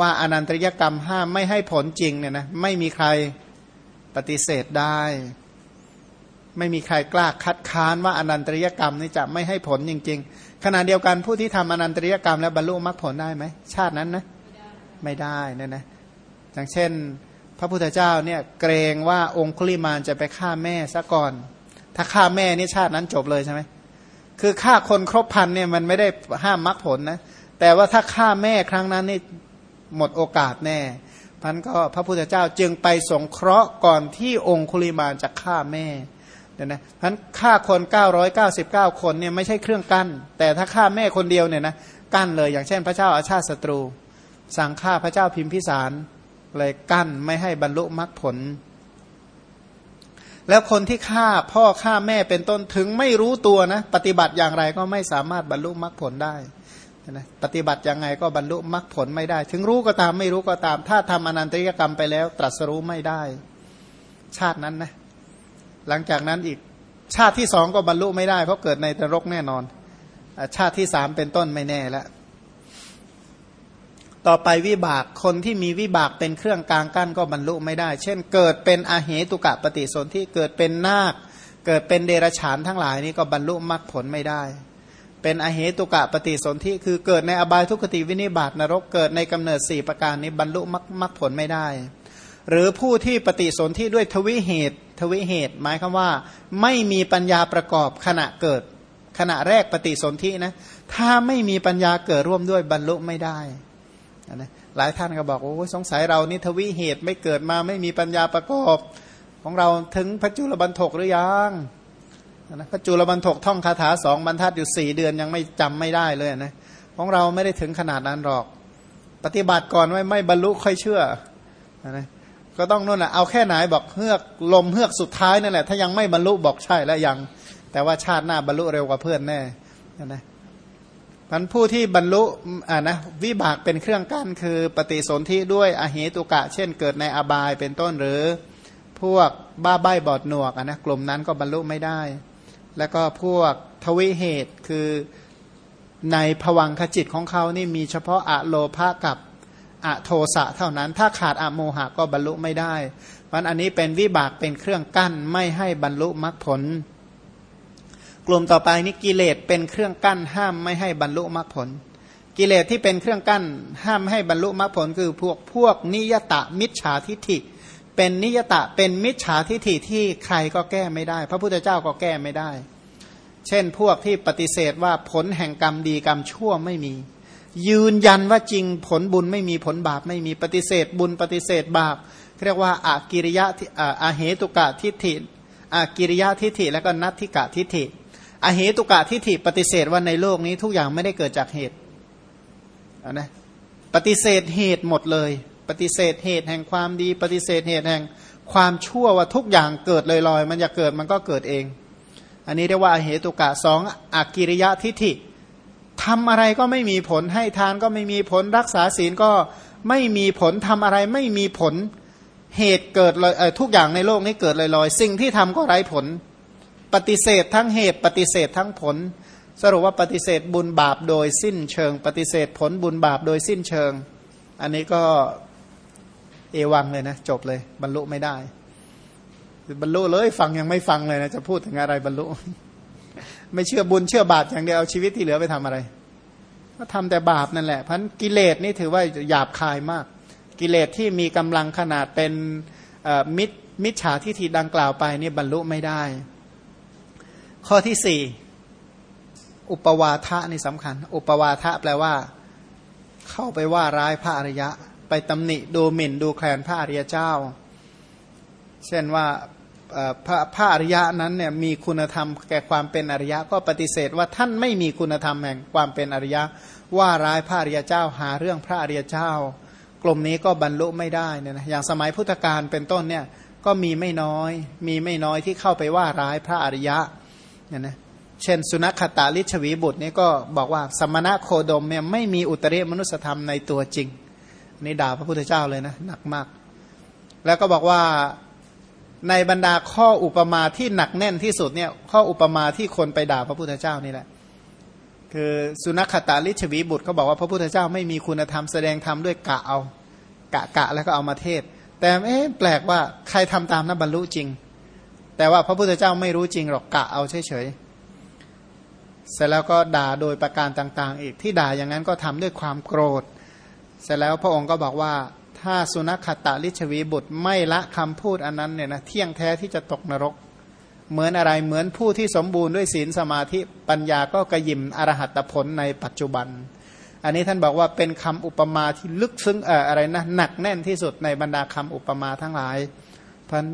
ว่าอนันตริยกรรมห้าไม่ให้ผลจริงเนี่ยนะไม่มีใครปฏิเสธได้ ไม่มีใครกล้าคัดค้านว่าอนันตริยกรรมนี่จะไม่ให้ผลจริง ๆ ขณะเดียวกันผู้ที่ทำอนันตริยกรรมแล้วบรรลุมรรคผลได้ไหมชาตินั้นนะไม่ได้เนี่ยนะอย่างเช่น พระพุทธเจ้าเนี่ยเกรงว่าองคุลิมานจะไปฆ่าแม่ซะก่อน ถ้าฆ่าแม่นี่ชาตินั้นจบเลยใช่ไหมคือฆ่าคนครบพันเนี่ยมันไม่ได้ห้ามมรรคผลนะแต่ว่าถ้าฆ่าแม่ครั้งนั้นนี่หมดโอกาสแน่พันก็พระพุทธเจ้าจึงไปสงเคราะห์ก่อนที่องคุลิมานจะฆ่าแม่ เนี่ยนะพันฆ่าคน 999 คนเนี่ยไม่ใช่เครื่องกั้น แต่ถ้าฆ่าแม่คนเดียวเนี่ยนะกั้นเลยอย่างเช่นพระเจ้าอาชาติศัตรู สั่งฆ่าพระเจ้าพิมพิสารเลยกั้นไม่ให้บรรลุมรรคผล แล้วคนที่ฆ่าพ่อฆ่าแม่เป็นต้นถึงไม่รู้ตัวนะ ปฏิบัติอย่างไรก็ไม่สามารถบรรลุมรรคผลได้นะปฏิบัติยังไงก็บรรลุมรรคผลไม่ได้ ถึงรู้ก็ตามไม่รู้ก็ตาม ถ้าทำอนันตริยกรรมไปแล้ว ตรัสรู้ไม่ได้ ชาตินั้นนะ หลังจากนั้นอีกชาติที่สองก็บรรลุไม่ได้ เพราะเกิดในตรกแน่นอน ชาติที่สามเป็นต้นไม่แน่แล้วต่อไปวิบากคนที่มีวิบากเป็นเครื่องกลางกั้นก็บรรลุไม่ได้ เช่น เกิดเป็นอาเหตุกะปฏิสนธิเกิดเป็นนาค เกิดเป็นเดรัจฉานทั้งหลายนี่ก็บรรลุมรรคผลไม่ได้ เป็นอาเหตุกะปฏิสนธิคือเกิดในอบายทุกขติวินิบาตนรกเกิดในกำเนิดสี่ประการนี้บรรลุมรรคผลไม่ได้ หรือผู้ที่ปฏิสนธิด้วยทวิเหตุ ทวิเหตุ หมายคือว่า ไม่มีปัญญาประกอบขณะเกิด ขณะแรกปฏิสนธินะถ้าไม่มีปัญญาเกิดร่วมด้วยบรรลุไม่ได้นะหลายท่านก็บอกโอ้สงสัยเรานี่ทวิเหตุไม่เกิดมาไม่มีปัญญาประกอบ ของเราถึงพระจุลบรรทกหรือยังนะพระจุลบรรทกท่องคาถาสองบรรทัดอยู่สี่เดือนยังไม่จำไม่ได้เลยนะของเราไม่ได้ถึงขนาดนั้นหรอก ปฏิบัติก่อนไว้ไม่บรรลุค่อยเชื่อนะ ก็ต้องนู่นแหละเอาแค่ไหนบอกเฮือกลมเฮือกสุดท้ายนั่นแหละถ้ายังไม่บรรลุบอกใช่แล้วยัง แต่ว่าชาติหน้าบรรลุเร็วกว่าเพื่อนแน่นะพันผู้ที่บรรลุอ่านะวิบากเป็นเครื่องกั้นคือปฏิสนธิด้วยอเหตุกะ เช่นเกิดในอบายเป็นต้นหรือ พวกบ้าใบบอดหนวกอะนะกลุ่มนั้นก็บรรลุไม่ได้ แล้วก็พวกทวิเหตุคือในผวังขจิตของเขานี่มีเฉพาะอะโลภะกับ อโทสะเท่านั้น ถ้าขาดอโมหะก็บรรลุไม่ได้เพราะอันนี้เป็นวิบากเป็นเครื่องกั้นไม่ให้บรรลุมรรคผล กลุ่มต่อไปนี้กิเลสเป็นเครื่องกั้นห้ามไม่ให้บรรลุมรรคผล กิเลสที่เป็นเครื่องกั้นห้ามให้บรรลุมรรคผล คือพวกพวกนิยตะมิจฉาทิฐิ เป็นนิยตะเป็นมิจฉาทิฐิที่ใครก็แก้ไม่ได้ พระพุทธเจ้าก็แก้ไม่ได้ เช่นพวกที่ปฏิเสธว่าผลแห่งกรรมดีกรรมชั่วไม่มี ยืนยันว่าจริงผลบุญไม่มีผลบาปไม่มีปฏิเสธบุญปฏิเสธบาปเรียกว่าอากิริยะอาเหตุกะทิฏฐิอากิริยะทิฏฐิแล้วก็นัตถิกะทิฏฐิอาเหตุกะทิฏฐิปฏิเสธว่าในโลกนี้ทุกอย่างไม่ได้เกิดจากเหตุนะปฏิเสธเหตุหมดเลย ปฏิเสธเหตุแห่งความดี ปฏิเสธเหตุแห่งความชั่วว่าทุกอย่างเกิดลอยๆ มันจะเกิดมันก็เกิดเอง อันนี้เรียกว่าอาเหตุกะสองอากิริยะทิฏฐิ ทำอะไรก็ไม่มีผลให้ทานก็ไม่มีผลรักษาศีลก็ไม่มีผลทำอะไรไม่มีผลเหตุเกิดเลยทุกอย่างในโลกนี้เกิดลอยๆ สิ่งที่ทำก็ไร้ผล ปฏิเสธทั้งเหตุปฏิเสธทั้งผล สรุปว่าปฏิเสธบุญบาปโดยสิ้นเชิง ปฏิเสธผลบุญบาปโดยสิ้นเชิง อันนี้ก็เอวังเลยนะ จบเลย บรรลุไม่ได้ บรรลุเลยฟังยังไม่ฟังเลยนะ จะพูดถึงอะไรบรรลุ ไม่เชื่อบุญเชื่อบาปอย่างเดียวเอาชีวิตที่เหลือไปทำอะไร ก็ทำแต่บาปนั่นแหละพันกิเลสนี่ถือว่าหยาบคายมาก กิเลสที่มีกำลังขนาดเป็นมิจมิจฉาทิฏฐิดังกล่าวไปนี่บรรลุไม่ได้ ข้อที่สี่อุปวาทะนี่สำคัญ อุปวาทะแปลว่า เข้าไปว่าร้ายพระอริยะ ไปตำหนิดูหมิ่นดูแคลนพระอริยเจ้า เช่นว่า พระพระอริยะนั้นเนี่ยมีคุณธรรมแก่ความเป็นอริยะก็ปฏิเสธว่าท่านไม่มีคุณธรรมแห่งความเป็นอริยะ ว่าร้ายพระอริยเจ้าหาเรื่องพระอริยเจ้า กลุ่มนี้ก็บรรลุไม่ได้เนี่ยนะอย่างสมัยพุทธกาลเป็นต้นเนี่ยก็มีไม่น้อย มีไม่น้อยที่เข้าไปว่าร้ายพระอริยะเนี่ยนะเช่น สุนัขตาลิชวีบุตรนี่ก็บอกว่าสมณะโคดมเนี่ยไม่มีอุตริมนุสธรรมในตัวจริงนี่ด่าพระพุทธเจ้าเลยนะหนักมาก แล้วก็บอกว่า ในบรรดาข้ออุปมาที่หนักแน่นที่สุดเนี่ยข้ออุปมาที่คนไปด่าพระพุทธเจ้านี่แหละ คือสุนัขตาลิชวีบุตรเขาบอกว่าพระพุทธเจ้าไม่มีคุณธรรมแสดงธรรมด้วยกะเอา กะกะแล้วก็เอามาเทศ แต่เอ๊ะแปลกว่าใครทำตามนั้นบรรลุจริง แต่ว่าพระพุทธเจ้าไม่รู้จริงหรอกกะเอาเฉยๆเสร็จแล้วก็ด่าโดยประการต่างๆ อีกที่ด่าอย่างนั้นก็ทำด้วยความโกรธ เสร็จแล้วพระองค์ก็บอกว่า ถ้าสุนัขตะลิชวีบุตรไม่ละคำพูดอันนั้นเนี่ยนะเที่ยงแท้ที่จะตกนรก เหมือนอะไรเหมือนผู้ที่สมบูรณ์ด้วยศีลสมาธิปัญญาก็กระยิมอรหัตผลในปัจจุบัน อันนี้ท่านบอกว่าเป็นคำอุปมาที่ลึกซึ้งเอออะไรนะหนักแน่นที่สุดในบรรดาคำอุปมาทั้งหลายพัน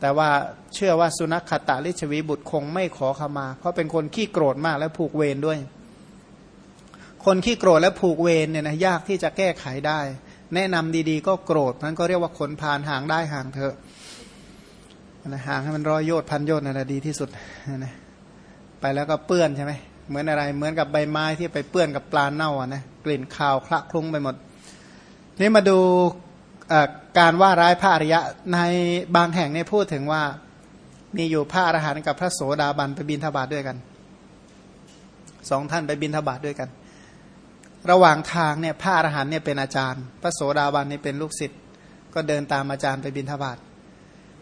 แต่ว่าเชื่อว่าสุนัขขตาลิชวีบุตรคงไม่ขอขมา เพราะเป็นคนขี้โกรธมากและผูกเวรด้วย คนขี้โกรธและผูกเวรเนี่ยนะยากที่จะแก้ไขได้ แนะนำดีๆ ก็โกรธนั้นก็เรียกว่าขนพานห่างได้ห่างเถอะนะห่างให้มันร้อยโยชน์พันโยชน์นั่นแหละดีที่สุดนะไปแล้วก็เปื้อนใช่ไหมเหมือนอะไรเหมือนกับใบไม้ที่ไปเปื้อนกับปลาเน่าอะนะกลิ่นคาวคละคลุ้งไปหมด นี่มาดูการว่าร้ายพระอริยะในบางแห่งเนี่ยพูดถึงว่ามีอยู่พระอรหันต์กับพระโสดาบันไปบินทบาทด้วยกันสองท่านไปบินทบาทด้วยกัน ระหว่างทางเนี่ยพระอรหันต์เนี่ยเป็นอาจารย์ พระโสดาบันนี่เป็นลูกศิษย์ก็เดินตามอาจารย์ไปบิณฑบาต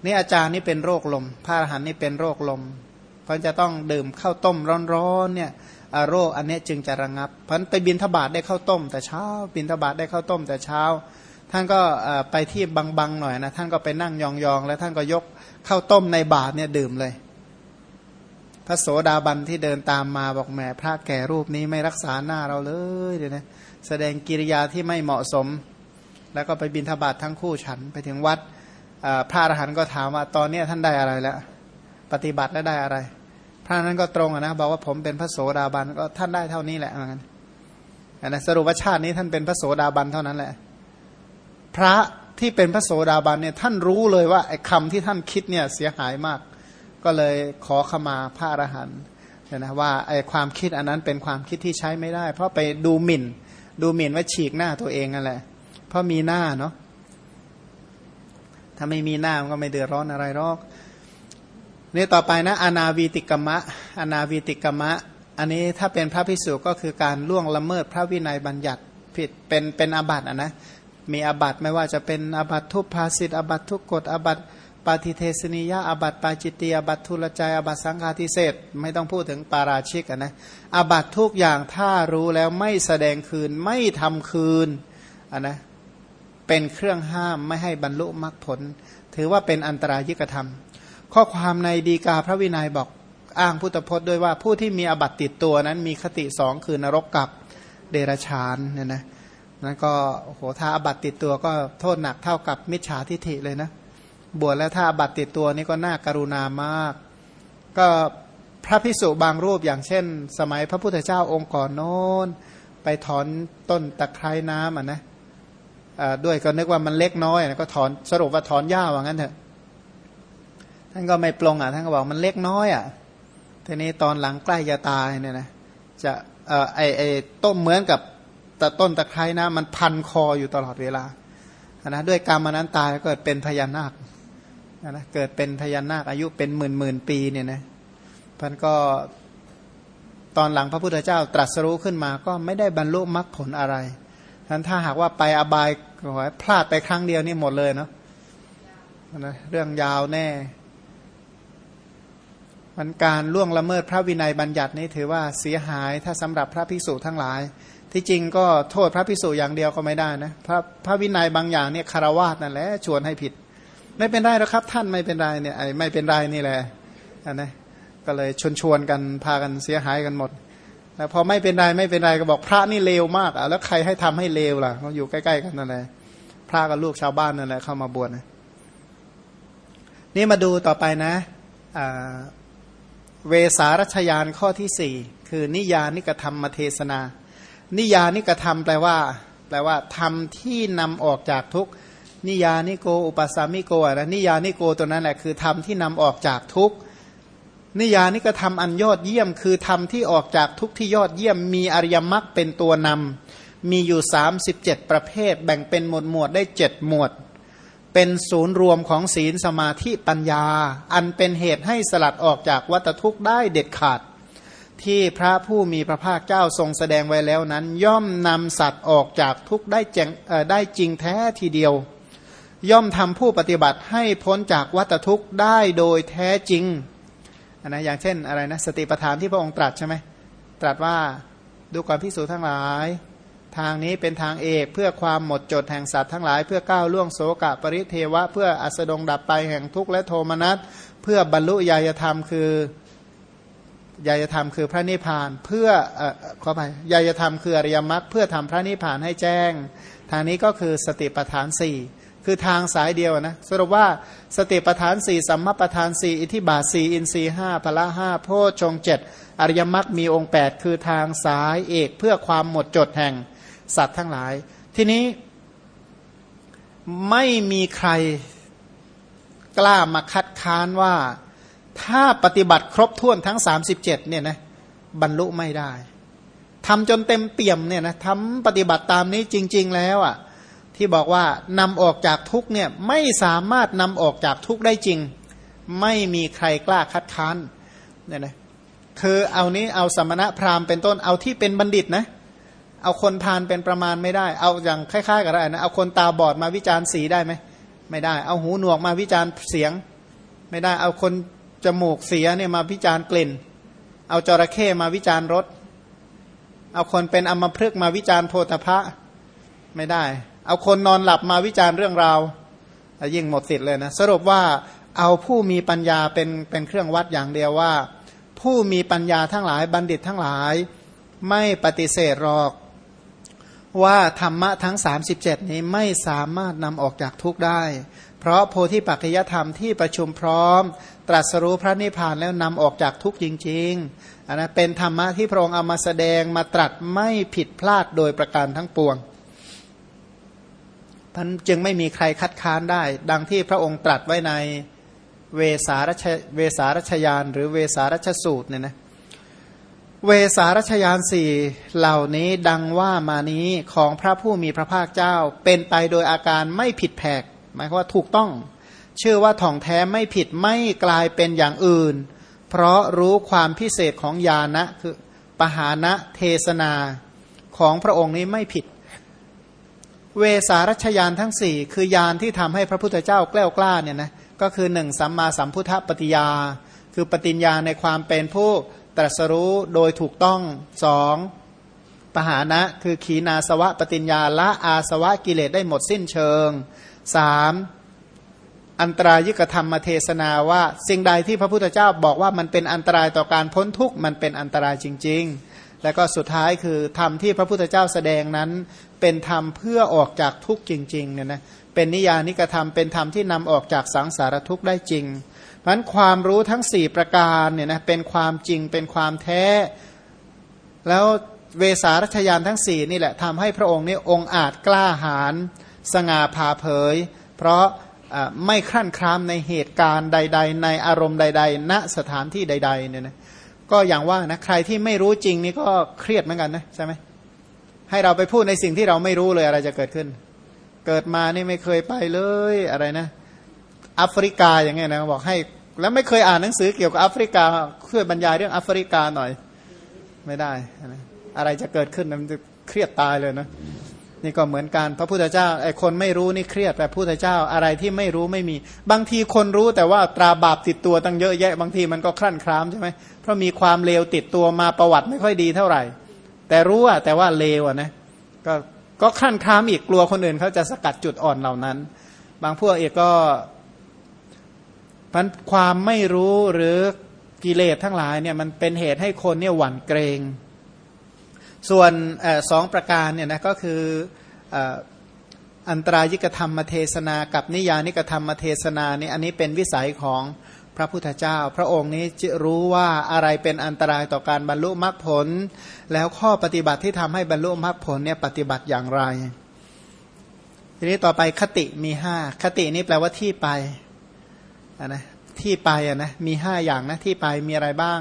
นี่อาจารย์นี่เป็นโรคลม พระอรหันต์นี่เป็นโรคลมเพราะจะต้องดื่มข้าวต้มร้อนๆเนี่ยโรคอันนี้จึงจะระงงับเพราะไปบินทบาทได้ข้าวต้ม แต่เช้า บินทบาทได้ข้าวต้ม แต่เช้า ท่านก็ไปที่บังๆหน่อยนะท่านก็ไปนั่งยองๆ แล้วท่านก็ยกข้าวต้มในบาทเนี่ยดื่มเลย ระโสดาบันที่เดินตามมาบอกแหมพระแก่รูปนี้ไม่รักษาหน้าเราเลยเดี๋ยวนะแสดงกิริยาที่ไม่เหมาะสม แล้วก็ไปบินทบาททั้งคู่ฉันไปถึงวัดพระอรหันต์ก็ถามว่าตอนนี้ท่านได้อะไรแล้ว ปฏิบัติแล้วได้อะไร พระนั้นก็ตรงนะบอกว่าผมเป็นพระโสดาบันก็ท่านได้เท่านี้แหละเหมือนกันนะสรุปว่าชาตินี้ท่านเป็นพระโสดาบันเท่านั้นแหละ พระที่เป็นพระโสดาบันเนี่ยท่านรู้เลยว่าไอ้คำที่ท่านคิดเนี่ยเสียหายมาก ก็เลยขอขมาพระอรหันต์นะว่าไอความคิดอันนั้นเป็นความคิดที่ใช้ไม่ได้ เพราะไปดูหมิ่น ดูหมิ่นว่าฉีกหน้าตัวเองนั่นแหละ เพราะมีหน้าเนาะถ้าไม่มีหน้ามันก็ไม่เดือดร้อนอะไรหรอกนี่ต่อไปนะอนาวีติกมะอนาวีติกมะ อันนี้ถ้าเป็นพระพิสุก็คือการล่วงละเมิดพระวินัยบัญญัติผิดเป็นเป็นอาบัติอะนะมีอาบัติไม่ว่าจะเป็นอาบัติทุพภาสิทธอาบัติทุกกฎอาบัติ ปาทิเทสนิยาอบัตปาจิตตีอบัตทุลใจอบัตสังฆาทิเศษไม่ต้องพูดถึงปาราชิกะนะอบัตทุกอย่างถ้ารู้แล้วไม่แสดงคืนไม่ทำคืนะนะเป็นเครื่องห้ามไม่ให้บรรลุมรรคผล ถือว่าเป็นอันตรายิกธรรม ข้อความในดีกาพระวินัยบอกอ้างพุทธพจน์ด้วยว่าผู้ที่มีอบัตติดตัวนั้นมีคติสองคือนรกกับเดรชานเนี่ยนะนั้นก็โหถ้าอบัตติดตัวก็โทษหนักเท่ากับมิจฉาทิฐิเลยนะ บวชแล้วถ้าบัตติดตัวนี่ก็น่าการุณามาก ก็พระพิสุบางรูปอย่างเช่น สมัยพระพุทธเจ้าองค์ก่อนโน้น ไปถอนต้นตะไคร้น้ำอะนะด้วยก็นึกว่ามันเล็กน้อยนะก็ถอนสรุปว่าถอนหญ้าว่างั้นเถอะท่านก็ไม่ปลงอะท่านก็บอกมันเล็กน้อยอะทีนี้ตอนหลังใกล้จะตายเนี่ยนะจะเอ่อไอไอต้มเหมือนกับตต้นตะไคร้นะมันพันคออยู่ตลอดเวลานะด้วยกรรมมันนั้นตายเกิดเป็นพญานาค นะเกิดเป็นพญานาคอายุเป็นหมื่นหมื่นปีเนี่ยนะพันก็ตอนหลังพระพุทธเจ้าตรัสรู้ขึ้นมาก็ไม่ได้บรรลุมรรคผลอะไรท่านถ้าหากว่าไปอบายขอพลาดไปครั้งเดียวนี่หมดเลยเนาะนะเรื่องยาวแน่มันการล่วงละเมิดพระวินัยบัญญัตินี้ถือว่าเสียหายถ้าสำหรับพระภิกษุทั้งหลาย ที่จริงก็โทษพระภิกษุอย่างเดียวก็ไม่ได้นะพระพระวินัยบางอย่างเนี่ยคารวาสนั่นแหละชวนให้ผิด ไม่เป็นไรหรอกครับ ท่านไม่เป็นไรเนี่ยไอ้ไม่เป็นไรนี่แหละนะก็เลยชวนชวนกันพากันเสียหายกันหมดแล้วพอไม่เป็นไรไม่เป็นไรก็บอกพระนี่เลวมากอะแล้วใครให้ทำให้เลวล่ะเขาอยู่ใกล้ๆกันนั่นแหละพระกับลูกชาวบ้านนั่นแหละเข้ามาบวชนะนี่มาดูต่อไปนะเวสารัชยานข้อที่สี่คือนิยานิกธรรมมาเทศนา นิยานิกธรรมแปลว่า แปลว่าธรรมที่นำออกจากทุก นิยานิโกอุปสามิโกนะนิยานิโกตัวนั้นแหละคือธรรมที่นำออกจากทุกนิยานิกธรรมอันยอดเยี่ยม คือธรรมที่ออกจากทุกที่ยอดเยี่ยม มีอริยมรรคเป็นตัวนำมีอยู่ 37 ประเภท แบ่งเป็นหมวดหมวดได้เจ็ดหมวด เป็นศูนย์รวมของศีลสมาธิปัญญา อันเป็นเหตุให้สลัดออกจากวัตทุกข์ได้เด็ดขาด ที่พระผู้มีพระภาคเจ้าทรงแสดงไว้แล้วนั้น ย่อมนำสัตว์ออกจากทุกข์ได้แจงได้จริงแท้ทีเดียว ย่อมทำผู้ปฏิบัติให้พ้นจากวัตทุกข์ได้โดยแท้จริงนนะอย่างเช่นอะไรนะสติปัฏฐานที่พระองค์ตรัสใช่ไหมตรัสว่าดูก่อนพิสูจทั้งหลาย ทางนี้เป็นทางเอกเพื่อความหมดจดแห่งสัตว์ทั้งหลาย เพื่อก้าวล่วงโสกะปริเทวะ เพื่ออัสดงดับไปแห่งทุกข์และโทมนัสเพื่อบรรลุญาธรรมคือยายธรรมคือพระนิพพานเพื่อเอ่อขอไปญาธรรมคืออริยมรรคเพื่อทำพระนิพพานให้แจ้ง ทางนี้ก็คือสติปัฏฐานสี่ คือทางสายเดียวนะสรุปว่าสติปัฏฐานสี่สัมมาปัฏฐานสี่อิทิบาทสี่อินทรีห้าพละห้าโพชงเจ็ดอริยมรรคมีองค์8คือทางสายเอกเพื่อความหมดจดแห่งสัตว์ทั้งหลาย ทีนี้ไม่มีใครกล้ามาคัดค้านว่าถ้าปฏิบัติครบถ้วนทั้ง 37เนี่ยนะบรรลุไม่ได้ทำจนเต็มเปี่ยมเนี่ยนะทำปฏิบัติตามนี้จริง ๆ แล้วอะ่ะ ที่บอกว่านำออกจากทุกเนี่ยไม่สามารถนำออกจากทุกได้จริง ไม่มีใครกล้าคัดค้านเนี่ยนะคือเอานี้เอาสมณะพราหมณ์เป็นต้นเอาที่เป็นบัณฑิตนะเอาคนพานเป็นประมาณไม่ได้ เอาอย่างคล้ายๆกับอะไรนะเอาคนตาบอดมาวิจารณ์สีได้ไหมไม่ได้ เอาหูหนวกมาวิจารณ์เสียง ไม่ได้ เอาคนจมูกเสียเนี่ยมาวิจารณ์กลิ่น เอาจระเข้มาวิจารณ์รสเอาคนเป็นอมพฤกมาวิจารณ์โพธพะไม่ได้ เอาคนนอนหลับมาวิจารณ์เรื่องราวยิ่งหมดสิทธิ์เลยนะสรุปว่าเอาผู้มีปัญญาเป็นเป็นเครื่องวัดอย่างเดียวว่า ผู้มีปัญญาทั้งหลายบัณฑิตทั้งหลาย ไม่ปฏิเสธหรอกว่าธรรมะทั้ง 37 นี้ไม่สามารถนำออกจากทุกข์ได้ เพราะโพธิปัจจยธรรมที่ประชุมพร้อม ตรัสรู้พระนิพพานแล้วนำออกจากทุกข์จริงๆอันนะเป็นธรรมะที่พระองค์เอามาแสดงมาตรัสไม่ผิดพลาดโดยประการทั้งปวง ท่านจึงไม่มีใครคัดค้านได้ ดังที่พระองค์ตรัสไว้ในเวสารชเวสารชยานหรือเวสารชสูตรเนี่ยนะเวสารชยานสี่เหล่านี้ดังว่ามานี้ของพระผู้มีพระภาคเจ้า เป็นไปโดยอาการไม่ผิดแผก หมายความว่าถูกต้อง ชื่อว่าถ่องแท้ไม่ผิดไม่กลายเป็นอย่างอื่น เพราะรู้ความพิเศษของญานะคือปหานะเทศนาของพระองค์นี้ไม่ผิด เวสารชยานทั้งสี่คือยานที่ทำให้พระพุทธเจ้าแกล้วกล้าเนี่ยนะก็คือหนึ่งสัมมาสัมพุทธปฏิยา คือปฏิญญาในความเป็นผู้ตรัสรู้โดยถูกต้องสองปหานะคือขีนาสวะปฏิญญาละอาสวะกิเลสได้หมดสิ้นเชิงสามอันตรายิกธรรมมาเทศนาว่าสิ่งใดที่พระพุทธเจ้าบอกว่ามันเป็นอันตรายต่อการพ้นทุกข์มันเป็นอันตรายจริง ๆ แล้วก็สุดท้ายคือธรรมที่พระพุทธเจ้าแสดงนั้น เป็นธรรมเพื่อออกจากทุกข์จริงๆเนี่ยนะเป็นนิยานิกธรรมเป็นธรรมที่นำออกจากสังสารทุกข์ได้จริงเพราะนั้นความรู้ทั้ง 4 ประการเนี่ยนะเป็นความจริงเป็นความแท้ แล้วเวสารัชยานทั้ง 4 นี่แหละทำให้พระองค์นี่องอาจกล้าหาญสง่าผ่าเผย เพราะไม่ครั่นครามในเหตุการณ์ใด ๆ ในอารมณ์ใด ๆ ณสถานที่ใดๆเนี่ยนะก็อย่างว่านะใครที่ไม่รู้จริงนี่ก็เครียดเหมือนกันนะใช่ไหม ให้เราไปพูดในสิ่งที่เราไม่รู้เลยอะไรจะเกิดขึ้น เกิดมานี่ไม่เคยไปเลยอะไรนะแอฟริกาอย่างเงี้ยนะบอกให้ แล้วไม่เคยอ่านหนังสือเกี่ยวกับแอฟริกาช่วยบรรยายเรื่องแอฟริกาหน่อย ไม่ได้ อะไรจะเกิดขึ้นมันจะเครียดตายเลยนะนี่ก็เหมือนกันพระพุทธเจ้าไอ้คนไม่รู้นี่เครียดแต่พระพุทธเจ้าอะไรที่ไม่รู้ไม่มี บางทีคนรู้แต่ว่าตราบาปติดตัวตั้งเยอะแยะบางทีมันก็คลั่นคล้ามใช่ไหมเพราะมีความเลวติดตัวมาประวัติไม่ค่อยดีเท่าไหร่ แต่รู้อะแต่ว่าเลวอะนะ ก็ก็คลั่นค้ามอีกกลัวคนอื่นเขาจะสกัดจุดอ่อนเหล่านั้น บางพวกเอกก็พันความไม่รู้หรือกิเลสทั้งหลายเนี่ยมันเป็นเหตุให้คนเนี่ยหวั่นเกรง ส่วนอสองประการเนี่ยนะก็คืออันตรายิกธรรมมาเทศนา กับนิยานิกธรรมมาเทศนาเนี่ยอันนี้เป็นวิสัยของ ระพุทธเจ้า พระองค์นี้จะรู้ว่าอะไรเป็นอันตรายต่อการบรรลุมรรคผล แล้วข้อปฏิบัติที่ทำให้บรรลุมรรคผลเนี่ยปฏิบัติอย่างไร ทีนี้ต่อไปคติมีห้าคตินี้แปลว่าที่ไปนะที่ไปอะนะมีห้าอย่างนะที่ไปมีอะไรบ้าง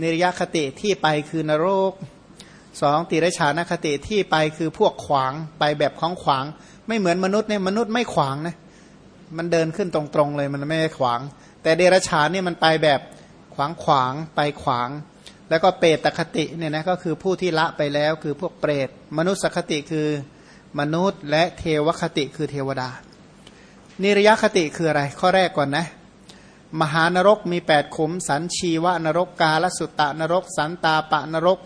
นิรยคติที่ไปคือนรกสองติรชานคติที่ไปคือพวกขวางไปแบบของขวาง ไม่เหมือนมนุษย์เนี่ยมนุษย์ไม่ขวางนะมันเดินขึ้นตรงๆเลยมันไม่ขวาง แต่เดรัชานเนี่ยมันไปแบบขวางขวางไปขวาง แล้วก็เปรตคติเนี่ยนะก็คือผู้ที่ละไปแล้วคือพวกเปรตมนุษย์คติคือมนุษย์ และเทวคติคือเทวดา นิรยคติคืออะไร ข้อแรกก่อนนะมหานรกมีแปดขุมสันชีวนรกกาลสุตตะนรก สันตาปะนรก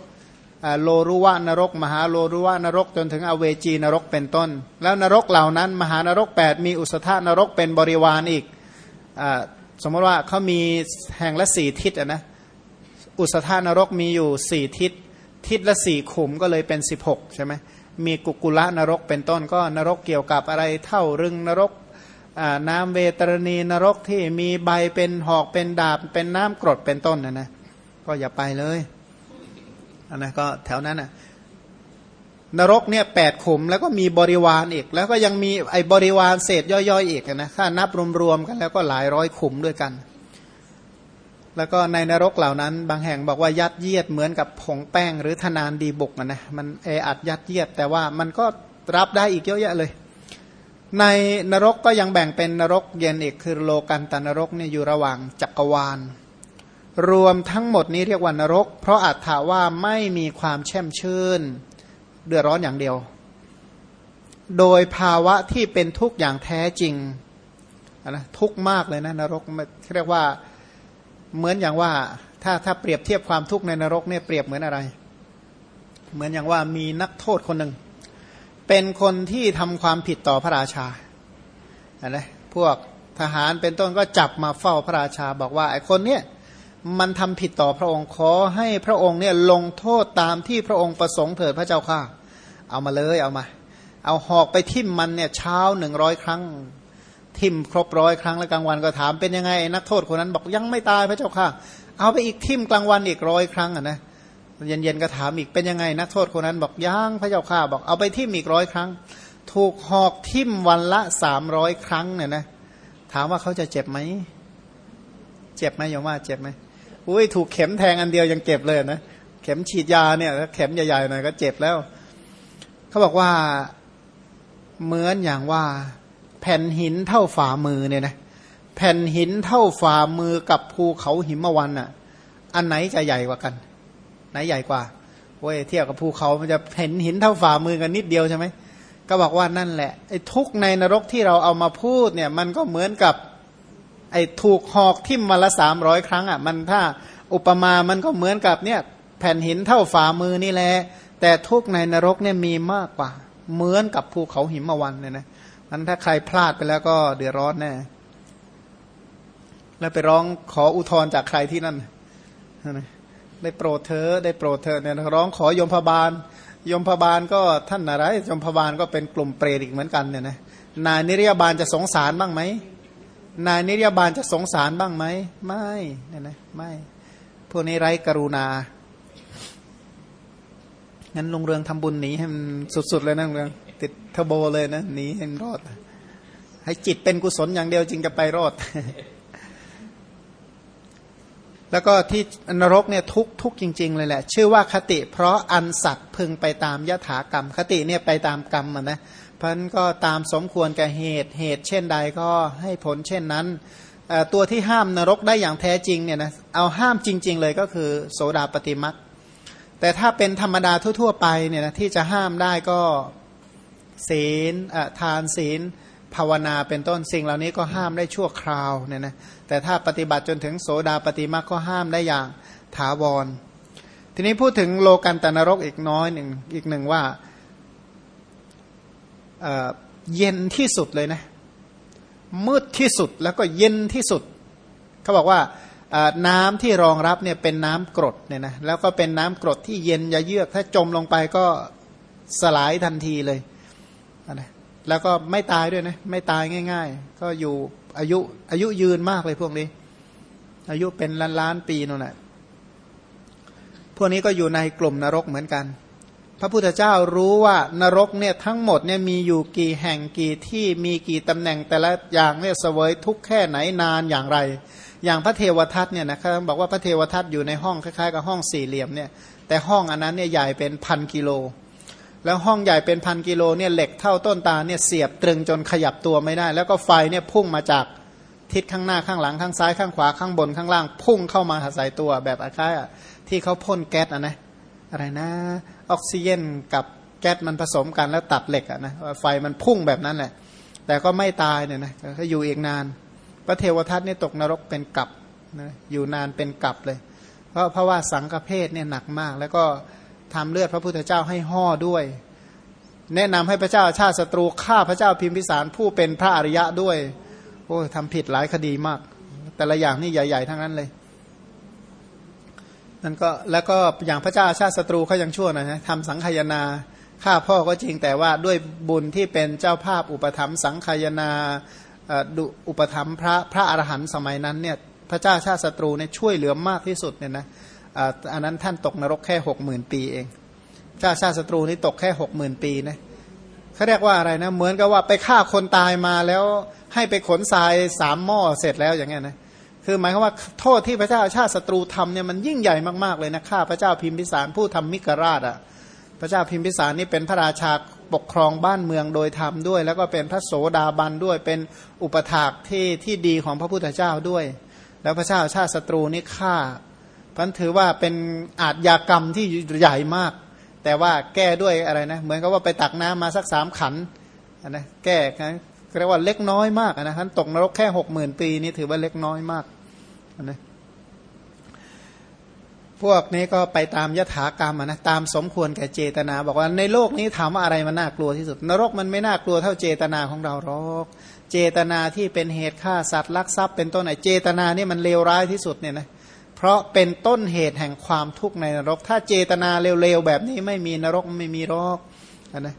โลรุวะนรก มหาโลรุวะนรกจนถึงอเวจีนรกเป็นต้น แล้วนรกเหล่านั้น มหานรก 8 มีอุสธานรกเป็นบริวารอีกอ สมมติว่าเขามีแห่งละสี่ทิศนะอุสธานรกมีอยู่สี่ทิศ ทิศละสี่ขุมก็เลยเป็น16ใช่ไหมมีกุกุละนรกเป็นต้นก็นรกเกี่ยวกับอะไรเท่ารึงนรกน้ำเวตรณีนรกที่มีใบเป็นหอกเป็นดาบ เป็นน้ำกรดเป็นต้นนะนะก็อย่าไปเลยอันนะก็แถวนั้นนะ นรกเนี่ยแปดขุมแล้วก็มีบริวารอีก แล้วก็ยังมีไอ้บริวารเศษย่อยๆอีกนะถ้านับรวมๆกันแล้วก็หลายร้อยขุมด้วยกัน แล้วก็ในนรกเหล่านั้น บางแห่งบอกว่ายัดเยียดเหมือนกับผงแป้งหรือธนานดีบุกนะมันเออัดยัดเยียด แต่ว่ามันก็รับได้อีกเยอะแยะเลย ในนรกก็ยังแบ่งเป็นนรกเย็นอีกคือโลกันตนรกเนี่ยอยู่ระหว่างจักรวาล รวมทั้งหมดนี้เรียกว่านรก เพราะอัตถาว่าไม่มีความแช่มชื่น เดือดร้อนอย่างเดียว โดยภาวะที่เป็นทุกข์อย่างแท้จริงนะทุกข์มากเลยนะนรกเรียกว่าเหมือนอย่างว่าถ้าถ้าเปรียบเทียบความทุกข์ในนรกเนี่ยเปรียบเหมือนอะไร เหมือนอย่างว่ามีนักโทษคนหนึ่ง เป็นคนที่ทำความผิดต่อพระราชาอะไรพวกทหารเป็นต้นก็จับมาเฝ้าพระราชา บอกว่าไอ้คนเนี้ย มันทำผิดต่อพระองค์ขอให้พระองค์เนี่ยลงโทษตามที่พระองค์ประสงค์เถิดพระเจ้าข้าเอามาเลยเอามา เอาหอกไปทิ่มมันเนี่ยเช้าหนึ่งร้อยครั้ง ทิ่มครบร้อยครั้งแล้วกลางวันก็ถามเป็นยังไงนักโทษคนนั้นบอกยังไม่ตายพระเจ้าข้าเอาไปอีกทิ่มกลางวันอีกร้อยครั้งอะนะเย็นๆก็ถามอีกเป็นยังไงนักโทษคนนั้นบอกยังพระเจ้าข้าบอกเอาไปทิ่มอีกร้อยครั้ง ถูกหอกทิ่มวันละสามร้อยครั้งเนี่ยนะถามว่าเขาจะเจ็บไหมเจ็บไหมยมว่าเจ็บไหม อุ้ยถูกเข็มแทงอันเดียวยังเจ็บเลยนะเข็มฉีดยาเนี่ยเข็มใหญ่ๆหน่อยก็เจ็บแล้ว เขาบอกว่าเหมือนอย่างว่า แผ่นหินเท่าฝ่ามือเนี่ยนะแผ่นหินเท่าฝ่ามือกับภูเขาหิมวันอะ อันไหนจะใหญ่กว่ากัน ไหนใหญ่กว่าโอ้ยเทียบกับภูเขามันจะเห็นหินเท่าฝ่ามือกันนิดเดียวใช่ไหมก็บอกว่านั่นแหละไอ้ทุกในนรกที่เราเอามาพูดเนี่ย มันก็เหมือนกับ ไอ้ถูกหอกทิ่มมาละสามร้อยครั้งอะมันถ้าอุปมา มันก็เหมือนกับเนี่ยแผ่นหินเท่าฝ่ามือนี่แหละแต่ทุกในนรกเนี่ยมีมากกว่า เหมือนกับภูเขาหิมะวันเนี่ยนะมันถ้าใครพลาดไปแล้วก็เดือดร้อนแน่แล้วไปร้องขออุทธรจากใครที่นั่นได้โปรดเธอได้โปรดเธอเนี่ยร้องขอยมพบาล ยมพบาลก็ท่านอะไรยมพบาลก็เป็นกลุ่มเปรตอีกเหมือนกันเนี่ยนะนายนิรยาบาลจะสงสารบ้างไหม นายนิรยาบาลจะสงสารบ้างไหมไม่เนี่ยนะไม่พวกนี้ไร้กรุณางั้นลงเรืองทำบุญหนีให้มันสุดๆเลยนะลงเรืองติดเทโบเลยนะหนีให้รอด ให้จิตเป็นกุศลอย่างเดียวจึงจะไปรอด แล้วก็ที่นรกเนี่ยทุกทุกจริง ๆ เลยแหละ ชื่อว่าคติ เพราะอันสัตว์พึงไปตามยถากรรม คติเนี่ยไปตามกรรมนะเพันก็ตามสมควรกับเหตุเหตุเช่นใดก็ให้ผลเช่นนั้น ตัวที่ห้ามนรกได้อย่างแท้จริงเนี่ยนะเอาห้ามจริง ๆ เลยก็คือ โสดาปฏิมักแต่ถ้าเป็นธรรมดาทั่ว ๆ ไปเนี่ยนะที่จะห้ามได้ก็ศีลทานศีล ภาวนาเป็นต้นสิ่งเหล่านี้ก็ห้ามได้ชั่วคราวเนี่ยนะแต่ถ้าปฏิบัติจนถึงโสดาปฏิมาก็ห้ามได้อย่างถาวร ทีนี้พูดถึงโลกันตนรกอีกน้อยหนึ่งอีกหนึ่งว่า เย็นที่สุดเลยนะ มืดที่สุดแล้วก็เย็นที่สุด เขาบอกว่าน้ำที่รองรับเนี่ยเป็นน้ำกรดเนี่ยนะแล้วก็เป็นน้ำกรดที่เย็นยะเยือก ถ้าจมลงไปก็สลายทันทีเลยนะแล้วก็ไม่ตายด้วยนะไม่ตายง่าย ๆ ก็อยู่อายุอายุยืนมากเลยพวกนี้ อายุเป็นล้านล้านปีนั่นแหละพวกนี้ก็อยู่ในกลุ่มนรกเหมือนกัน พระพุทธเจ้ารู้ว่านรกเนี่ยทั้งหมดเนี่ยมีอยู่กี่แห่งกี่ที่มีกี่ตำแหน่งแต่ละอย่างเนี่ยเสวยทุกแค่ไหนนานอย่างไร อย่างพระเทวทัตเนี่ยนะครับบอกว่าพระเทวทัตอยู่ในห้องคล้ายๆกับห้องสี่เหลี่ยมเนี่ยแต่ห้องอันนั้นเนี่ยใหญ่เป็นพันกิโล แล้วห้องใหญ่เป็นพันกิโลเนี่ยเหล็กเท่าต้นตาเนี่ยเสียบตรึงจนขยับตัวไม่ได้ แล้วก็ไฟเนี่ยพุ่งมาจากทิศข้างหน้าข้างหลังข้างซ้ายข้างขวาข้างบนข้างล่าง พุ่งเข้ามาหาใส่ตัวแบบอาคายอะที่เขาพ่นแก๊สอะนะอะไรนะ ออกซิเจนกับแก๊สมันผสมกันแล้วตัดเหล็กอะนะไฟมันพุ่งแบบนั้นแหละแต่ก็ไม่ตายเนี่ยนะก็อยู่อีกนาน พระเทวทัตเนี่ยตกนรกเป็นกับนะอยู่นานเป็นกับเลย เพราะเพราะว่าสังฆเพศเนี่ยหนักมาก แล้วก็ทำเลือดพระพุทธเจ้าให้ห่อด้วย แนะนำให้พระเจ้าชาติศัตรูฆ่าพระเจ้าพิมพิสารผู้เป็นพระอริยะด้วย โอ้ทำผิดหลายคดีมาก แต่ละอย่างนี่ใหญ่ ๆ ทั้งนั้นเลย นั่นก็แล้วก็อย่างพระเจ้าชาติศัตรูเขายังชั่วนะฮะทำสังขยาฆ่าพ่อก็จริงแต่ว่าด้วยบุญที่เป็นเจ้าภาพอุปถัมภ์สังขยาดุอุปถัมภ์พระพระอรหันต์สมัยนั้นเนี่ยพระเจ้าชาติศัตรูเนี่ยช่วยเหลือมากที่สุดเนี่ยนะอันนั้นท่านตกนรกแค่หกหมื่นปีเองชาติชาติศัตรูนี่ตกแค่หกหมื่นปีนะเขาเรียกว่าอะไรนะเหมือนกับว่าไปฆ่าคนตายมาแล้วให้ไปขนทรายสามหม้อเสร็จแล้วอย่างเงี้ยนะ คือหมายความว่าโทษที่พระเจ้าชาติศัตรูทำเนี่ยมันยิ่งใหญ่มากๆเลยนะฆ่าพระเจ้าพิมพิสารผู้ทำมิกราชอะพระเจ้าพิมพิสารนี่เป็นพระราชาปกครองบ้านเมืองโดยธรรมด้วย แล้วก็เป็นพระโสดาบันด้วยเป็นอุปถากที่ที่ดีของพระพุทธเจ้าด้วย แล้วพระเจ้าชาติศัตรูนี่ฆ่าพันถือว่าเป็นอาทยากรรมที่ใหญ่มาก แต่ว่าแก้ด้วยอะไรนะเหมือนกับว่าไปตักน้ำมาสักสามขันนะแก้เรียกว่าเล็กน้อยมากนะท่านตกนรกแค่หกหมื่นปีนี่ถือว่าเล็กน้อยมาก นะพวกนี้ก็ไปตามยถากรรมนะตามสมควรแก่เจตนา บอกว่าในโลกนี้ถามว่าอะไรมันน่ากลัวที่สุด นรกมันไม่น่ากลัวเท่าเจตนาของเราหรอกเจตนาที่เป็นเหตุฆ่าสัตว์ลักทรัพย์เป็นต้นไหนเจตนานี่มันเลวร้ายที่สุดเนี่ยนะเพราะเป็นต้นเหตุแห่งความทุกข์ในนรก ถ้าเจตนาเร็วๆแบบนี้ไม่มีนรกไม่มีรอกนะ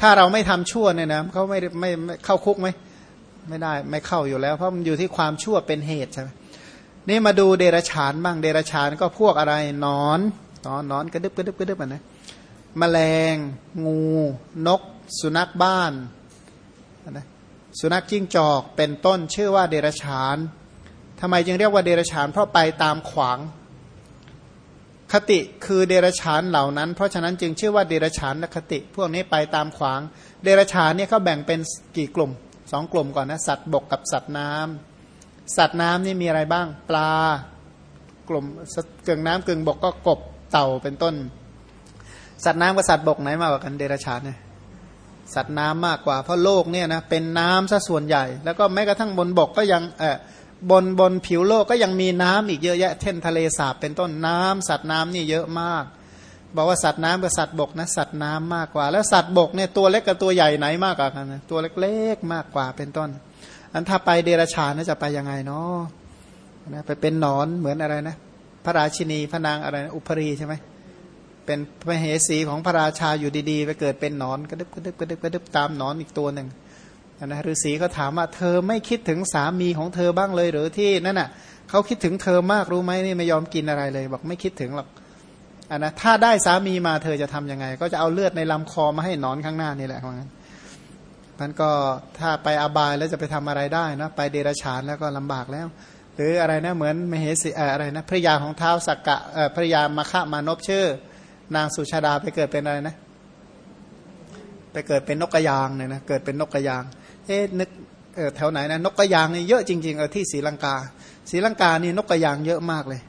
ถ้าเราไม่ทำชั่วเนี่ยนะเขาไม่ไม่เข้าคุกไหมไม่ได้ไม่เข้าอยู่แล้ว เพราะมันอยู่ที่ความชั่วเป็นเหตุใช่ไหม นี่มาดูเดรฉานบ้างเดรฉานก็พวกอะไรนอนนอนนอนกระดึบกระดึบกระดึบนะแมลง งู นก สุนัขบ้านนะสุนัขจิ้งจอกเป็นต้นชื่อว่าเดรฉานทำไมจึงเรียกว่าเดรฉาน เพราะไปตามขวาง คติคือเดรฉานเหล่านั้น เพราะฉะนั้นจึงชื่อว่าเดรฉานคติ พวกนี้ไปตามขวาง เดรฉานเนี่ยเขาแบ่งเป็นกี่กลุ่มสองกลุ่มก่อนนะสัตว์บกกับสัตว์น้ำ สัตว์น้ำนี่มีอะไรบ้าง ปลากลุ่มเกึ่งน้ำกึ่งบกก็กบเต่าเป็นต้น สัตว์น้ำกับสัตว์บกไหนมากกว่ากันเดรฉานเนี่ยสัตว์น้ำมากกว่าเพราะโลกเนี่ยนะเป็นน้ำซะส่วนใหญ่ แล้วก็แม้กระทั่งบนบกก็ยังเออบนบนผิวโลกก็ยังมีน้ำอีกเยอะแยะเช่นทะเลสาบเป็นต้นน้ำสัตว์น้ำนี่เยอะมาก บอกว่าสัตว์น้ำกับสัตว์บกนะสัตว์น้ำมากกว่า แล้วสัตว์บกเนี่ยตัวเล็กกับตัวใหญ่ไหนมากกว่ากันนะตัวเล็กๆมากกว่าเป็นต้น อันถ้าไปเดรัจฉานจะไปยังไงเนาะนะไปเป็นหนอนเหมือนอะไรนะ พระราชินีพระนางอะไรนะอุปรีใช่ไหมเป็นพระเหสีของพระราชาอยู่ดีๆ ไปเกิดเป็นหนอนกระดึบกระดึบกระดึบกระดึบตามหนอนอีกตัวหนึ่งนะฤาษีก็ถามว่าเธอไม่คิดถึงสามีของเธอบ้างเลยหรือที่นั่นน่ะเขาคิดถึงเธอมากรู้ไหมนี่ไม่ยอมกินอะไรเลย บอกไม่คิดถึงหรอกอันนะถ้าได้สามีมาเธอจะทํำยังไง ก็จะเอาเลือดในลำคอมาให้นอนข้างหน้านี่แหละว่างั้น มันก็ถ้าไปอบายแล้วจะไปทำอะไรได้นะไปเดรัจฉานแล้วก็ลำบากแล้ว หรืออะไรนะเหมือนมเหสีอะไรนะภรยาของเท้าสักกะภรยามาฆะมานพชื่อ นางสุชาดาไปเกิดเป็นอะไรนะ ไปเกิดเป็นนกกระยางเนี่ยนะเกิดเป็นนกกระยางเอ๊ะนึกเออแถวไหนนะนกกระยางนี่เยอะจริงๆเออที่ศรีลังกาศรีลังกานี่นกกระยางเยอะมากเลย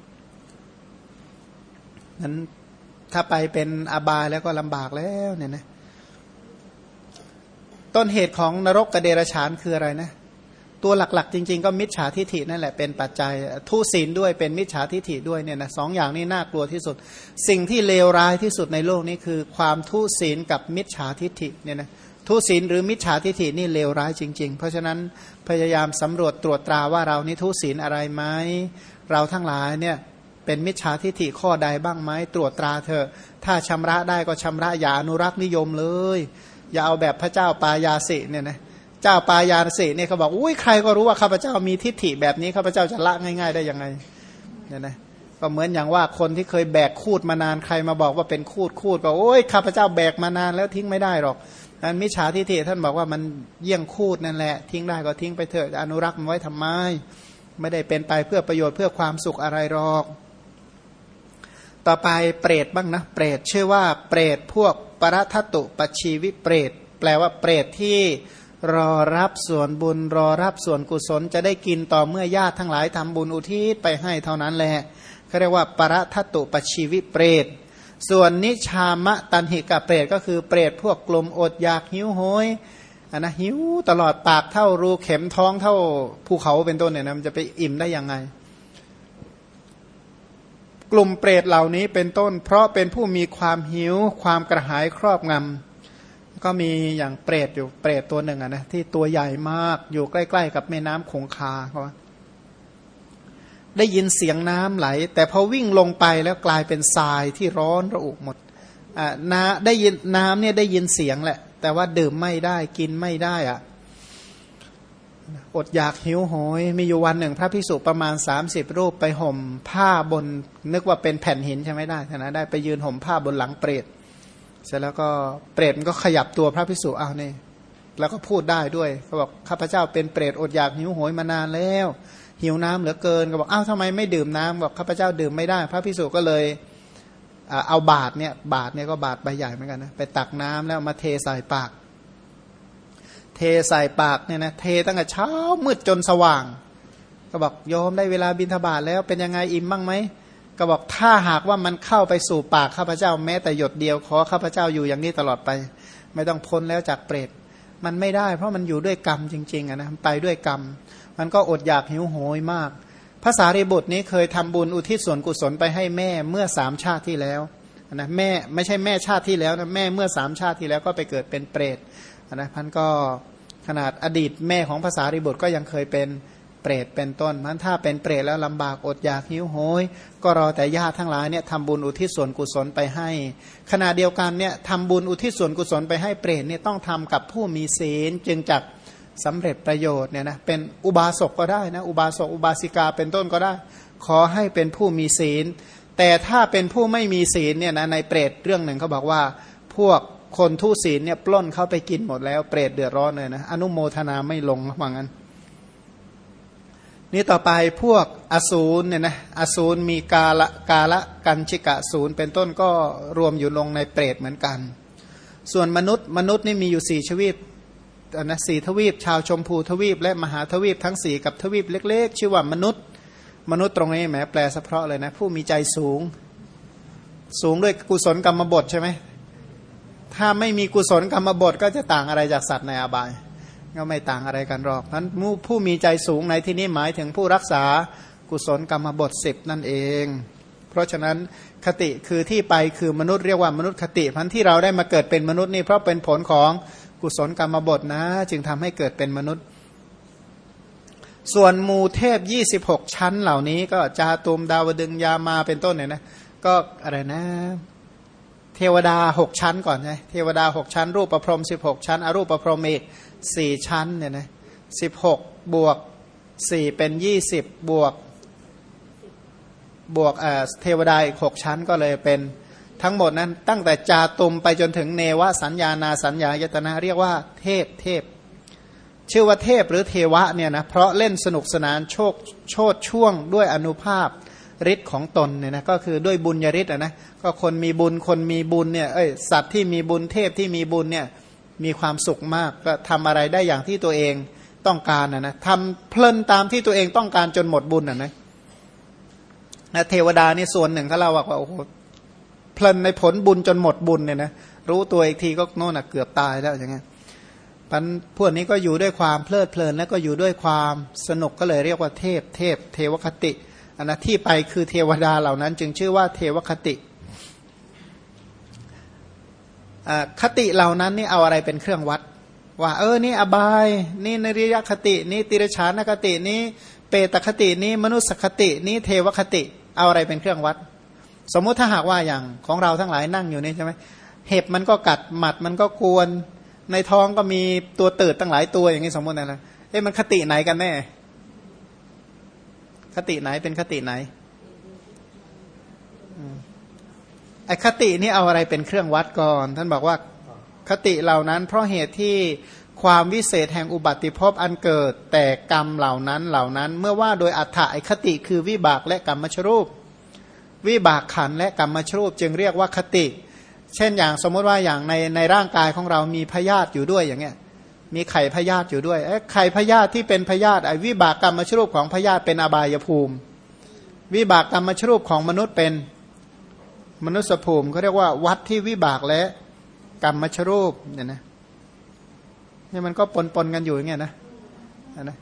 นั้นถ้าไปเป็นอบายแล้วก็ลำบากแล้วเนี่ยนะ ต้นเหตุของนรกกระเดรฉานคืออะไรนะ ตัวหลักๆ จริง ๆ ก็มิจฉาทิฐินั่นแหละเป็นปัจจัยทุศีลด้วยเป็นมิจฉาทิฐิด้วยเนี่ยนะสองอย่างนี้น่ากลัวที่สุด สิ่งที่เลวร้ายที่สุดในโลกนี้คือ ความทุศีลกับมิจฉาทิฐิเนี่ยนะทุศีลหรือมิจฉาทิฐินี่เลวร้ายจริง ๆ เพราะฉะนั้นพยายามสำรวจตรวจตราว่าเรานี่ทุศีลอะไรไหมเราทั้งหลายเนี่ยเป็นมิจฉาทิฐิข้อใดบ้างไหมตรวจตราเถอะถ้าชำระได้ก็ชำระอย่าอนุรักษ์นิยมเลย อย่าเอาแบบพระเจ้าปายาสิเนี่ยนะเจ้าปายาสิเนี่ยเขาบอกอุ้ยใครก็รู้ว่าข้าพเจ้ามีทิฏฐิแบบนี้ข้าพเจ้าจะละง่าย ๆ ได้ยังไงเนี่ยนะก็เหมือนอย่างว่าคนที่เคยแบกคูดมานานใครมาบอกว่าเป็นคูดคูดก็โอ้ยข้าพเจ้าแบกมานานแล้วทิ้งไม่ได้หรอกนั้นมิจฉาทิฏฐิท่านบอกว่ามันเยี่ยงคูดนั่นแหละ ทิ้งได้ก็ทิ้งไปเถอะอนุรักษ์มันไว้ทำไม ไม่ได้เป็นไปเพื่อประโยชน์เพื่อความสุขอะไรหรอก ต่อไปเปรตบ้างนะ เปรตชื่อว่าเปรตพวก ปรทัตุปชีวิเปรต แปลว่าเปรตที่รอรับส่วนบุญรอรับส่วนกุศลจะได้กินต่อเมื่อญาติทั้งหลายทำบุญอุทิศไปให้เท่านั้นแหละเขาเรียกว่าปรทัตุปชีวิเปรต ส่วนนิชามะตันหิกะเปรตก็คือเปรตพวกกลมอดอยากหิวโหยอันนะหิวตลอดปากเท่ารูเข็มท้องเท่าภูเขาเป็นต้นเนี่ยนะมันจะไปอิ่มได้ยังไง กลุ่มเปรตเหล่านี้เป็นต้น เพราะเป็นผู้มีความหิว ความกระหายครอบงำก็มีอย่างเปรตอยู่เปรตตัวหนึ่งอะนะที่ตัวใหญ่มากอยู่ใกล้ ๆ กับแม่น้ำคงคาเขาว่าได้ยินเสียงน้ำไหล แต่พอวิ่งลงไปแล้วกลายเป็นทรายที่ร้อนระอุหมดอ่าน้าได้ยินน้ำเนี่ยได้ยินเสียงแหละ แต่ว่าดื่มไม่ได้กินไม่ได้อะ อดอยากหิวโหย มีอยู่วันหนึ่ง พระพิสุประมาณ 30 รูปไปห่มผ้าบน นึกว่าเป็นแผ่นหินใช่ไหมได้ชนะได้ไปยืนห่มผ้าบนหลังเปรตเสร็จแล้วก็เปรตมันก็ขยับตัวพระพิสุอ้าวนี่แล้วก็พูดได้ด้วยเขาบอกข้าพเจ้าเป็นเปรตอดอยากหิวโหยมานานแล้ว หิวน้ำเหลือเกินก็บอกอ้าวทำไมไม่ดื่มน้ำบอกข้าพเจ้าดื่มไม่ได้ พระพิสุก็เลยเอาบาทเนี่ยบาทเนี่ยก็บาทใบใหญ่เหมือนกันนะไปตักน้ำแล้วมาเทใส่ปาก เทใส่ปากเนี่ยนะเทตั้งแต่เช้ามืดจนสว่าง ก็บอกโยมได้เวลาบินทบาทแล้วเป็นยังไงอิ่มบ้างไหมก็บอกถ้าหากว่ามันเข้าไปสู่ปากข้าพเจ้าแม้แต่หยดเดียวขอข้าพเจ้าอยู่อย่างนี้ตลอดไป ไม่ต้องพ้นแล้วจากเปรตมันไม่ได้ เพราะมันอยู่ด้วยกรรมจริงๆนะไปด้วยกรรม มันก็อดอยากหิวโหยมากภาษารีบุตรนี้เคยทำบุญอุทิศส่วนกุศลไปให้แม่เมื่อสามชาติที่แล้วนะแม่ไม่ใช่แม่ชาติที่แล้วนะแม่เมื่อสามชาติที่แล้วก็ไปเกิดเป็นเปรต นะพันก็ขนาดอดีตแม่ของภาษารีบุตรก็ยังเคยเป็นเปรตเป็นต้นมันถ้าเป็นเปรตแล้วลำบากอดอยากหิวโหย ก็รอแต่ญาติทั้งหลายเนี่ยทำบุญอุทิศส่วนกุศลไปให้ ขณะเดียวกันเนี่ยทำบุญอุทิศส่วนกุศลไปให้เปรตเนี่ยต้องทำกับผู้มีศีลจึงจักสำเร็จประโยชน์เนี่ยนะเป็นอุบาสกก็ได้นะอุบาสกอุบาสิกาเป็นต้นก็ได้ ขอให้เป็นผู้มีศีล แต่ถ้าเป็นผู้ไม่มีศีลเนี่ยนะในเปรตเรื่องหนึ่งเขาบอกว่าพวก คนทุศีลเนี่ยปล้นเข้าไปกินหมดแล้วเปรตเดือดร้อนเลยนะอนุโมทนาไม่ลงว่างั้น นี่ต่อไปพวกอสูรเนี่ยนะอสูรมีกาละกาละกันชิกะสูรเป็นต้นก็รวมอยู่ลงในเปรตเหมือนกัน ส่วนมนุษย์มนุษย์นี่มีอยู่สี่ชวีปนะสี่ทวีป ชาวชมพูทวีป และมหาทวีปทั้งสี่กับทวีปเล็ก ๆ ชื่อว่ามนุษย์ มนุษย์ตรงนี้แหมแปลสะเพราะเลยนะผู้มีใจสูง สูงด้วยกุศลกรรมบทใช่ไหม ถ้าไม่มีกุศลกรรมบทก็จะต่างอะไรจากสัตว์ในอบาย ก็ไม่ต่างอะไรกันหรอกนั้นผู้มีใจสูงในที่นี้หมายถึงผู้รักษากุศลกรรมบทสิบนั่นเอง เพราะฉะนั้นคติคือที่ไปคือมนุษย์เรียกว่ามนุษย์คติพันที่เราได้มาเกิดเป็นมนุษย์นี่เพราะเป็นผลของกุศลกรรมบทนะ จึงทำให้เกิดเป็นมนุษย์ ส่วนมูเทพยี่สิบหกชั้นเหล่านี้ก็จาตุมดาวดึงยามาเป็นต้นเนี่ยนะ ก็อะไรนะ เทวดาหกชั้นก่อนไงเทวดาหกชั้น รูปประพรมสิบหกชั้น อรูปประพรมอีกสี่ชั้นเนี่ยนะสิบหกบวกสี่เป็นยี่สิบบวกบวกเเทวดาอีกหกชั้นก็เลยเป็นทั้งหมดนั้น ตั้งแต่จาตุมไปจนถึงเนวสัญญานาสัญญายตนะเรียกว่าเทพเทพ ชื่อว่าเทพหรือเทวะเนี่ยนะเพราะเล่นสนุกสนานโชคโชดช่วงด้วยอนุภาพ ฤทธิ์ของตนเนี่ยนะก็คือด้วยบุญญาฤทธิ์นะก็คนมีบุญคนมีบุญเนี่ยเอ้ยสัตว์ที่มีบุญเทพที่มีบุญเนี่ยมีความสุขมากก็ทำอะไรได้อย่างที่ตัวเองต้องการนะนะทำเพลินตามที่ตัวเองต้องการจนหมดบุญนะนะนะเทวดานี่ส่วนหนึ่งเขาเล่าว่าโอ้โหเพลินในผลบุญจนหมดบุญเนี่ยนะรู้ตัวอีกทีก็โน่นเกือบตายแล้วอย่างเงี้ยพันพวกนี้ก็อยู่ด้วยความเพลิดเพลินแล้วก็อยู่ด้วยความสนุกก็เลยเรียกว่าเทพ เทพ เทวคติ อันนะที่ไปคือเทวดาเหล่านั้น จึงชื่อว่าเทวคติคติเหล่านั้นนี่เอาอะไรเป็นเครื่องวัด ว่า เออนี่อบาย นี่นริยคติ นี่ติรชานคตินี่เปตคตินี่มนุสคตินี่เทวคติ เอาอะไรเป็นเครื่องวัด สมมุติถ้าหากว่าอย่างของเราทั้งหลายนั่งอยู่นี่ใช่ไหมเห็บมันก็กัดหมัดมันก็กวน ในท้องก็มีตัวตืดตั้งหลายตัวอย่างนี้สมมตินะนะเอ๊ะมันคติไหนกันแน่ คติไหนเป็นคติไหนไอคตินี่เอาอะไรเป็นเครื่องวัดก่อน ท่านบอกว่าคติเหล่านั้น เพราะเหตุที่ความวิเศษแห่งอุบัติภพอันเกิด แต่กรรมเหล่านั้นเหล่านั้น เมื่อว่าโดยอัฏฐะไอคติคือวิบากและกรรมชรูป วิบากขันและกรรมชรูป จึงเรียกว่าคติ เช่นอย่างสมมติว่าอย่างในในร่างกายของเรามีพยาธิอยู่ด้วยอย่างเงี้ย มีไข่พยาธิอยู่ด้วยไข่พยาธิที่เป็นพยาธิไอ้วิบากกรรมชรูปของพยาธิเป็นอบายภูมิ วิบากกรรมชรูปของมนุษย์เป็นมนุษยภูมิเขาเรียกว่าวัดที่วิบากและกรรมชรูปเนี่ยนะนี่มันก็ปนปนกันอยู่อย่างเงี้ยนะนะ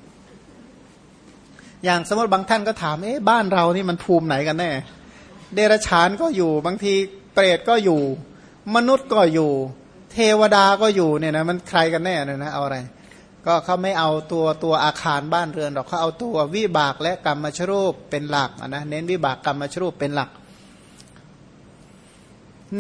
อย่างสมมติบางท่านก็ถามเอ๊ะบ้านเรานี่มันภูมิไหนกันแน่ เดรัจฉานก็อยู่บางทีเปรตก็อยู่ มนุษย์ก็อยู่ เทวดาก็อยู่เนี่ยนะมันใครกันแน่เนี่ยนะเอาอะไร ก็เขาไม่เอาตัวตัวอาคารบ้านเรือนหรอกเขาเอาตัววิบากและกรรมชรูปเป็นหลักนะเน้นวิบากกรรมชรูปเป็นหลัก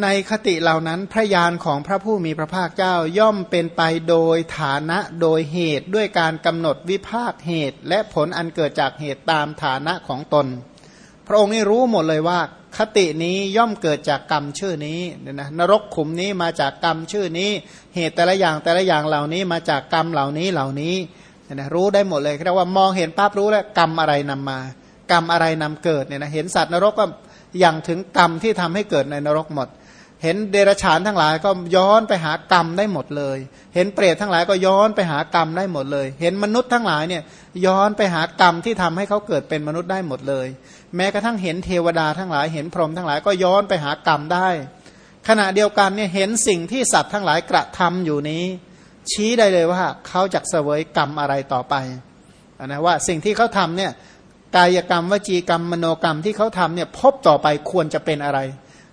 ในคติเหล่านั้นพระยานของพระผู้มีพระภาคเจ้าย่อมเป็นไปโดยฐานะโดยเหตุด้วยการกำหนดวิภาคเหตุ และผลอันเกิดจากเหตุตามฐานะของตน พระองค์นี่รู้หมดเลยว่า คตินี้ย่อมเกิดจากกรรมชื่อนี้เนี่ยนะนรกขุมนี้มาจากกรรมชื่อนี้ เหตุแต่ละอย่างแต่ละอย่างเหล่านี้มาจากกรรมเหล่านี้เหล่านี้เนี่ยนะรู้ได้หมดเลยเรียกว่ามองเห็นภาพรู้แล้วกรรมอะไรนำมา กรรมอะไรนำเกิดเนี่ยนะเห็นสัตว์นรกก็อย่างถึงกรรมที่ทำให้เกิดในนรกหมด เห็นเดรัจฉานทั้งหลายก็ย้อนไปหากรรมได้หมดเลย เห็นเปรตทั้งหลายก็ย้อนไปหากรรมได้หมดเลย เห็นมนุษย์ทั้งหลายเนี่ยย้อนไปหากรรมที่ทำให้เขาเกิดเป็นมนุษย์ได้หมดเลย แม้กระทั่งเห็นเทวดาทั้งหลาย เห็นพรหมทั้งหลายก็ย้อนไปหากรรมได้ ขณะเดียวกันเนี่ยเห็นสิ่งที่สัตว์ทั้งหลายกระทำอยู่นี้ ชี้ได้เลยว่าเขาจะเสวยกรรมอะไรต่อไปนะว่าสิ่งที่เขาทำเนี่ยกายกรรมวจีกรรมมโนกรรมที่เขาทำเนี่ยพบต่อไปควรจะเป็นอะไร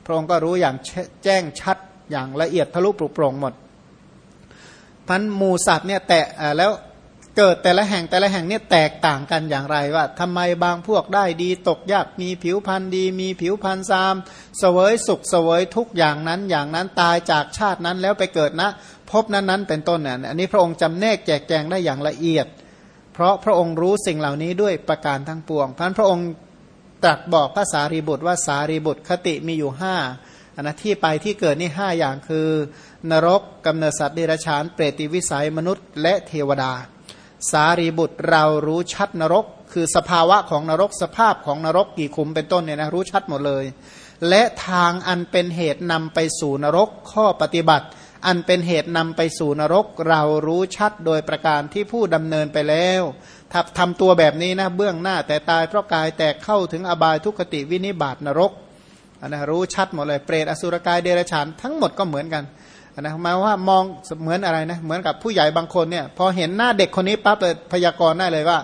พระองค์ก็รู้อย่างแจ้งชัดอย่างละเอียดทะลุปลุโปร่งหมดพันมูสัตว์เนี่ยแตะแล้วเกิดแต่ละแห่งแต่ละแห่งเนี่ยแตกต่างกันอย่างไรว่าทำไมบางพวกได้ดีตกยากมีผิวพันธุ์ดี มีผิวพันธุ์ซามเสวยสุขเสวยทุกอย่างนั้นอย่างนั้นตายจากชาตินั้นแล้วไปเกิดนะพบนั้นนั้นเป็นต้นเนี่ยอันนี้พระองค์จำแนกแจกแจงได้อย่างละเอียด เพราะพระองค์รู้สิ่งเหล่านี้ด้วยประการทั้งปวงพันพระองค์ ตรัสบอกภาษารีบุตรว่าสารีบุตรคติมีอยู่ห้าอันนะที่ไปที่เกิดนี่ห้าอย่างคือ นรกกำเนิดสัตว์เดรัจฉานเปรติวิสัยมนุษย์และเทวดา สารีบุตรเรารู้ชัดนรก คือสภาวะของนรกสภาพของนรกกี่ขุมเป็นต้นเนี่ยนะรู้ชัดหมดเลย และทางอันเป็นเหตุนำไปสู่นรกข้อปฏิบัติ อันเป็นเหตุนำไปสู่นรก เรารู้ชัดโดยประการที่ผู้ดำเนินไปแล้ว ถ้าทำตัวแบบนี้นะเบื้องหน้าแต่ตายเพราะกายแตกเข้าถึงอบายทุกขติวินิบาตนรกนนะรู้ชัดหมดเลยเปรตอสุรกายเดรัจฉานทั้งหมดก็เหมือนกันนะหมายว่ามองเหมือนอะไรนะเหมือนกับผู้ใหญ่บางคนเนี่ยพอเห็นหน้าเด็กคนนี้ปั๊บเลยพยากรณ์ได้เลยว่า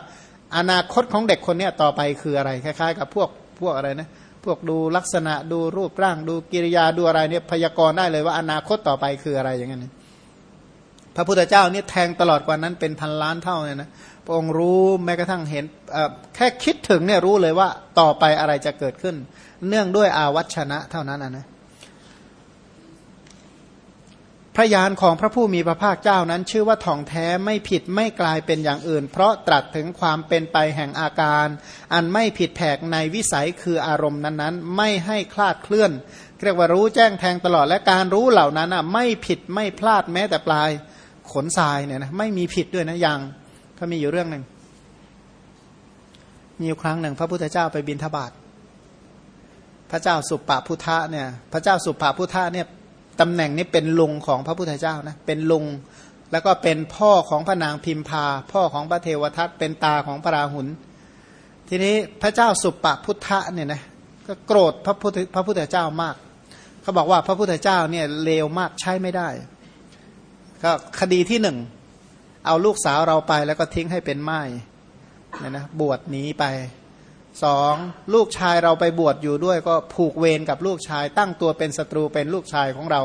อนาคตของเด็กคนนี้ต่อไปคืออะไรคล้ายๆ กับพวกพวกอะไรนะพวกดูลักษณะดูรูปร่างดูกิริยาดูอะไรเนี่ยพยากรณ์ได้เลยว่าอนาคตต่อไปคืออะไรอย่างเงี้ยพระพุทธเจ้านี่แทงตลอดกว่านั้นเป็นพันล้านเท่าเนี่ยนะ ระองค์รู้แม้กระทั่งเห็นแค่คิดถึงเนี่ยรู้เลยว่าต่อไปอะไรจะเกิดขึ้น เนื่องด้วยอาวัชนะเท่านั้นนะพระยานของพระผู้มีพระภาคเจ้านั้น ชื่อว่าท่องแท้ไม่ผิดไม่กลายเป็นอย่างอื่น เพราะตรัสถึงความเป็นไปแห่งอาการ อันไม่ผิดแผกในวิสัยคืออารมณ์นั้นๆ ไม่ให้คลาดเคลื่อนเรียกว่ารู้แจ้งแทงตลอดและการรู้เหล่านั้นอะไม่ผิดไม่พลาดแม้แต่ปลายขนทรายเนี่ยนะไม่มีผิดด้วยนะยัง ก็มีอยู่เรื่องหนึ่ง มีอยู่ครั้งหนึ่ง พระพุทธเจ้าไปบินทบาทพระเจ้าสุปปพุทธะเนี่ย พระเจ้าสุปปพุทธะเนี่ยตำแหน่งนี้เป็นลุงของพระพุทธเจ้านะ เป็นลุง แล้วก็เป็นพ่อของพระนางพิมพา พ่อของพระเทวทัต เป็นตาของพระราหุล ทีนี้พระเจ้าสุปปพุทธะเนี่ยนะ ก็โกรธพระพุทธพระพุทธเจ้ามาก เขาบอกว่าพระพุทธเจ้าเนี่ยเลวมากใช้ไม่ได้ ก็คดีที่หนึ่ง เอาลูกสาวเราไปแล้วก็ทิ้งให้เป็นไม้เนี่ยนะบวชหนีไปสองลูกชายเราไปบวชอยู่ด้วย ก็ผูกเวรกับลูกชาย ตั้งตัวเป็นศัตรูเป็นลูกชายของเรา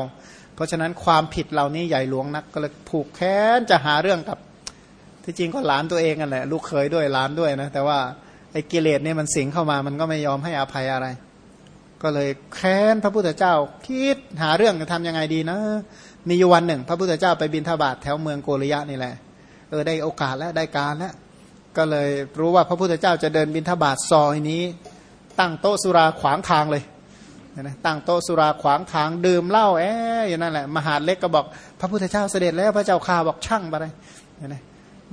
เพราะฉะนั้นความผิดเหล่านี้ใหญ่หลวงนักก็เลยผูกแค้นจะหาเรื่องกับ ที่จริงก็หลานตัวเองกันแหละลูกเคยด้วยหลานด้วยนะแต่ว่าไอ้กิเลสเนี่ยมันสิงเข้ามามันก็ไม่ยอมให้อภัยอะไร ก็เลยแค้นพระพุทธเจ้าคิดหาเรื่องจะทำยังไงดีนะ มีอยู่วันหนึ่ง พระพุทธเจ้าไปบินทบาทแถวเมืองโกริยะนี่แหละเออได้โอกาสแล้วได้การแล้วก็เลยรู้ว่าพระพุทธเจ้าจะเดินบินทบาทซอยนี้ ตั้งโต๊ะสุราขวางทางเลยนะตั้งโต๊ะสุราขวางทางดื่มเหล้าแออย่างนั้นแหละมหาเล็กก็บอกพระพุทธเจ้าเสด็จแล้วพระเจ้าข่าบอกช่างไปเลยนะ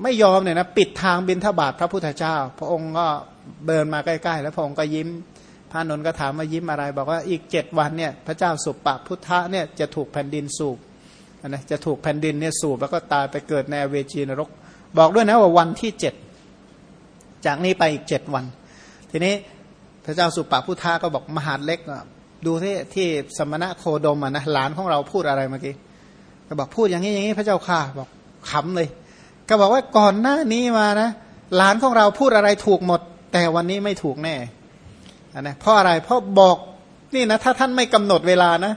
ไม่ยอมเนี่ยนะปิดทางบินทบาทพระพุทธเจ้า พระองค์ก็เดินมาใกล้ๆ แล้วพระองค์ก็ยิ้มพระนนท์ก็ถามว่ายิ้มอะไร บอกว่าอีกเจ็ดวันเนี่ยพระเจ้าสุปปพุทธะเนี่ยจะถูกแผ่นดินสูบ นะจะถูกแผ่นดินเนี่ยสูบแล้วก็ตายไปเกิดในเวจีนรก บอกด้วยนะว่าวันที่เจ็ดจากนี้ไปอีกเจ็ดวัน ทีนี้พระเจ้าสุปปพุทธาก็บอกมหาเล็กดูที่ที่สมณะโคดมอะนะหลานของเราพูดอะไรเมื่อกี้ก็บอกพูดอย่างนี้อย่างนี้พระเจ้าข่าบอกขำเลย ก็บอกว่าก่อนหน้านี้มานะหลานของเราพูดอะไรถูกหมด แต่วันนี้ไม่ถูกแน่นะเพราะอะไรเพราะบอกนี่นะถ้าท่านไม่กำหนดเวลานะ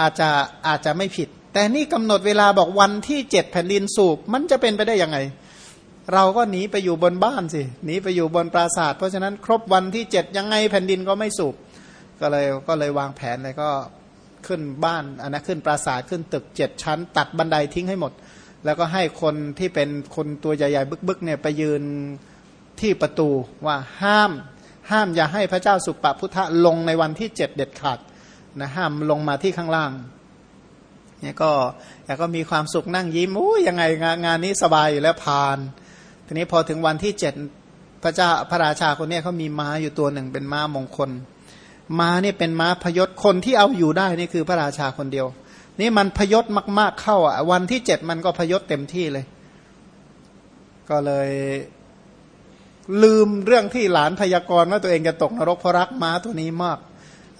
อาจจะอาจจะไม่ผิด แต่นี่กำหนดเวลาบอกวันที่เจ็ดแผ่นดินสูบมันจะเป็นไปได้ยังไง เราก็หนีไปอยู่บนบ้านสิหนีไปอยู่บนปราสาทเพราะฉะนั้นครบวันที่เจ็ดยังไงแผ่นดินก็ไม่สูบก็เลยก็เลยวางแผนเลยก็ขึ้นบ้านอันนะขึ้นปราสาทขึ้นตึกเจ็ดชั้น ตัดบันไดทิ้งให้หมด แล้วก็ให้คนที่เป็นคนตัวใหญ่ๆบึกๆเนี่ยไปยืนที่ประตูว่าห้ามห้ามอย่าให้พระเจ้าสุปปพุทธะลงในวันที่เจ็ดเด็ดขาดนะห้ามลงมาที่ข้างล่าง เนี่ยก็แต่ก็มีความสุขนั่งยิ้มอู้ยังไงงานงานนี้สบายอยู่แล้วผ่าน ทีนี้พอถึงวันที่เจ็ดพระเจ้าพระราชาคนนี้เขามีม้าอยู่ตัวหนึ่งเป็นม้ามงคล ม้าเนี่ยเป็นม้าพยศคนที่เอาอยู่ได้นี่คือพระราชาคนเดียว นี่มันพยศมาก ๆเข้าอะวันที่เจ็ดมันก็พยศเต็มที่เลย ก็เลยลืมเรื่องที่หลานพยากรณ์ว่าตัวเองจะตกนรกเพราะรักม้าตัวนี้มาก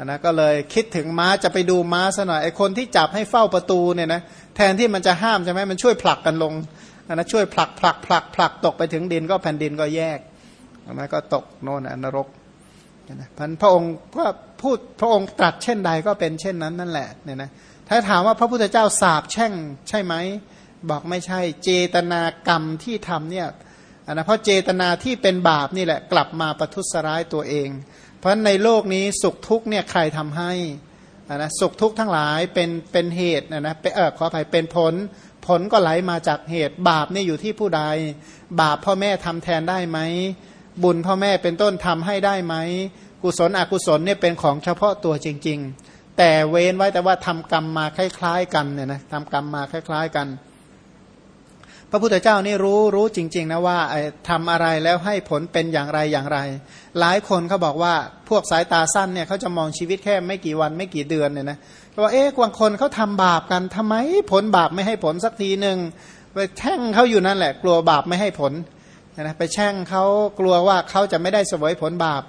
นะก็เลยคิดถึงม้าจะไปดูม้าซะหน่อยไอ้คนที่จับให้เฝ้าประตูเนี่ยนะแทนที่มันจะห้ามใช่ไหมมันช่วยผลักกันลงนะช่วยผลักผลักผลักผลักตกไปถึงดินก็แผ่นดินก็แยกนะก็ตกโน่นนรกนะพันพระองค์ก็พูดพระองค์ตรัสเช่นใดก็เป็นเช่นนั้นนั่นแหละเนี่ยนะถ้าถามว่าพระพุทธเจ้าสาบแช่งใช่ไหมบอกไม่ใช่ เจตนากรรมที่ทำเนี่ยนะเพราะเจตนาที่เป็นบาปนี่แหละกลับมาประทุษร้ายตัวเอง เพราะในโลกนี้สุขทุกเนี่ยใครทำให้นะสุขทุกทั้งหลายเป็นเป็นเหตุนะนะเออขออภัยเป็นผล ผลก็ไหลมาจากเหตุ บาปเนี่ยอยู่ที่ผู้ใด บาปพ่อแม่ทำแทนได้ไหมบุญพ่อแม่เป็นต้นทำให้ได้ไหมกุศลอกุศลเนี่ยเป็นของเฉพาะตัวจริง ๆ แต่เว้นไว้แต่ว่าทำกรรมมาคล้าย ๆ กันเนี่ยนะทำกรรมมาคล้าย ๆ กัน พระพุทธเจ้านี่รู้รู้จริง ๆ นะว่าทำอะไรแล้วให้ผลเป็นอย่างไรอย่างไร หลายคนเขาบอกว่าพวกสายตาสั้นเนี่ยเขาจะมองชีวิตแค่ไม่กี่วันไม่กี่เดือนเนี่ยนะว่าเอ๊ะบางคนเขาทำบาปกันทำไมผลบาปไม่ให้ผลสักทีหนึ่งไปแช่งเขาอยู่นั่นแหละ กลัวบาปไม่ให้ผลนะไปแช่งเขากลัวว่าเขาจะไม่ได้สวยผลบาป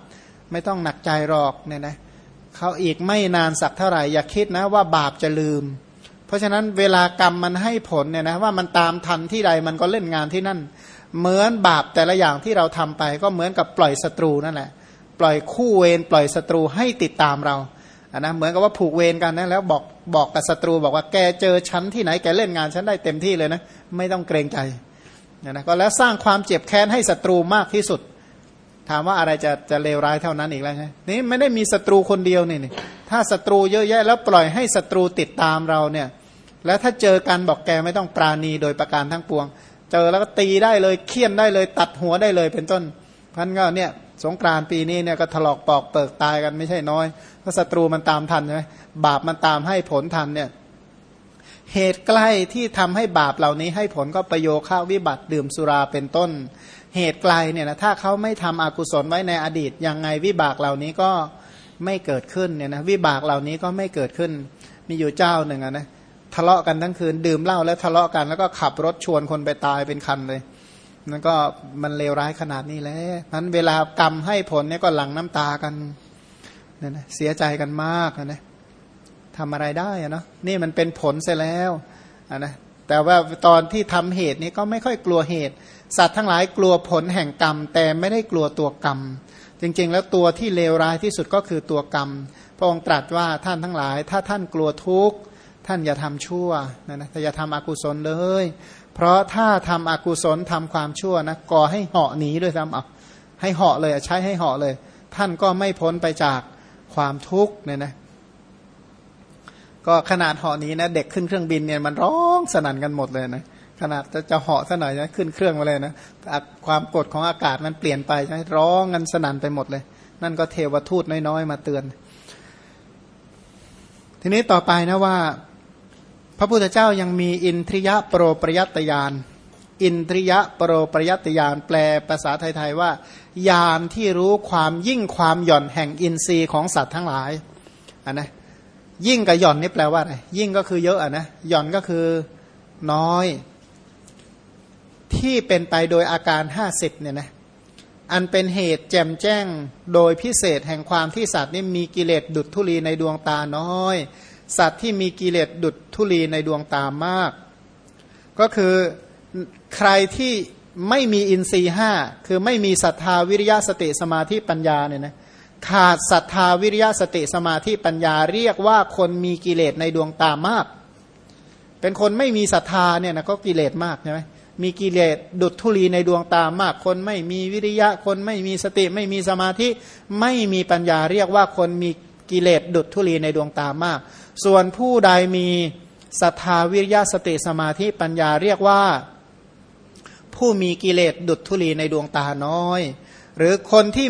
ไม่ต้องหนักใจหรอกเนี่ยนะเขาอีกไม่นานสักเท่าไหร่อย่าคิดนะว่าบาปจะลืม เพราะฉะนั้นเวลากรรมมันให้ผลเนี่ยนะว่ามันตามทันที่ใดมันก็เล่นงานที่นั่น เหมือนบาปแต่ละอย่างที่เราทำไป ก็เหมือนกับปล่อยศัตรูนั่นแหละปล่อยคู่เวรปล่อยศัตรูให้ติดตามเราอะนะเหมือนกับว่าผูกเวรกันนะแล้วบอกบอกกับศัตรูบอกว่าแกเจอฉันที่ไหนแกเล่นงานฉันได้เต็มที่เลยนะไม่ต้องเกรงใจนะนะก็แล้วสร้างความเจ็บแค้นให้ศัตรูมากที่สุด ถามว่าอะไรจะจะเลวร้ายเท่านั้นอีกแล้วใช่นี่ไม่ได้มีศัตรูคนเดียวนี่ถ้าศัตรูเยอะแยะแล้วปล่อยให้ศัตรูติดตามเราเนี่ย แล้วถ้าเจอกันบอกแกไม่ต้องปราณีโดยประการทั้งปวง เจอแล้วก็ตีได้เลยเคี่ยนได้เลย ตัดหัวได้เลยเป็นต้นพันก็เนี่ยสงกรานปีนี้เนี่ยก็ถลอกปอกเปิกตายกันไม่ใช่น้อยเพราะศัตรูมันตามทันใช่ไหมบาปมันตามให้ผลทันเนี่ยเหตุใกล้ที่ทำให้บาปเหล่านี้ให้ผลก็ประโยค่าวิบัติดื่มสุราเป็นต้น เหตุไกลเนี่ยนะถ้าเขาไม่ทำอกุศลไว้ในอดีตยังไงวิบากเหล่านี้ก็ไม่เกิดขึ้นเนี่ยนะวิบากเหล่านี้ก็ไม่เกิดขึ้น มีอยู่เจ้าหนึ่งนะ ทะเลาะกันทั้งคืนดื่มเหล้าแล้วทะเลาะกันแล้วก็ขับรถชวนคนไปตายเป็นคันเลยนั่นก็มันเลวร้ายขนาดนี้แล้วนั้นเวลากรรมให้ผลเนี่ยก็หลั่งน้ำตากันเนี่ยนะเสียใจกันมากนะทำอะไรได้อะเนาะนี่มันเป็นผลเสียแล้วะนะแต่ว่าตอนที่ทำเหตุนี้ก็ไม่ค่อยกลัวเหตุ สัตว์ทั้งหลายกลัวผลแห่งกรรม แต่ไม่ได้กลัวตัวกรรม จริง ๆ แล้วตัวที่เลวร้ายที่สุดก็คือตัวกรรม พระองค์ตรัสว่าท่านทั้งหลาย ถ้าท่านกลัวทุกข์ ท่านอย่าทำชั่วนะนะอย่าทำอกุศลเลย เพราะถ้าทำอกุศลทำความชั่วนะก่อให้เหาะหนีด้วยซ้ำเอาให้เหาะเลยใช้ให้เหาะเลย ท่านก็ไม่พ้นไปจากความทุกข์เนี่ยนะก็ขนาดเหาะนี้นะเด็กขึ้นเครื่องบินเนี่ยมันร้องสนั่นกันหมดเลยนะขนาดจะจะเหาะซะหน่อยนะขึ้นเครื่องมาเลยนะความกดของอากาศมันเปลี่ยนไปใช่ร้องกันสนั่นไปหมดเลย นั่นก็เทวทูตน้อยๆ มาเตือน ทีนี้ต่อไปนะว่า พระพุทธเจ้ายังมีอินทริยะโปรปรยัตยาน อินทริยะโปรปรยัตยานแปลภาษาไทยๆว่า ยานที่รู้ความยิ่งความหย่อนแห่งอินทรีย์ของสัตว์ทั้งหลายอันนะยิ่งกับหย่อนนี่แปลว่าอะไรยิ่งก็คือเยอะอะนะหย่อนก็คือน้อย ที่เป็นไปโดยอาการห้าสิบเนี่ยนะอันเป็นเหตุแจมแจ้งโดยพิเศษแห่งความที่สัตว์นี่มีกิเลสดุดทุลีในดวงตาน้อย สัตว์ที่มีกิเลสดุดทุลีในดวงตามาก ก็คือใครที่ไม่มีอินทรีห้าคือไม่มีศรัทธาวิริยะสติสมาธิปัญญาเนี่ยนะขาดศรัทธาวิริยะสติสมาธิปัญญาเรียกว่าคนมีกิเลสในดวงตามาก เป็นคนไม่มีศรัทธาเนี่ยนะก็กิเลสมากใช่ไหมมีกิเลสดุดทุลีในดวงตามาก คนไม่มีวิริยะคนไม่มีสติไม่มีสมาธิไม่มีปัญญาเรียกว่าคนมีกิเลสดุดทุลีในดวงตามาก ส่วนผู้ใดมีศรัทธาวิริยะสติสมาธิปัญญาเรียกว่า ผู้มีกิเลสดุดทุลีในดวงตาน้อย หรือคนที่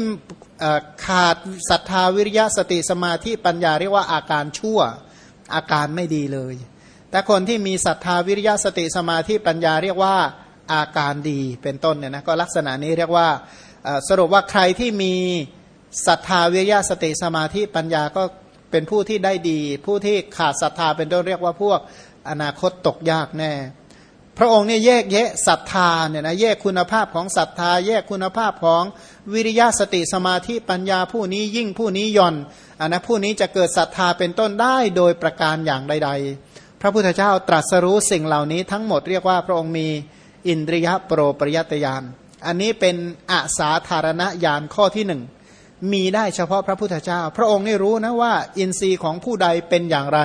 ขาดศรัทธาวิริยะสติสมาธิปัญญาเรียกว่าอาการชั่วอาการไม่ดีเลย แต่คนที่มีศรัทธาวิริยะสติสมาธิปัญญาเรียกว่าอาการดีเป็นต้นเนี่ยนะก็ลักษณะนี้เรียกว่าสรุปว่าใครที่มีศรัทธาวิริยะสติสมาธิปัญญาก็ เป็นผู้ที่ได้ดี ผู้ที่ขาดศรัทธาเป็นต้นเรียกว่าพวกอนาคตตกยากแน่ พระองค์เนี่ยแยกแยะศรัทธาเนี่ยนะแยกคุณภาพของศรัทธา แยกคุณภาพของวิริยะสติสมาธิปัญญาผู้นี้ยิ่งผู้นี้ย่อนอันนะผู้นี้จะเกิดศรัทธาเป็นต้นได้โดยประการอย่างใด ๆ พระพุทธเจ้าตรัสรู้สิ่งเหล่านี้ทั้งหมดเรียกว่าพระองค์มีอินทรียโปรปริยตยาน อันนี้เป็นอาสาธารณญาณข้อที่หนึ่ง มีได้เฉพาะพระพุทธเจ้า พระองค์นี่รู้นะว่า อินทรีย์ของผู้ใดเป็นอย่างไร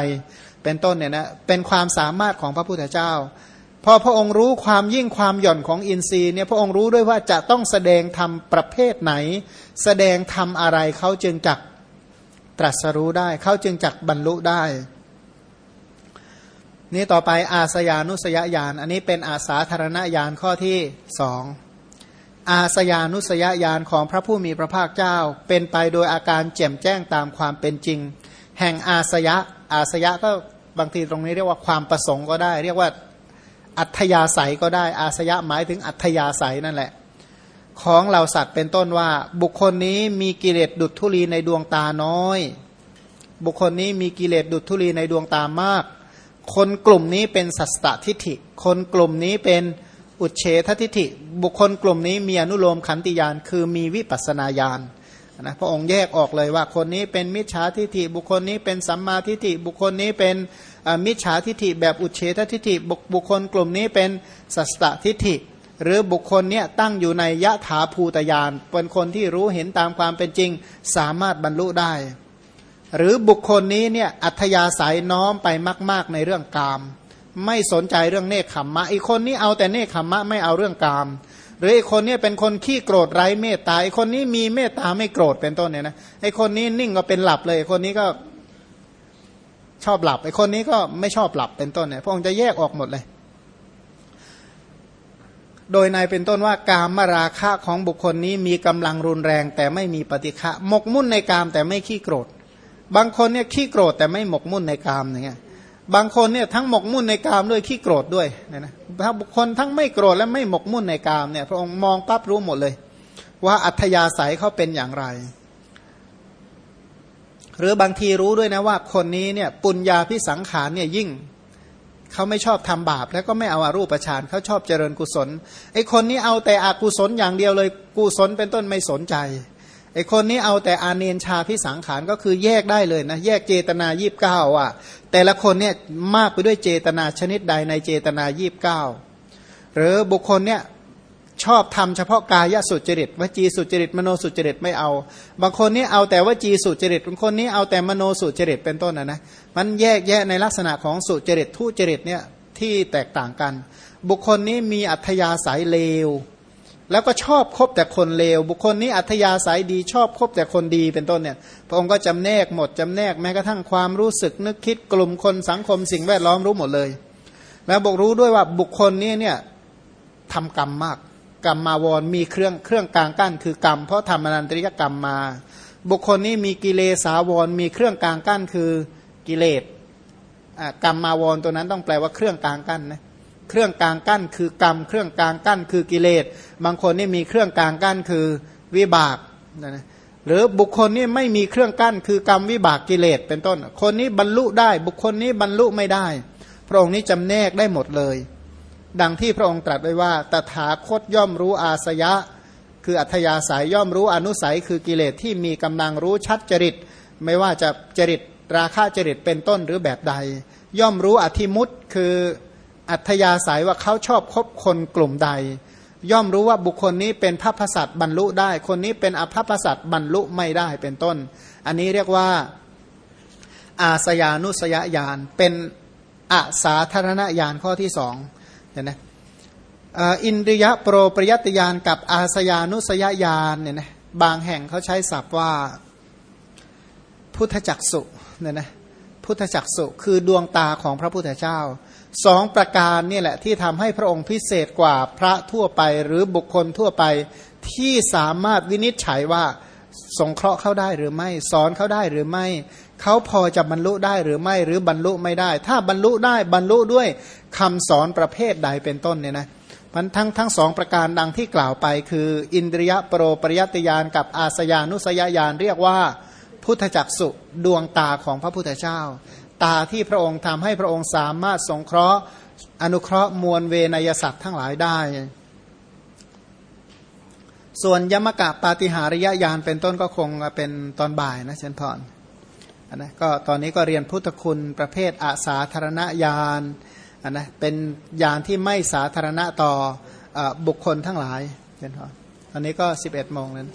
เป็นต้นเนี่ยนะเป็นความสามารถของพระพุทธเจ้า พอพระองค์รู้ความยิ่งความหย่อนของอินทรีย์เนี่ยพระองค์รู้ด้วยว่าจะต้องแสดงทำประเภทไหน แสดงทำอะไรเขาจึงจักตรัสรู้ได้เขาจึงจักบรรลุได้ นี่ต่อไปอาสยานุสยญาณอันนี้เป็นอาสาธารณญาณข้อที่สอง อาสยานุสยญาณของพระผู้มีพระภาคเจ้า เป็นไปโดยอาการแจ่มแจ้งตามความเป็นจริง แห่งอาสยะอาสยะก็บางทีตรงนี้เรียกว่าความประสงค์ก็ได้ เรียกว่าอัธยาศัยก็ได้ อาสยะหมายถึงอัธยาศัยนั่นแหละ ของเหล่าสัตว์เป็นต้นว่า บุคคลนี้มีกิเลสดุจทุลีในดวงตาน้อย บุคคลนี้มีกิเลสดุจทุลีในดวงตามาก คนกลุ่มนี้เป็นสัสตทิฐิ คนกลุ่มนี้เป็น อุเฉททิฐิบุคคลกลุ่มนี้มีอนุโลมขันติยานคือมีวิปัสนาญาณนะพระองค์แยกออกเลยว่าคนนี้เป็นมิจฉาทิฐิ บุคคลนี้เป็นสัมมาทิฐิ บุคคลนี้เป็นมิจฉาทิฐิ แบบอุเฉททิฐิบุคคลกลุ่มนี้เป็นสัสตทิฐิ หรือบุคคลเนี้ยตั้งอยู่ในยะถาภูตยานเป็นคนที่รู้เห็นตามความเป็นจริงสามารถบรรลุได้ หรือบุคคลนี้เนี่ยอัธยาศัยน้อมไปมาก ๆ ในเรื่องกาม ไม่สนใจเรื่องเนคขมมะ อีกคนนี้เอาแต่เนคขมมะไม่เอาเรื่องกาม หรือไอ้คนนี้เป็นคนขี้โกรธไร้เมตตาไอ้คนนี้มีเมตตาไม่โกรธเป็นต้นเนี่ยนะไอ้คนนี้นิ่งก็เป็นหลับเลยคนนี้ก็ชอบหลับไอ้คนนี้ก็ไม่ชอบหลับเป็นต้นเนี่ยพระองค์จะแยกออกหมดเลย โดยในเป็นต้นว่ากามมาราคะของบุคคลนี้มีกำลังรุนแรง แต่ไม่มีปฏิฆะหมกมุ่นในกามแต่ไม่ขี้โกรธ บางคนเนี่ยขี้โกรธแต่ไม่หมกมุ่นในกามอย่างเงี้ย บางคนเนี่ยทั้งหมกมุ่นในกามด้วยขี้โกรธด้วยเนี่ยนะถ้าบุคคลทั้งไม่โกรธและไม่หมกมุ่นในกามเนี่ยพระองค์มองปั๊บรู้หมดเลย ว่าอัธยาศัยเขาเป็นอย่างไร หรือบางทีรู้ด้วยนะว่าคนนี้เนี่ยปุญญาพิสังขารเนี่ยยิ่งเขาไม่ชอบทำบาป แล้วก็ไม่เอาอารูปฌานเขาชอบเจริญกุศลไอ้คนนี้เอาแต่อกุศลอย่างเดียวเลยกุศลเป็นต้นไม่สนใจ ไอคนนี้เอาแต่อาเนนชาพิสังขารก็คือแยกได้เลยนะแยกเจตนายีบเก้าว่าแต่ละคนเนี่ยมากไปด้วยเจตนาชนิดใดในเจตนายีบเก้าหรือบุคคลเนี่ยชอบทำเฉพาะกายสุจริตวจีสุจริตมโนสุจริตไม่เอา บางคนนี่เอาแต่วจีสุจริตบางคนนี่เอาแต่มโนสุจริตเป็นต้นนะนะมันแยกแยะในลักษณะของสุจริตทุจริตเนี่ยที่แตกต่างกัน บุคคลนี้มีอัธยาศัยเลว แล้วก็ชอบคบแต่คนเลว บุคคลนี้อัธยาศัยดีชอบคบแต่คนดีเป็นต้นเนี่ย พระองค์ก็จำแนกหมดจำแนกแม้กระทั่งความรู้สึกนึกคิดกลุ่มคนสังคมสิ่งแวดล้อมรู้หมดเลย แล้วบอกรู้ด้วยว่าบุคคลนี้เนี่ยทำกรรมมาก กรรมมาวรมีเครื่องเครื่องกลางกั้นคือกรรม เพราะทำอนันตริยกรรมมา บุคคลนี้มีกิเลสาวรมีเครื่องกลางกั้นคือกิเลสกรรมมาวรตัวนั้นต้องแปลว่าเครื่องกลางกั้นนะ เครื่องกลางกั้นคือกรรม เครื่องกลางกั้นคือกิเลส บางคนนี่มีเครื่องกลางกั้นคือวิบากนะหรือบุคคลนี่ไม่มีเครื่องกั้นคือกรรมวิบากกิเลสเป็นต้น คนนี้บรรลุได้ บุคคลนี้บรรลุไม่ได้ พระองค์นี้จำแนกได้หมดเลย ดังที่พระองค์ตรัสไว้ว่า ตถาคตย่อมรู้อาสยะ คืออัธยาศัยย่อมรู้อนุสัยคือกิเลสที่มีกำลังรู้ชัดจริต ไม่ว่าจะจริตราคะจริตเป็นต้นหรือแบบใด ย่อมรู้อธิมุตคือ อัธยาศัยว่าเขาชอบคบคนกลุ่มใด ย่อมรู้ว่าบุคคลนี้เป็นพระพสัตบรรลุได้ คนนี้เป็นอภพสัตบรรลุไม่ได้เป็นต้น อันนี้เรียกว่าอาสยานุสยญาณเป็นอาสาธารณญาณข้อที่สองเห็นไหมอินทรียโปรปริยตญาณกับอาสยานุสยญาณเนี่ยนะบางแห่งเขาใช้ศัพท์ว่าพุทธจักสุเนี่ยนะพุทธจักสุคือดวงตาของพระพุทธเจ้า สองประการนี่แหละที่ทำให้พระองค์พิเศษกว่าพระทั่วไปหรือบุคคลทั่วไปที่สามารถวินิจฉัยว่าสงเคราะห์เข้าได้หรือไม่ สอนเข้าได้หรือไม่เขาพอจะบรรลุได้หรือไม่หรือบรรลุไม่ได้ ถ้าบรรลุได้บรรลุด้วยคำสอนประเภทใดเป็นต้นเนี่ยนะมันทั้งทั้งสองประการดังที่กล่าวไป คือ อินทรียโปรปริยติยานกับอาสยานุสยญาณเรียกว่า พุทธจักสุดวงตาของพระพุทธเจ้า ตาที่พระองค์ทำให้พระองค์สามารถสงเคราะห์ อนุเคราะห์มวลเวนยสัตว์ทั้งหลายได้ ส่วนยมกะปาติหาริยญาณเป็นต้นก็คงเป็นตอนบ่ายนะเชนพรนะก็ตอนนี้ก็เรียนพุทธคุณประเภทอาสาธารณญาณนนะเป็นญาณที่ไม่สาธารณะต่ออบุคคลทั้งหลายเชนพรตอนนี้ก็ 11โมงแล้ว